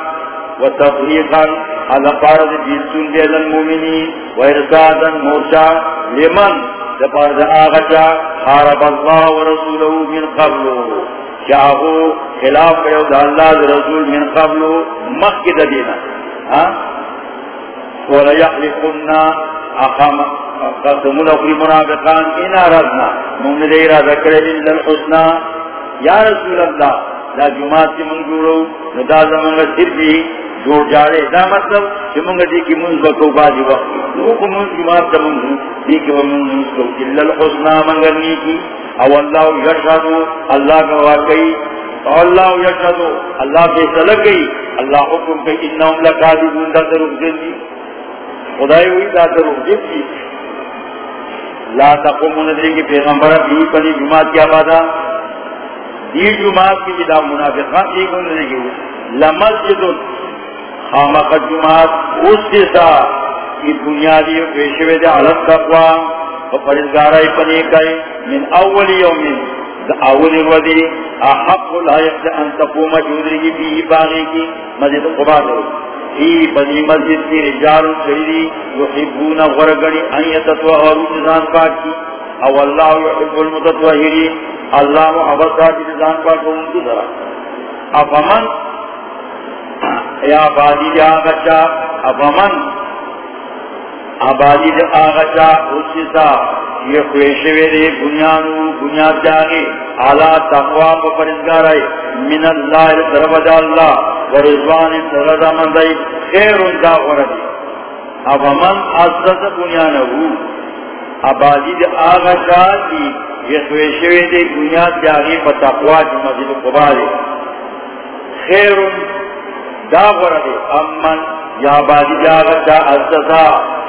و تفریقا على فارد جلسون دي المؤمنين مرشا لمن دفارد آغشا حارب الله ورسوله من قبله شاہو خلاف کرو دا اللہ دا رسول من قبلو مخد دینا ہاں؟ وَلَيَحْلِقُنَّا أَخَمَ قَسْمُ لَقْرِ مُنَافِقَانِ. إِنَا رَضْنَا مُمْنِ دَيْرَا ذَكْرَ لِلَّا الْحُسْنَا یا رسول اللہ لا جماعت کی منگورو ندا زمانگا صرف ہی جوڑ جاڑے. دا مطلب کہ منگا دی کی منز بکو بازی وقت وہ کو منز جماعت تا منز. دی کی منز کو جلل الحسنہ منگرنی کی او اللہ یشہدو. اللہ کا واقعی. او اللہ یشہدو. اللہ کے گئی اللہ حکم کہ انہم لکادی بندہ خدای ہوئی دا دروگ دن دی لا تقوم ندری کی پیغمبر بھی پنی جماعت کیا بادا دی جماعت کی جدا منافقان کی کن ندری کی۔ لمسجد خامق جماعت اس کے ساتھ کی بنیادی پیشوے دے علت تقوی و پرزگارائی پنے کئی۔ من اول یومن دا اول ودی احق الحیق دے ان تقوم جودری کی بھی باغی کی مسجد قبا دو۔ ہی بنی مسجد کی رجال سیدی یحبون غرگنی ان یتتوہرو نظام پاک کی۔ او اللہ یحب المتطوہرین۔ اللہ محبت کی نظام پاک کو ان کی ذرا افمن؟ یا آبادی جا آغچا افمن؟ آبادی جا آغچا اسی سا یہ خویشوے دے بنیانو بنیاد جاگے علا تقوی کو پرزگار آئے من اللہ طرف اللہ. مندائی خیر دا غردی بنیانو آبادی جا آغچا کی یہ بنیاد مزید قبا خیر دا امن یا بادی جاگا دا ازدسا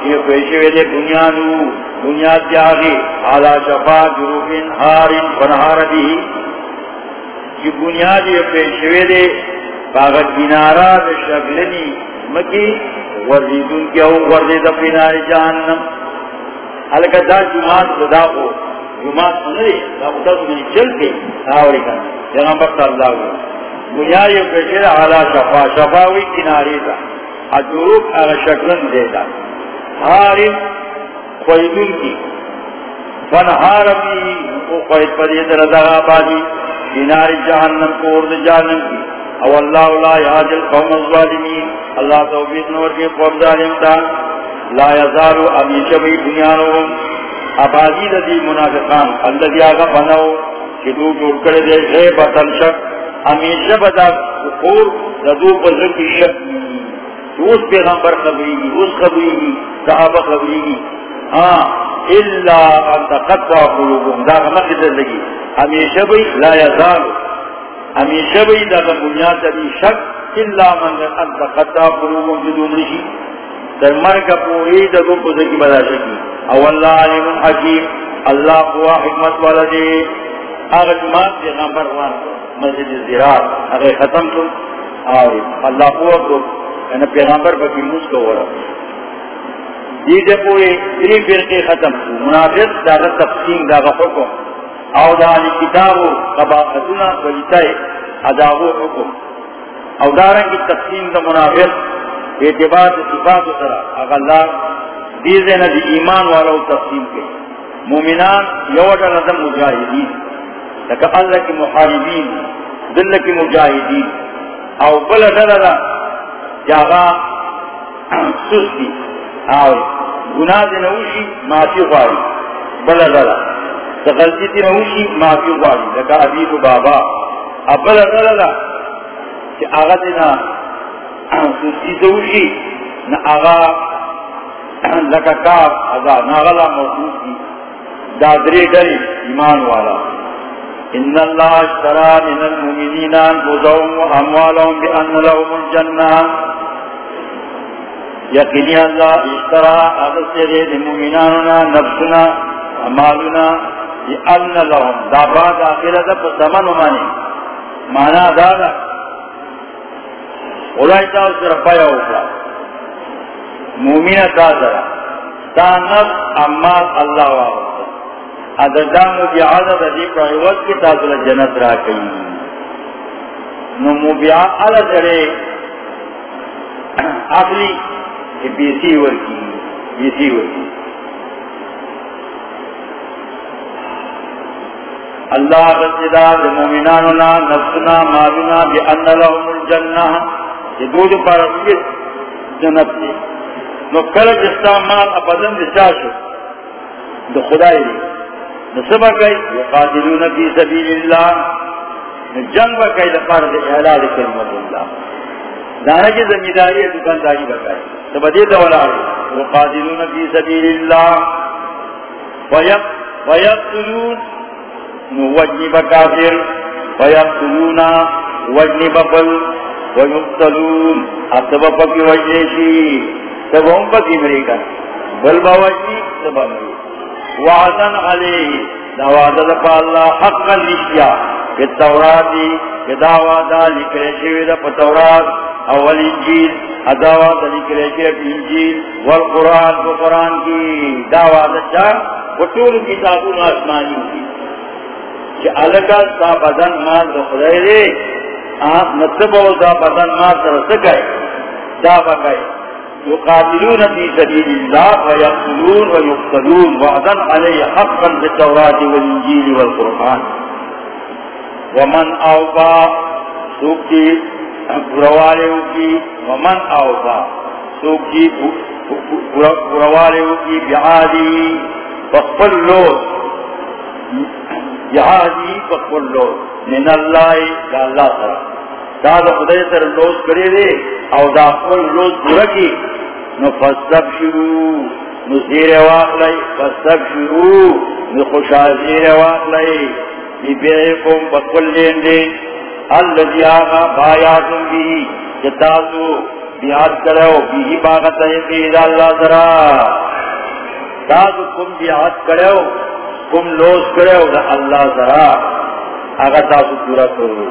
یہ پیشوے دے بنیانو بنیاد جاگی علا شفا جروفین حارن بنہار دی یہ بنیاد یہ پیشوے دے کاغذ کنارا شکلنی مکی ورزیدون کیا ہوں ورزید پینار جہنم۔ حلکہ دا جماعت خدا کو جماعت سنے دا خدا سنے چل کے آوری کرنے جناب بکتا اللہ ہوئی بنیاری پیشیر علا شفا شفاوی کناری دا۔ ادروب اغا شکلن دے دا حارم خویدون کی فنحارمی کو خوید پر پدید رضا آبادی کناری جہنم کو ارد جہنم کی. او اللہ لا یاد القوم الظالمین. اللہ توفیق نور کے قوم ظالم تا. لا یزالو امیشہ بی بنیانوهم ابادی دی منافقان. اللہ آگا بناو. کہ دو جوڑ کر دے. غیبت الشک امیشہ بدا کفور. ردو بزرگی شک. اس پیغمبر خبری گی اس خبری گی صحابہ خبری گی ہاں الا ان تقطع قلوبهم، دا مقدر لگی ہمیشہ بھی لا یزالو ہمیشہ بھی دا بنیاد ابھی شک۔ الا من انت قطع قلوبهم بدون رشی در مرگ پوری دا دو پوزے کی بدا شکی۔ او اللہ علیم حکیم، اللہ قوا حکمت والا دے اگر جماعت دے نمبر وان مسجد زراعت اگر ختم تو آوری، اللہ قوا کو۔ یعنی پیغمبر پر موس کو ورا یہ دے پوری تری فرقے ختم منافق دا تقسیم دا حکم او دا علی کتابو قباقتنا وجتائی اداغو حکم۔ او دارنگی تقسیم دا منافق اعتبار دا صفات سرا اگر اللہ دیزے دی ایمان والا تقسیم کے۔ مومنان یوٹا نظم مجاہدین لکا اللہ کی محاربین، دل کی مجاہدین۔ او بلا دلالا جاغا سستی. او گناہ دنوشی معافی خواری بلا دلالا غلطی تی نوشی، معافی غاری لکا عبید بابا. ابل اگللا کہ آغا دینا سوسی دوشی نا آغا لکا کاف اگا ناغلا موجود کی دادری ڈری ایمان والا. ان اللہ اشترا من المؤمنین انفسهم واموالهم بان لهم الجنہ. یقینی اللہ اشترا اغسر المؤمناننا نفسنا امالنا ان لهم دا بعد آخرہ دا پا زمن مانی مانا دادا اولائی تا اس رفایا اوکا مومین تا ذرا تا نفس امال اللہ واغتا ادر دا مبیعات دا دی پرائیوت کی تاثر جنت را کئی۔ نمو بی نو مبیعات علا ذرے اخلی بیسی ورکی بیسی ورکی اللہ رسیدہ مومناننا نفسنا مالنا بی ان لهم الجنہ۔ یہ دو جو پر رسید جنت دی نو کل جستا مال اپدن دی چاشو دو خدای دی۔ نو سبا کئی، یقاتلون فی سبیل اللہ۔ جنگ با کئی لپار دی اعلال کلمت اللہ۔ دانا کی زمیداری دکانداری بکائی سبا دی دولا یقاتلون فی سبیل اللہ ویقتلون وجنی بکافر ویقتلونا وجنی ببل ویقتلون اتبا پکی وجنشی تب ہم پکی مریکا بل با وجنی، تب مری۔ وعدن علیہ۔ دواد لپا اللہ حقا لشیا کہ توراتی کہ دعوادا لکرشوی دا پا تورات۔ اول انجیل۔ اداواد لکرشوی پا انجیل والقرآن کو قرآن کی دعواد چاہ وطول کتابون آسمانی ہوئی کہ الگا سا بدن مال دو خدای دے۔ آپ مطلب نتبو سا بدن مال سر سکے دا بکے يقاتلون في سبيل الله ويقتلون ويقتلون وعدا عليه حقا بالتوراة والإنجيل والقرآن۔ ومن أوفى سوكي پروالے کی ومن أوفى سوكي پروالے کی بعادی فقل لوت جہادی من اللہ دا اللہ دا دا خدای سر کرے دے او دا قل لوز برکی شروع شروع زیر بی بیعکم لین دین اللذی آقا بایاتم بھی جتاسو بیعات کرو بھی باغت ہے اللہ سرا تاسو کم بیعات کرو کم لوز کرے دا اللہ ذرا۔ اگر تاسو پورا کرو۔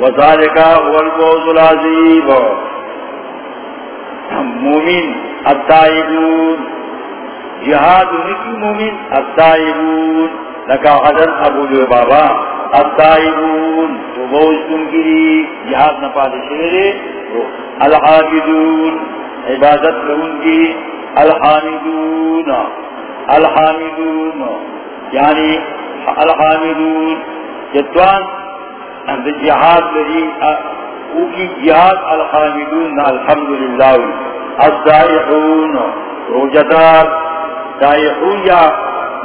وذالک هو الفوز العظیم۔ مومن التائبون جہاد نکی مومن التائبون لکا حضر ابو جو بابا۔ التائبون، تو بوشتن کی جہاد نپاد شہرے الحامدون عبادت لون کی الحامدون الحامدون یعنی الحامدون جتوان اند جہاد لری او کی جہاد الحامدون، الحمدللہ، الزائحون روجدار زائحون یا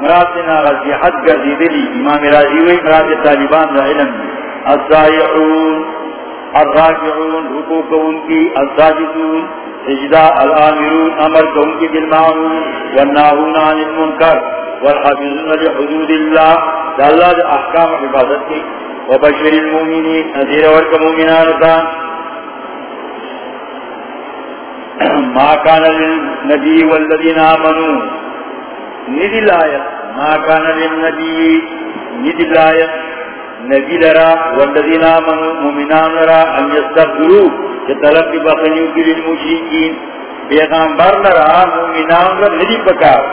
مراتنا غزی حد گردی دلی امام راضی ہوئی مرات طالبان دا علم الزائحون الراجعون حقوق ان کی، الزاجدون سجدہ الامرون امر کو ان کی بالمعروف والناہون عن المنکر، والحافظون لحدود اللہ. دا اللہ دا احکام حفاظت کی. وبشر المؤمنین، نذیر ورک مؤمنان تا [CLEARS THROAT] ما كان للنبي والذين آمنوا. ندی الآیت ما كان للنبي ندی الآیت نبی لرا. والذین آمنوا مؤمنان لرا. ان يستغفروا طلب کی بخنیو کی للمشرکین پیغمبر لرا. مومنان لرا. ندی پکار.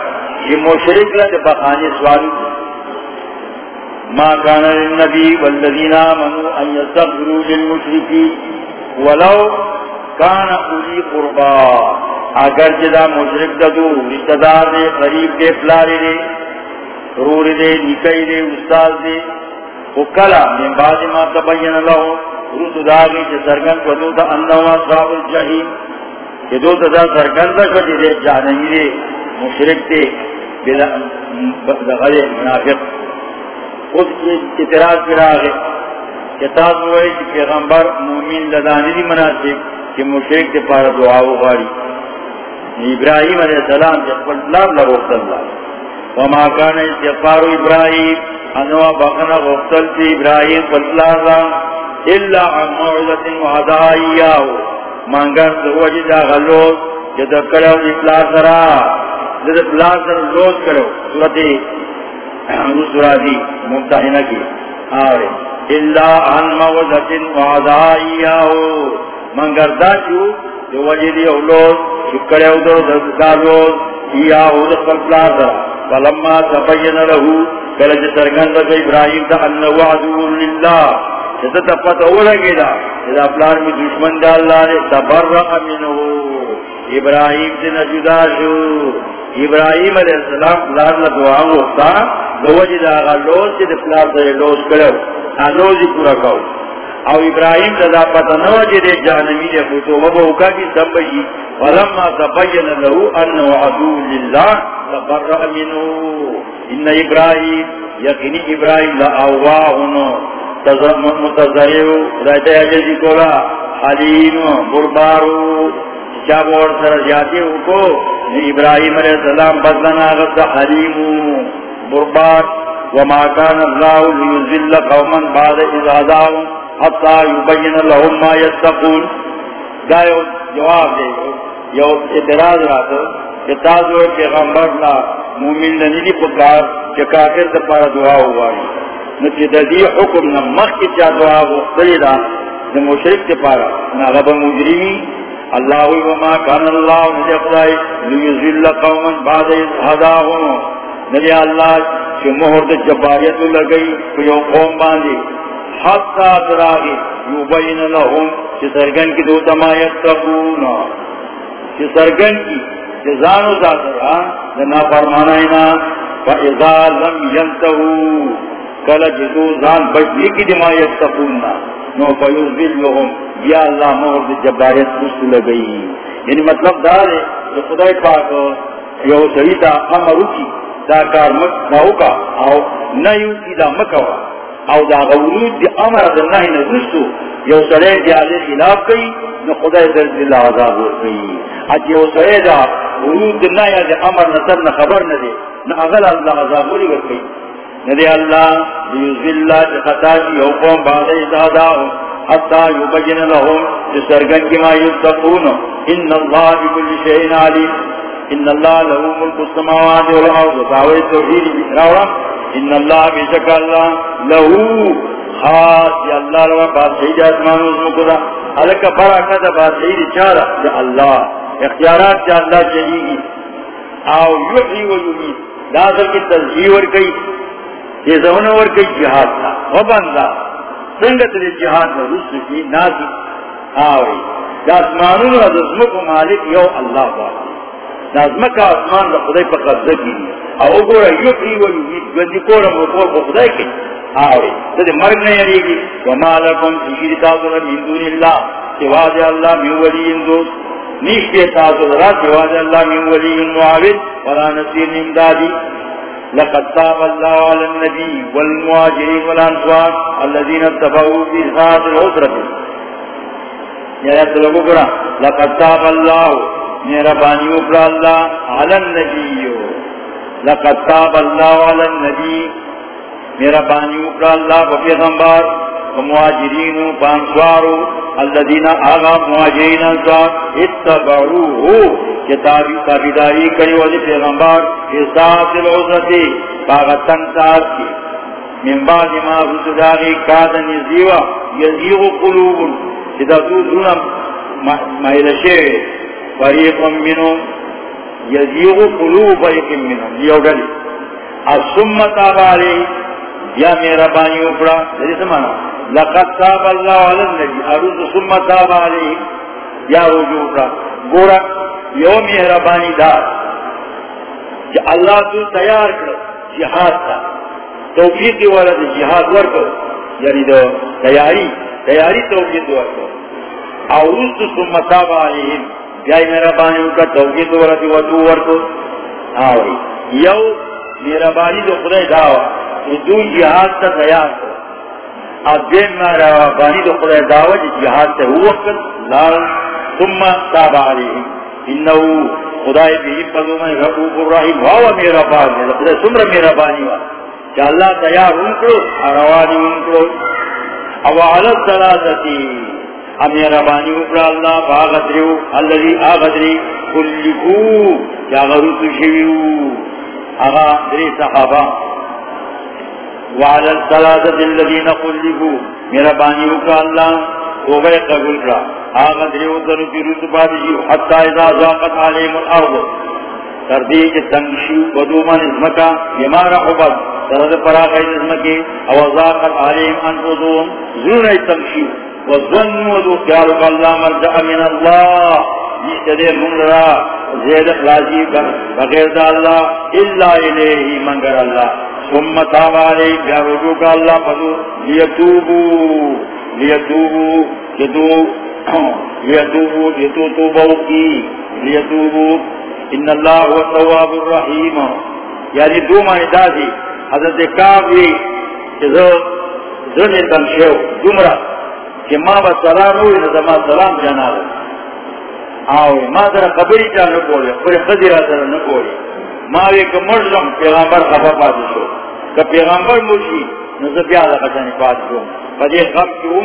یہ مشرک لرا. بخانی سوالو ما كان للنبي والذين آمنوا أن يستغفروا للمشركين ولو كان أولي قربا. اگر جدا مشرک ددو رشتہ دار دے قریب دے پلارے دے، رور دے نکئی دے، استاد دے وکلا من بعد ما تبین له رسو داغی چه سرگن کدو تا انہو اصحاب الجحیم چه دو تا سرگن دا کدی دے جانمی دے، مشرک دے، بلا بغل منافق. خود اعتراض پر آگے کتاب ہوئے کہ پیغمبر مومن لدانی دی مناسب کہ مشرک دے پارا دعا غاری ابراہیم علیہ السلام جب پلاب لگوخت اللہ وما کان استغفار ابراہیم انوا بخنا غفتل تی ابراہیم پلاب الا عن موعظت وعدائیاو مانگر سوجی دا غلوز جد کرو اطلاع سرا. جد اطلاع سرا لوز کرو. صورت رسولادی ممتحنہ کی. آرے اللہ عن موضت وعدائیاہو منگر دا چو جو وجدی اولوز شکڑے اودو دکالوز ایاہو دخل پلازا فلما تبین لہو، کلج سرگند کا ابراہیم تا انہو عدو للہ. جتا تفت اولگی دا جتا پلان میں دشمن دا اللہ نے تبرع منہو. ابراہیم سے نجدہ شو. ابراہیم علیہ السلام پلان لدعا ہوتا دوجی دا آغا لوز چی دا پلار دا لوز کرو آلوزی پورا کھو او ابراہیم دا پتا نوجی دے جہنمی دے خوتو وبا اوکا کی سب سبجی ولما تبین لہو انو عدو للہ تبرع منو ان ابراہیم یقینی ابراہیم لا آواہنو متظریو رہتے عجزی کولا حلیم بربارو چابور سر جاتے ہو کو. ابراہیم علیہ السلام بدلنا غد حلیمو برباد وما كان الله ليذل قوما بعد إذ هداهم. حتى يبين لهم ما يتقون. گایو جواب دے یو اعتراض راتو کہ تازو پیغمبر لا مومن ننی پکار کہ کافر دا پارا دعا ہوئی نچی دا دی حکم نمخ کی چا دعا ہوئی دا دا مشرک دا پارا نغب مجرمی اللہ وما كان الله نجفرائی ليذل قوما بعد إذ هداهم. نبی اللہ کہ مہر دے جباریت لگئی کہ یو قوم باندی حتی دراغی. یوبین لہم چی سرگن کی دو تمایت تقونا چی سرگن کی چی زانو ذاترا دنا فرمانائنا فَإِذَا لَمْ يَنْتَهُ کل جدو زان بجلی کی دمایت تقونا نو فیوزبیل لہم یا اللہ مہر دے جباریت کچھ لگئی. یعنی مطلب دار ہے کہ خدای پاک، یو سویتا امرو کی دا کار مک ماوکا او نیو کی دا مکوا. او دا غورود دی امر دا نحی نزستو یو سرے دی آلی خلاف کئی نو خدای در دل عذاب ہو کئی اج یو سرے دا غورود دی نحی دی امر نصر نخبر ندے نا اغل اللہ عذاب ہو لی کئی ندے اللہ لیوزی اللہ دی خطا دی یو قوم بعد ازادا حتی یبجن لہم لهم جسرگن کی ما یتقون. ان اللہ بکل شئین علیم. ان اللہ له ملک السماوات والارض دعوی توحید راوڑا ان اللہ بشک اللہ له خاص یا اللہ روا بادشاہی دا اسمان اس مکدا حلقہ بڑا کتا بادشاہی دی چارا یا اللہ۔ اختیارات یا اللہ چلی گی۔ آو یحی و یمید دا اصل کی تلزیح ورکی یہ زمن ورکی جہاد تھا۔ و بندہ۔ سنگت لی جہاد میں رسل کی نازی آوئی۔ دا اسمانون و دزمک مالک یو اللہ بات دا ازمک اسمان دا خدای پا قبضہ کی او گورا یحی و یمید گوندی کورا مکور پا خدای کی. آوری. تو مرگ نہیں یعنی وما لکم تشیر تاثر من دون اللہ. سواد اللہ من ولی دوست. نیشتی تاثر را سواد اللہ من ولی معاود ولا نصیر نمدادی لقد تاب اللہ علی النبی والمواجرین والانسوار الذین اتفعوا في ساعت العسرت یا ایت لوگو کرا لقد تاب اللہ میرا بانی اکرا اللہ، علی النبی لقد تاب اللہ علی النبی۔ میرا بانی اکرا اللہ و پیغمبر و مواجرین و پانسوارو الذین آغا مواجرین انسوار اتبعوہو کتابی تابیداری کری وزی پیغمبر احساس العزتی باغتن ساس کی من بعد ما رسداغی کادن یزیوہ یزیغ قلوب۔ چیتا تو دونا محلشے فریق منهم یزیغ قلوب فریق منهم. لیو گلی السمت آبالی یا میرا بانی اپڑا ذری سمانا لقد تاب اللہ علی النبی عروض ثم تاب علی یا رجوع اپڑا گورا، یو میرا بانی دار. کہ اللہ تو تیار کر جہاد تا توفیقی والا جہاد ورکو. یعنی دو تیاری. تیاری توفیق ورکو. عروض ثم تاب علی یا میرا بانی کا توفیق والا دی ودو ورکو آوری. یو میرا بانی دو خدای دعوی دو جہاد تا تیار کو. اب دین مارا بانی تو خدای خدا دعوت جی جہاد تا ہو وقت. لال. ثم تاب علیہم. انہو خدای بھی پدو میں غفوف الرحیم. واو میرا بانی. خدا سمر میرا بانی وا. کہ اللہ تیار ان کرو اروانی ان کرو او علت سلاستی ام میرا بانی اکرا اللہ باغدریو اللذی آغدری کلکو کیا شویو اغا دری صحابہ وعلى الثلاثة الذين قلبوا میرا بانیو کا اللہ، وہ گئے قبول کرا۔ آغا دریو درو کی رتبہ دیجیو حتی اذا علیم الارض۔ تردی کے تنگشیو بدومن بیمارا حبت علیم انفضوم تنگشیو وظنوا ذو خیالک اللہ مرجع من اللہ جیسے دے من را زید اخلاصی بغیر دا اللہ اللہ الیہی منگر اللہ. ثم تاب علی بیا رجوع کا اللہ، فضو لیتوبو لیتوبو جدو [CLEARS THROAT] لیتوبو جتو توبو کی. لیتوبو، ان اللہ هو التواب الرحیم. یعنی دو معنی دازی حضرت کعبی چیزو ذن تنشیو دمرا کہ ما با سلام ہوئی نظام سلام جانا آوی، ما در قبری جا نکولی پر خضی را در نکولی ماوی که مرزم پیغمبر خفا پاتی شو کہ پیغمبر مرشی نظر پیادا قشانی پاتی شو فدی خم کیوں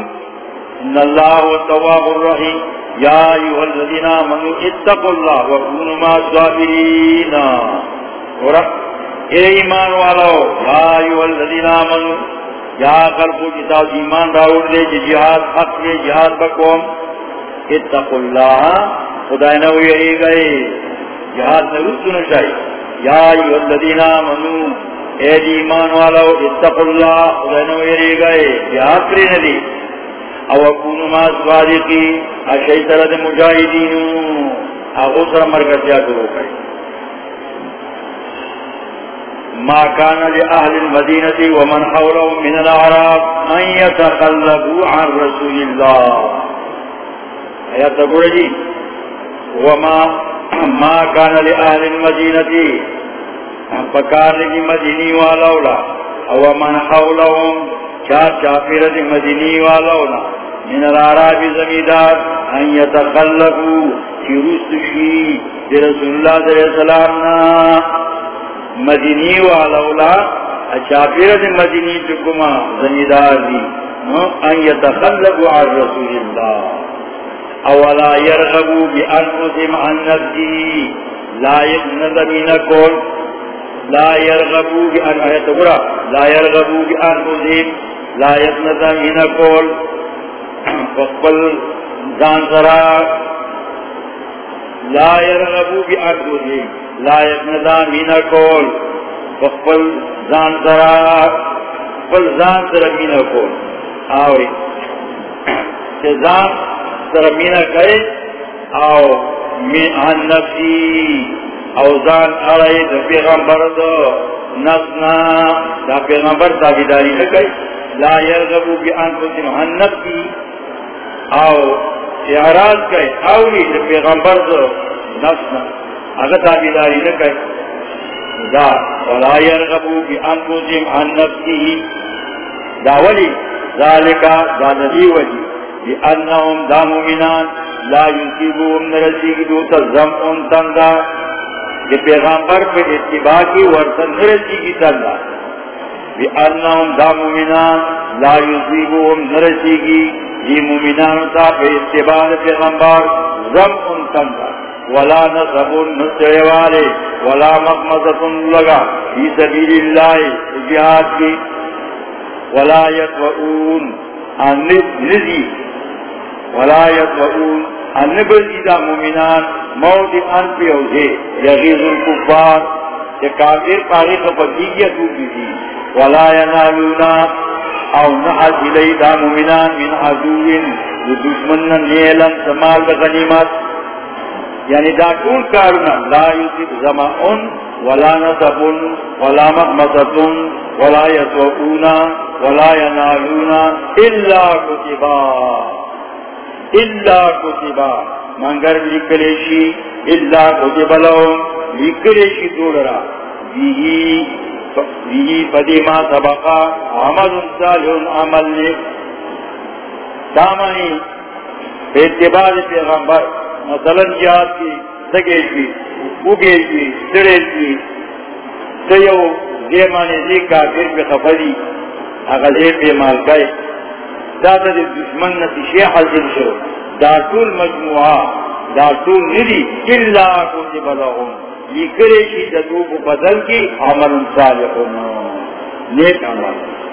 ان اللہ هو التواب الرحیم. یا ایوہ الذین آمنوا اتقوا اللہ وکونوا ما صابرین اور اے ایمان والو، یا ایوہ الذین آمنوا یا قلبو جتا جی جی ایمان راوڑ دے جی جہاد حق دے، جہاد بکوم، اتقوا اللہ، خدای نو یہی گئے جہاد نروس سنو چاہیے یا ایوہ الذین آمنوا اے ایمان والا اتقوا اللہ، خدای نو یہی گئے جہاد کری ندی او اکونو ما صادقی اشئی سرد مجاہدینو اگو سر مرکزیا کرو کئی ما كان لأهل المدينة ومن حولهم من الأعراب أن يتخلفوا عن رسول الله. آيات تقول جي جی. وما ما كان لأهل المدينة. فكان لجي جی مديني والأولى ومن حولهم چار چاپیرت مدینی والاونا من العراب زمیدار ان یتخلقو چی رست شی دی رسول اللہ صلی اللہ علیہ وسلمنا مدینی والا اولا والاولا چاپیرت مدینی چکما زمیدار دی. ہاں؟ ان یتخلقو عن رسول اللہ. اولا یرغبو بی انفسهم عن نفسی. لا یجنزمینکون لا يرغبوا بأن لا يرغبوا بأنفسهم لا یتنتا کول فقبل زان سرا. لا یرغبو بی اردو دی لا مینا کول فقبل زان سرا فقبل زان سرا مینا کول آوری کہ زان سرا مینا کئے، آو من عن نفسی. او زان ارائی دا پیغمبر دا نفسنا. دا پیغمبر تابداری نکئی لا یرغبو بی انفسیم عن نفسی. او اعراض کئی اولی دا پیغمبر دا نفسنا. اگر تابداری نکئی دا ولا یرغبو بی انفسیم عن نفسی دا ولی ذالکا دا ندی وجی بی انہم دا مومنان لا یوسیبو نرسی کی دوتا زمعن تنگا۔ کہ پیغمبر پہ اتباع کی ورسن نرسی کی تنگا۔ بی انہم دا مومنان لا یوسیبو نرسی کی یہ مومنان تا پہ اتباع پیغمبر، زمعن تنگا۔ ولا نصب نسڑے والے ولا مقمصت لگا فی سبیل اللہ جہاد کی ولا یتوؤون ان نزی ولا یتوؤون ان بزیدہ مومنان موت ان پہ اوزے یغیز الکفار کہ کافر پاری خفتیگیت ہوگی تھی ولا ینالونا او نحد الی دا مومنان من عدوین و دشمن نیلن، سمال غنیمت یعنی دا کون کارنا لا یوسف زمعن ولا نصبن ولا مقمصتن ولا یتوؤونا ولا ینالونا الا کتبا. اللہ کتبا. منگر لکلیشی اللہ کتب لهم. لکلیشی دولرا بیہی بیہی پدی ما سبقا. عمل صالح، عمل لک دامنی اتباد پیغمبر. مثلا جہاد کی سگے کی اگے کی سڑے کی سیو دیمانی دی کافر پہ خفری، اگر اے پہ مال کئے دادا دی دشمن نتی شیح حاصل شو دا طول مجموعہ، دا طول ندی اللہ کو جبلہم یہ کرے شی ددو کو بدل کی عمل صالحون۔ نیک عمل۔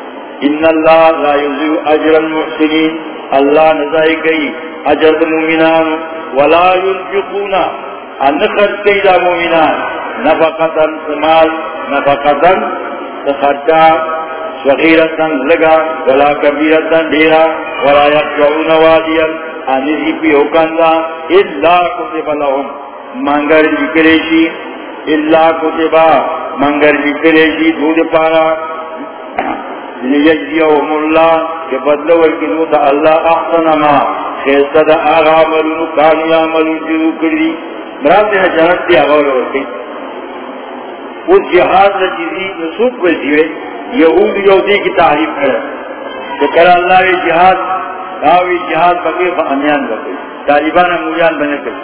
ان اللہ لا یزیو اجر المحسنین اللہ نزائی گئی اجر مومنان ولا ينفقون. ان خرج کئی مومنان نفقتا سمال نفقتا تخرجا صغیرتا لگا ولا کبیرتا دیرا ولا یقعون وادیا انہی پی حکندہ اللہ کتب لهم. منگر لکریشی اللہ کتبا منگر لکریشی دود پارا. لیجزیهم اللہ کہ بدلو ورکنو تا اللہ احسن ما، خیستہ دا آغا عملونو کانو یا عملون جدو کردی. مراد دینا جنت دی آغا ورکی. اس جہاد رجیزی نسوک ویسیوے یہود یہودی کی تعریف کرے کہ کر اللہ وی جہاد داوی جہاد بکے فہمیان بکے طالبان مولیان بنے کرے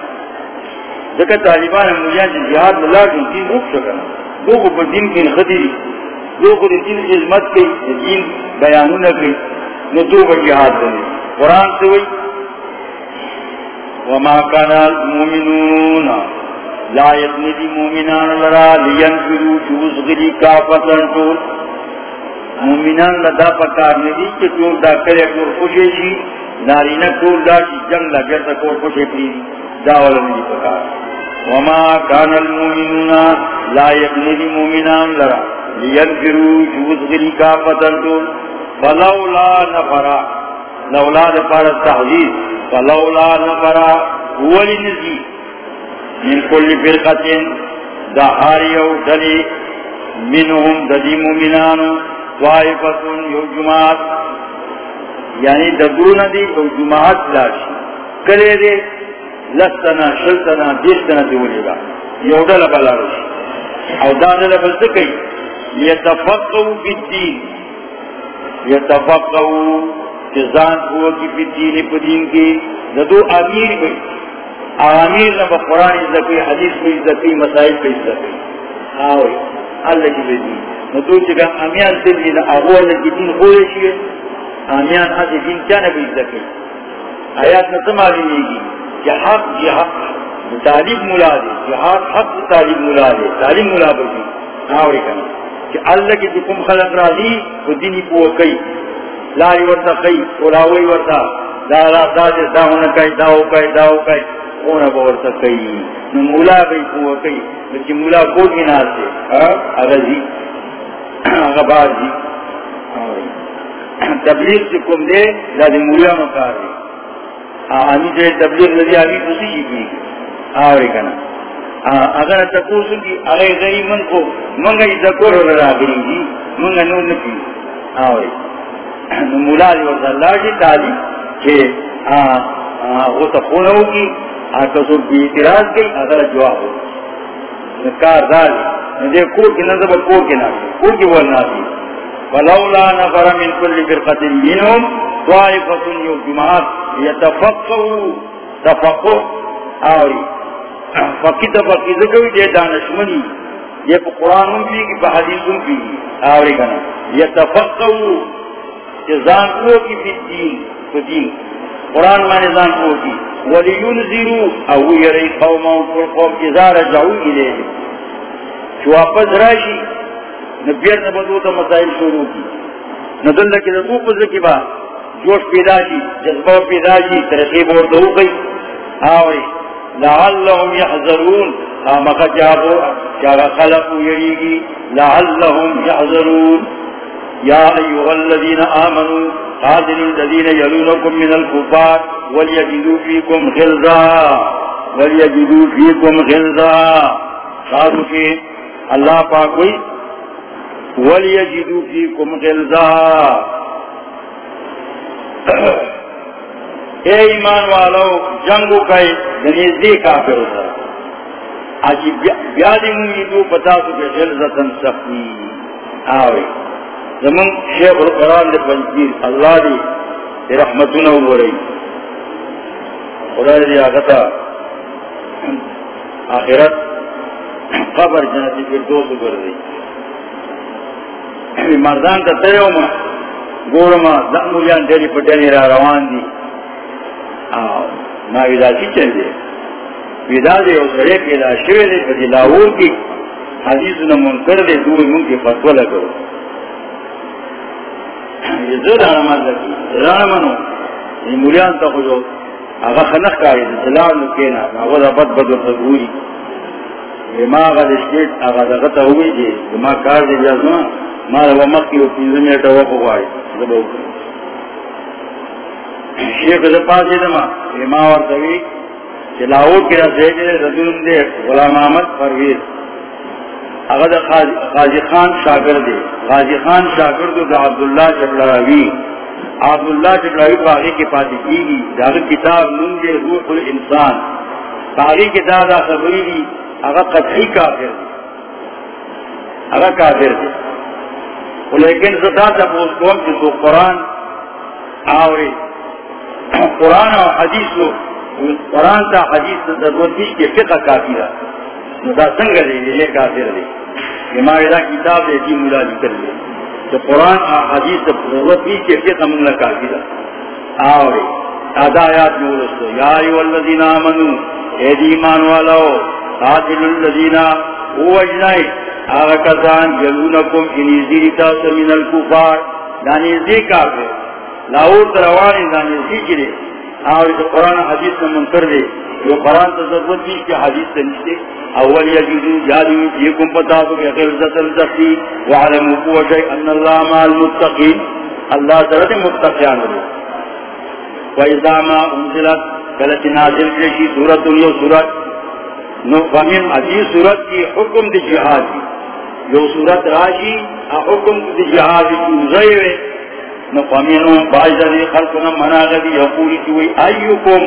ذکر طالبان مولیان جی جہاد ملا جو روک سکنا دو کو پر دین کی خدی دو کو دین کی عظمت کی دین بیانوں نہ کی نو دو کو جہاد بنے قرآن سے وہی وما كان المؤمنون، لا يتندي مؤمنان لرا لین لينفروا جوز غري كافتن طول مومنان لدا پکار ندی کہ ٹول دا کرے کور خوشی شی نارینا ٹول دا کی جنگ لگے تا کور خوشی پری دا والا ندی پکار؟ وما کان المومنون لا یبنی مومنان لرا لیگرو جوز غری کا فتن فلولا نفرا لولا دفار التحضیر فلولا نفرا ولی نزی من کل فرقتن دا حاریو دلی منهم دلی مومنانو وائفتن یو جماعت یعنی دبرون دی یو جماعت کلے دے لستنا، شلتنا، دیستنا دیولی دا یو دل بلارشی او دادل بلدکی یتفقو فی الدین. یتفقو چزان ہوا کی فی الدین پا دین کی. دو امیر بھئی امیر نبا قرآن عزتی، حدیث پہ عزتی، مسائل پہ عزتی. آوئی اللہ کی بیدین نو تو چکا امیان سلی نا اغوال کی دین خوئے شیئے امیان حد دین کیا نبی زکی آیات نتمالی نیگی. کہ حق جہاق تعلیم ملا دے جہاق حق تعلیم ملا دے. تعلیم ملا بکی آوری ہاں، کنا کہ اللہ کی دکم خلق را دی تو دینی کو کئی. لاری ورطا قی اولاوی ورطا دا را دا دے، دا ہونا کئی، دا ہو کئی، دا ہو کئی. اونا با ورطا قی نو مولا بھئی قوہ کئی بچی مولا کو کی ناسے ہاں، اگر جی. اگر باز جی. ہاں، تبلیغ سے کم دے دا دے مولا مکار دے. آمی جو تبلیغ لدی آمی کسی جی کی آوری کنا۔ اگر تکو سنگی اگر غیر من کو، منگا جی تکو رو را گری جی منگا نور نکی۔ آوری مولا جی دی ورد اللہ جی تعلیم کہ وہ تخون ہوگی کسور کی اعتراض گئی اگر جواب ہو۔ کار داری دے کور کی نظر کور کی ناسی کور کی ورنا دی ولولا نفر من كل فرقة منهم طائفة يوم يتفقهوا تفقه. آوری. فقید فقید کوئی دے دانشمنی. یہ پا قرآن بھی کی پا حدیث حدیثوں بھی آوری کنا. یتفقهوا جزان کو کی فی الدین تو دین. قرآن میں نظام کو کی. وَلِيُنزِرُوا او یری قوماں کو قوم ازار جعو الے جو واپس راشی نبیر نبدو تا مسائل شروع کی ندل لکی دو پزر کی با جوش پیدا شی جذبہ پیدا شی ترقیب اور دو گئی آوری، لعلهم يحذرون آمکا جابو جاگا خلقو یریگی لعلهم يحذرون یا ایوہ الذین آمنوا قادر الذین یلونکم من الكفار ولیجدو فیکم غلظا. ولیجدو فیکم غلظا. قادو کہ اللہ پاکوئی ولیجدو فیکم غلظا اے ایمان والو، جنگو کئی یعنی دنیزی کافر ہوتا آجی بیادی مویدو پتاسو کے غلظتن سختی۔ آوئی زمن شیخ القرآن دے پنجیر اللہ دی رحمتنا ہو رہی خدا دی آگتا آخرت قبر جنتی پر دو سو کر رہی مردان تا تیو ما گورو ما گورما زنگولیان تیری پٹینی را روان دی. نا ویدا سی چل دے ویدا دے او سرے پیدا شوے دے پتی لاور کی حدیثنا منکر دے دوی من کی فتوہ لگو. یہ زر آرمان لکی زر یہ مولیان تا خوشو آغا خنق کاری دی دلال نکینا آغا دا بد بد ورطا گوری. ما آغا دشکیت آغا دا غطا ہوئی جی ما کار دی جازنا ما دا ومقی و پینزم ایتا وقو گواری زبا ہوئی شیخ دا پاسی دا ما ما ورطوی چلاو کرا سیجے رجلن دے غلام آمد پرویز۔ اگر غازی خان شاگرد غازی خان شاگرد دا عبداللہ جبلاوی۔ عبداللہ جبلاوی باغی کے پاتی کی گی۔ داغر کتاب ننجے روح الانسان۔ باغی کتاب دا خبری دی، اگر قطعی کافر دی۔ اگر کافر دی۔ لیکن زدہ تا پوس کوم چی تو قرآن آوری. قرآن و حدیث و قرآن تا حدیث تا ضرورت دیش کے فقہ کافی دا دا سنگر دے یہ کافر دے امام دا کتاب دے دی مولا لکر دے تو قرآن اور حدیث ضرورت بھی کہ فقہ منگلہ کافی دا آوری. آدھا آیات مورستو یا ایو الذین آمنو، اے دی ایمان والاو، قاتل الذین او اجنائی آغا کسان یلونکم انیزی تاثر من الکفار. دانیزی کافر. لاور تروانی دانیزی چلے. آوری تو قرآن حدیث میں منکر دے. جو قرآن تو ضرورت نہیں کہ حدیث سے نشتے اول یجیدو جادو یکم پتا تو کہ غلظت الزقی. وعلم قوة شئی ان اللہ مع المتقین. اللہ سرد متقیان دے. وَإِذَا مَا أُنزِلَتْ کلچ نازل کشی سورت یو سورت نو فمن عزیز سورت کی حکم دی جہاد. دی یو سورت راشی حکم دی جہاد دی چوزائے نو فمنو باجدی خلقنا منا مناغدی یقولی چوئی ایوکم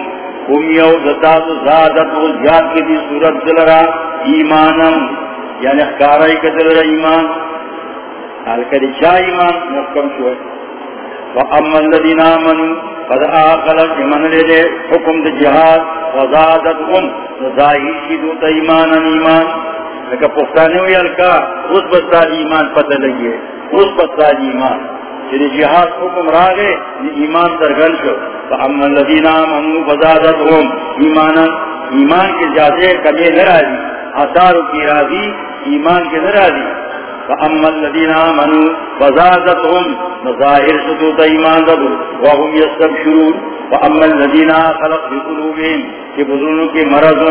کم یو زتاس زادت و زیاد کی دی سورت دلرا ایمانم۔ یعنی اخکارائی کا دلرا ایمان۔ حال حالکہ چا ایمان؟ محکم شوئے۔ وَأَمَّا الَّذِينَ آمَنُوا، قَدْ آخَلَتْ مَنْ لِدَ حُكُمْ دِ جِهَاد وَزَادَتْهُمْ ظَاهِرِ شِدُوتَ ایمانا ایمان۔ لکہ پختانے ہوئی الکا اس بتا ایمان پتہ لگیے اس بتا ایمان۔ یعنی جہاد حکم راگے یعنی ایمان ترگل شو۔ فَأَمَّا الَّذِينَ آمَنُوا وَزَادَتْهُمْ ایمانا، ایمان کے جادے کمی راضی۔ اثارو کی راضی، ایمان کے نرازی فأما الذين آمنوا فزادتهم مظاهر سدود إيمان دبو وهم يستبشرون وأما الذين خلق في قلوبهم في بذلك مرض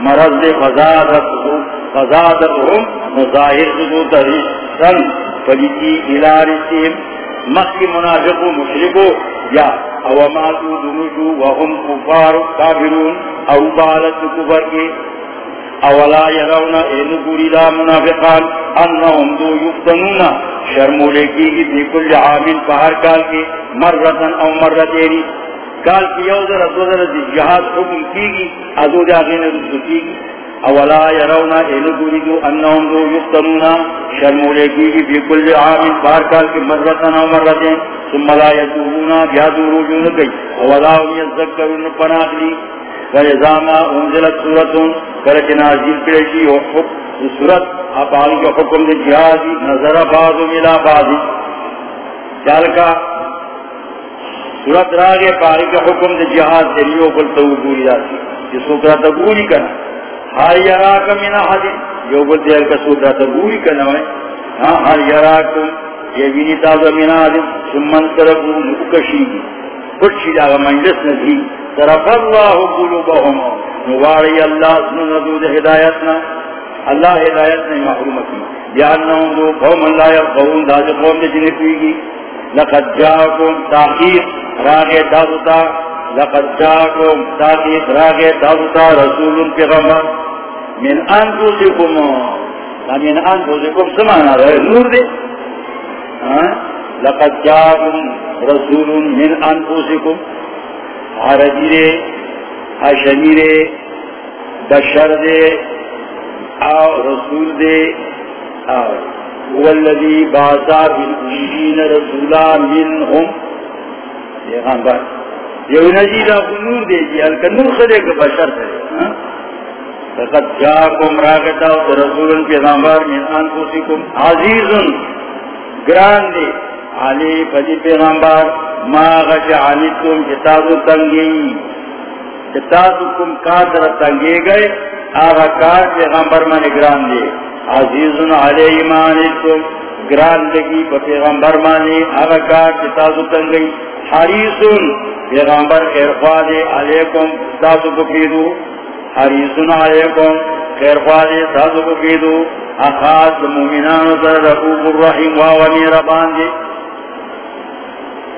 مرض فزادتهم فزادتهم منافق مشرق یا او ماتو وهم کفار کافرون او بالت کفر کی اولا یرون این گوری دا منافقان انہم دو یفتنون شرمولے کی گی دی کل عامل پہر کال کی مرتن او مرتیری کال کی یو در دو در دی جہاد حکم کی گی ادو جاغین رسو کی اولا یرونا اینو گوری دو انہم دو یفتنونا شرمولے کی گی بی کل عامل بارکال کی مرتن او مرتن ثم لا یتوبونا بیادو روجون گئی اولا هم یذکرون پناخلی یعنی فیزاما انزلت سورتون کرچ نازل کرشی و حکم سورت اپالی کا حکم دی جہادی نظر بازو ملا بازی چال کا سورت راگے پاری کا حکم دی جہاد دلیو بلتو گوری داتی جس کو کرتا گوری کرنا ہر یراک من احد۔ یو بل دیر کا سودا تا بوری کنا ہے ہاں ہر یراک یہ وینی تازہ من احد۔ سمن طرفو مکشی پٹشی داغا منجلس نزی طرف اللہ قلوبهم نواری اللہ سنن دود ہدایتنا. اللہ ہدایت نے محرومتی بیاننہم دو قوم اللہ یرقون. داج قوم دے جنہیں پیگی لقد جاکم تاخیر. راگے دادتا لقد جاکم تاخیر. راگے دادتا رسول پیغمبر. من انفسكم من انفسكم سمعنا رہے نور دے لقد جاءكم رسول من انفسكم عربی دے حشمی دے بشر دے او رسول دے او والذی باسا بالعجین رسولا منهم یہ خان بات یہ نجیدہ نور دے جی حلکہ نور خدے کا بشر دے۔ لقد جاءكم راغتا رسول پیغمبر من انفسكم عزيز گراندے علی فدی پیغمبر، ما غش عنیتم جتازو تنگی. جتازو کم کاتر تنگی گئے آغا کار پیغمبر من گراندے عزیز علی ایمانیتم گراندگی پا پیغمبر مانی، آغا کار جتازو تنگی. حریسون پیغمبر خیرخواد علیکم جتازو بکیدو حریصن علیکم خیر خواہدے سازو کو کیدو اخاص مومنان سر رقوب الرحیم واونی ربان دے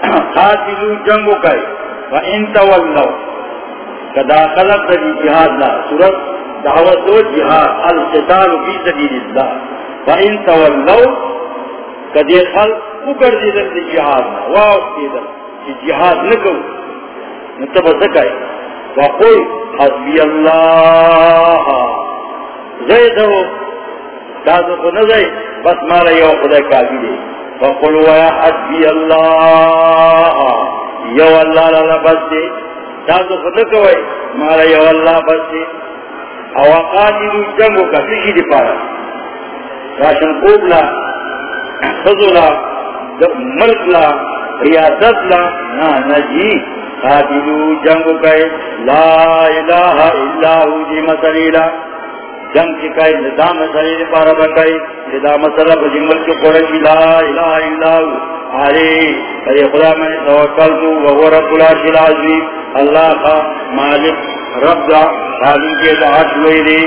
خاصلو جنگو کئی و انتا واللو کدا خلق دی جہاد لا سورت دعوت و جہاد القتال فی سبیل اللہ و انتا واللو کدی خلق اکر دیدن دی جہاد لا واؤس دیدن کی جہاد نکو نتبہ نتبسکائی وقل حسبی اللہ زیدو تازو کو نزائی بس مالا یو خدا کافی دے وقل ویا حسبی اللہ یو اللہ لالا بس دے تازو کو نکوئی مالا یو اللہ بس دے اوقاتیلو جنگو کا سشی دی پارا راشن خوب جی. لا خضو لا ملک لا ریاست لا نا نجی قاتلو جنگ کئے لا الہ الا ہو دی مسلیلہ جنگ کی کئے نظام مسلیل پارا بکئے نظام سرب جنگل کے ملک کی لا الہ الا اللہ آلے ارے خدا میں توکل تو وہو رب العرش العظیم اللہ کا مالک رب دا خالق کے دعاش ہوئی دے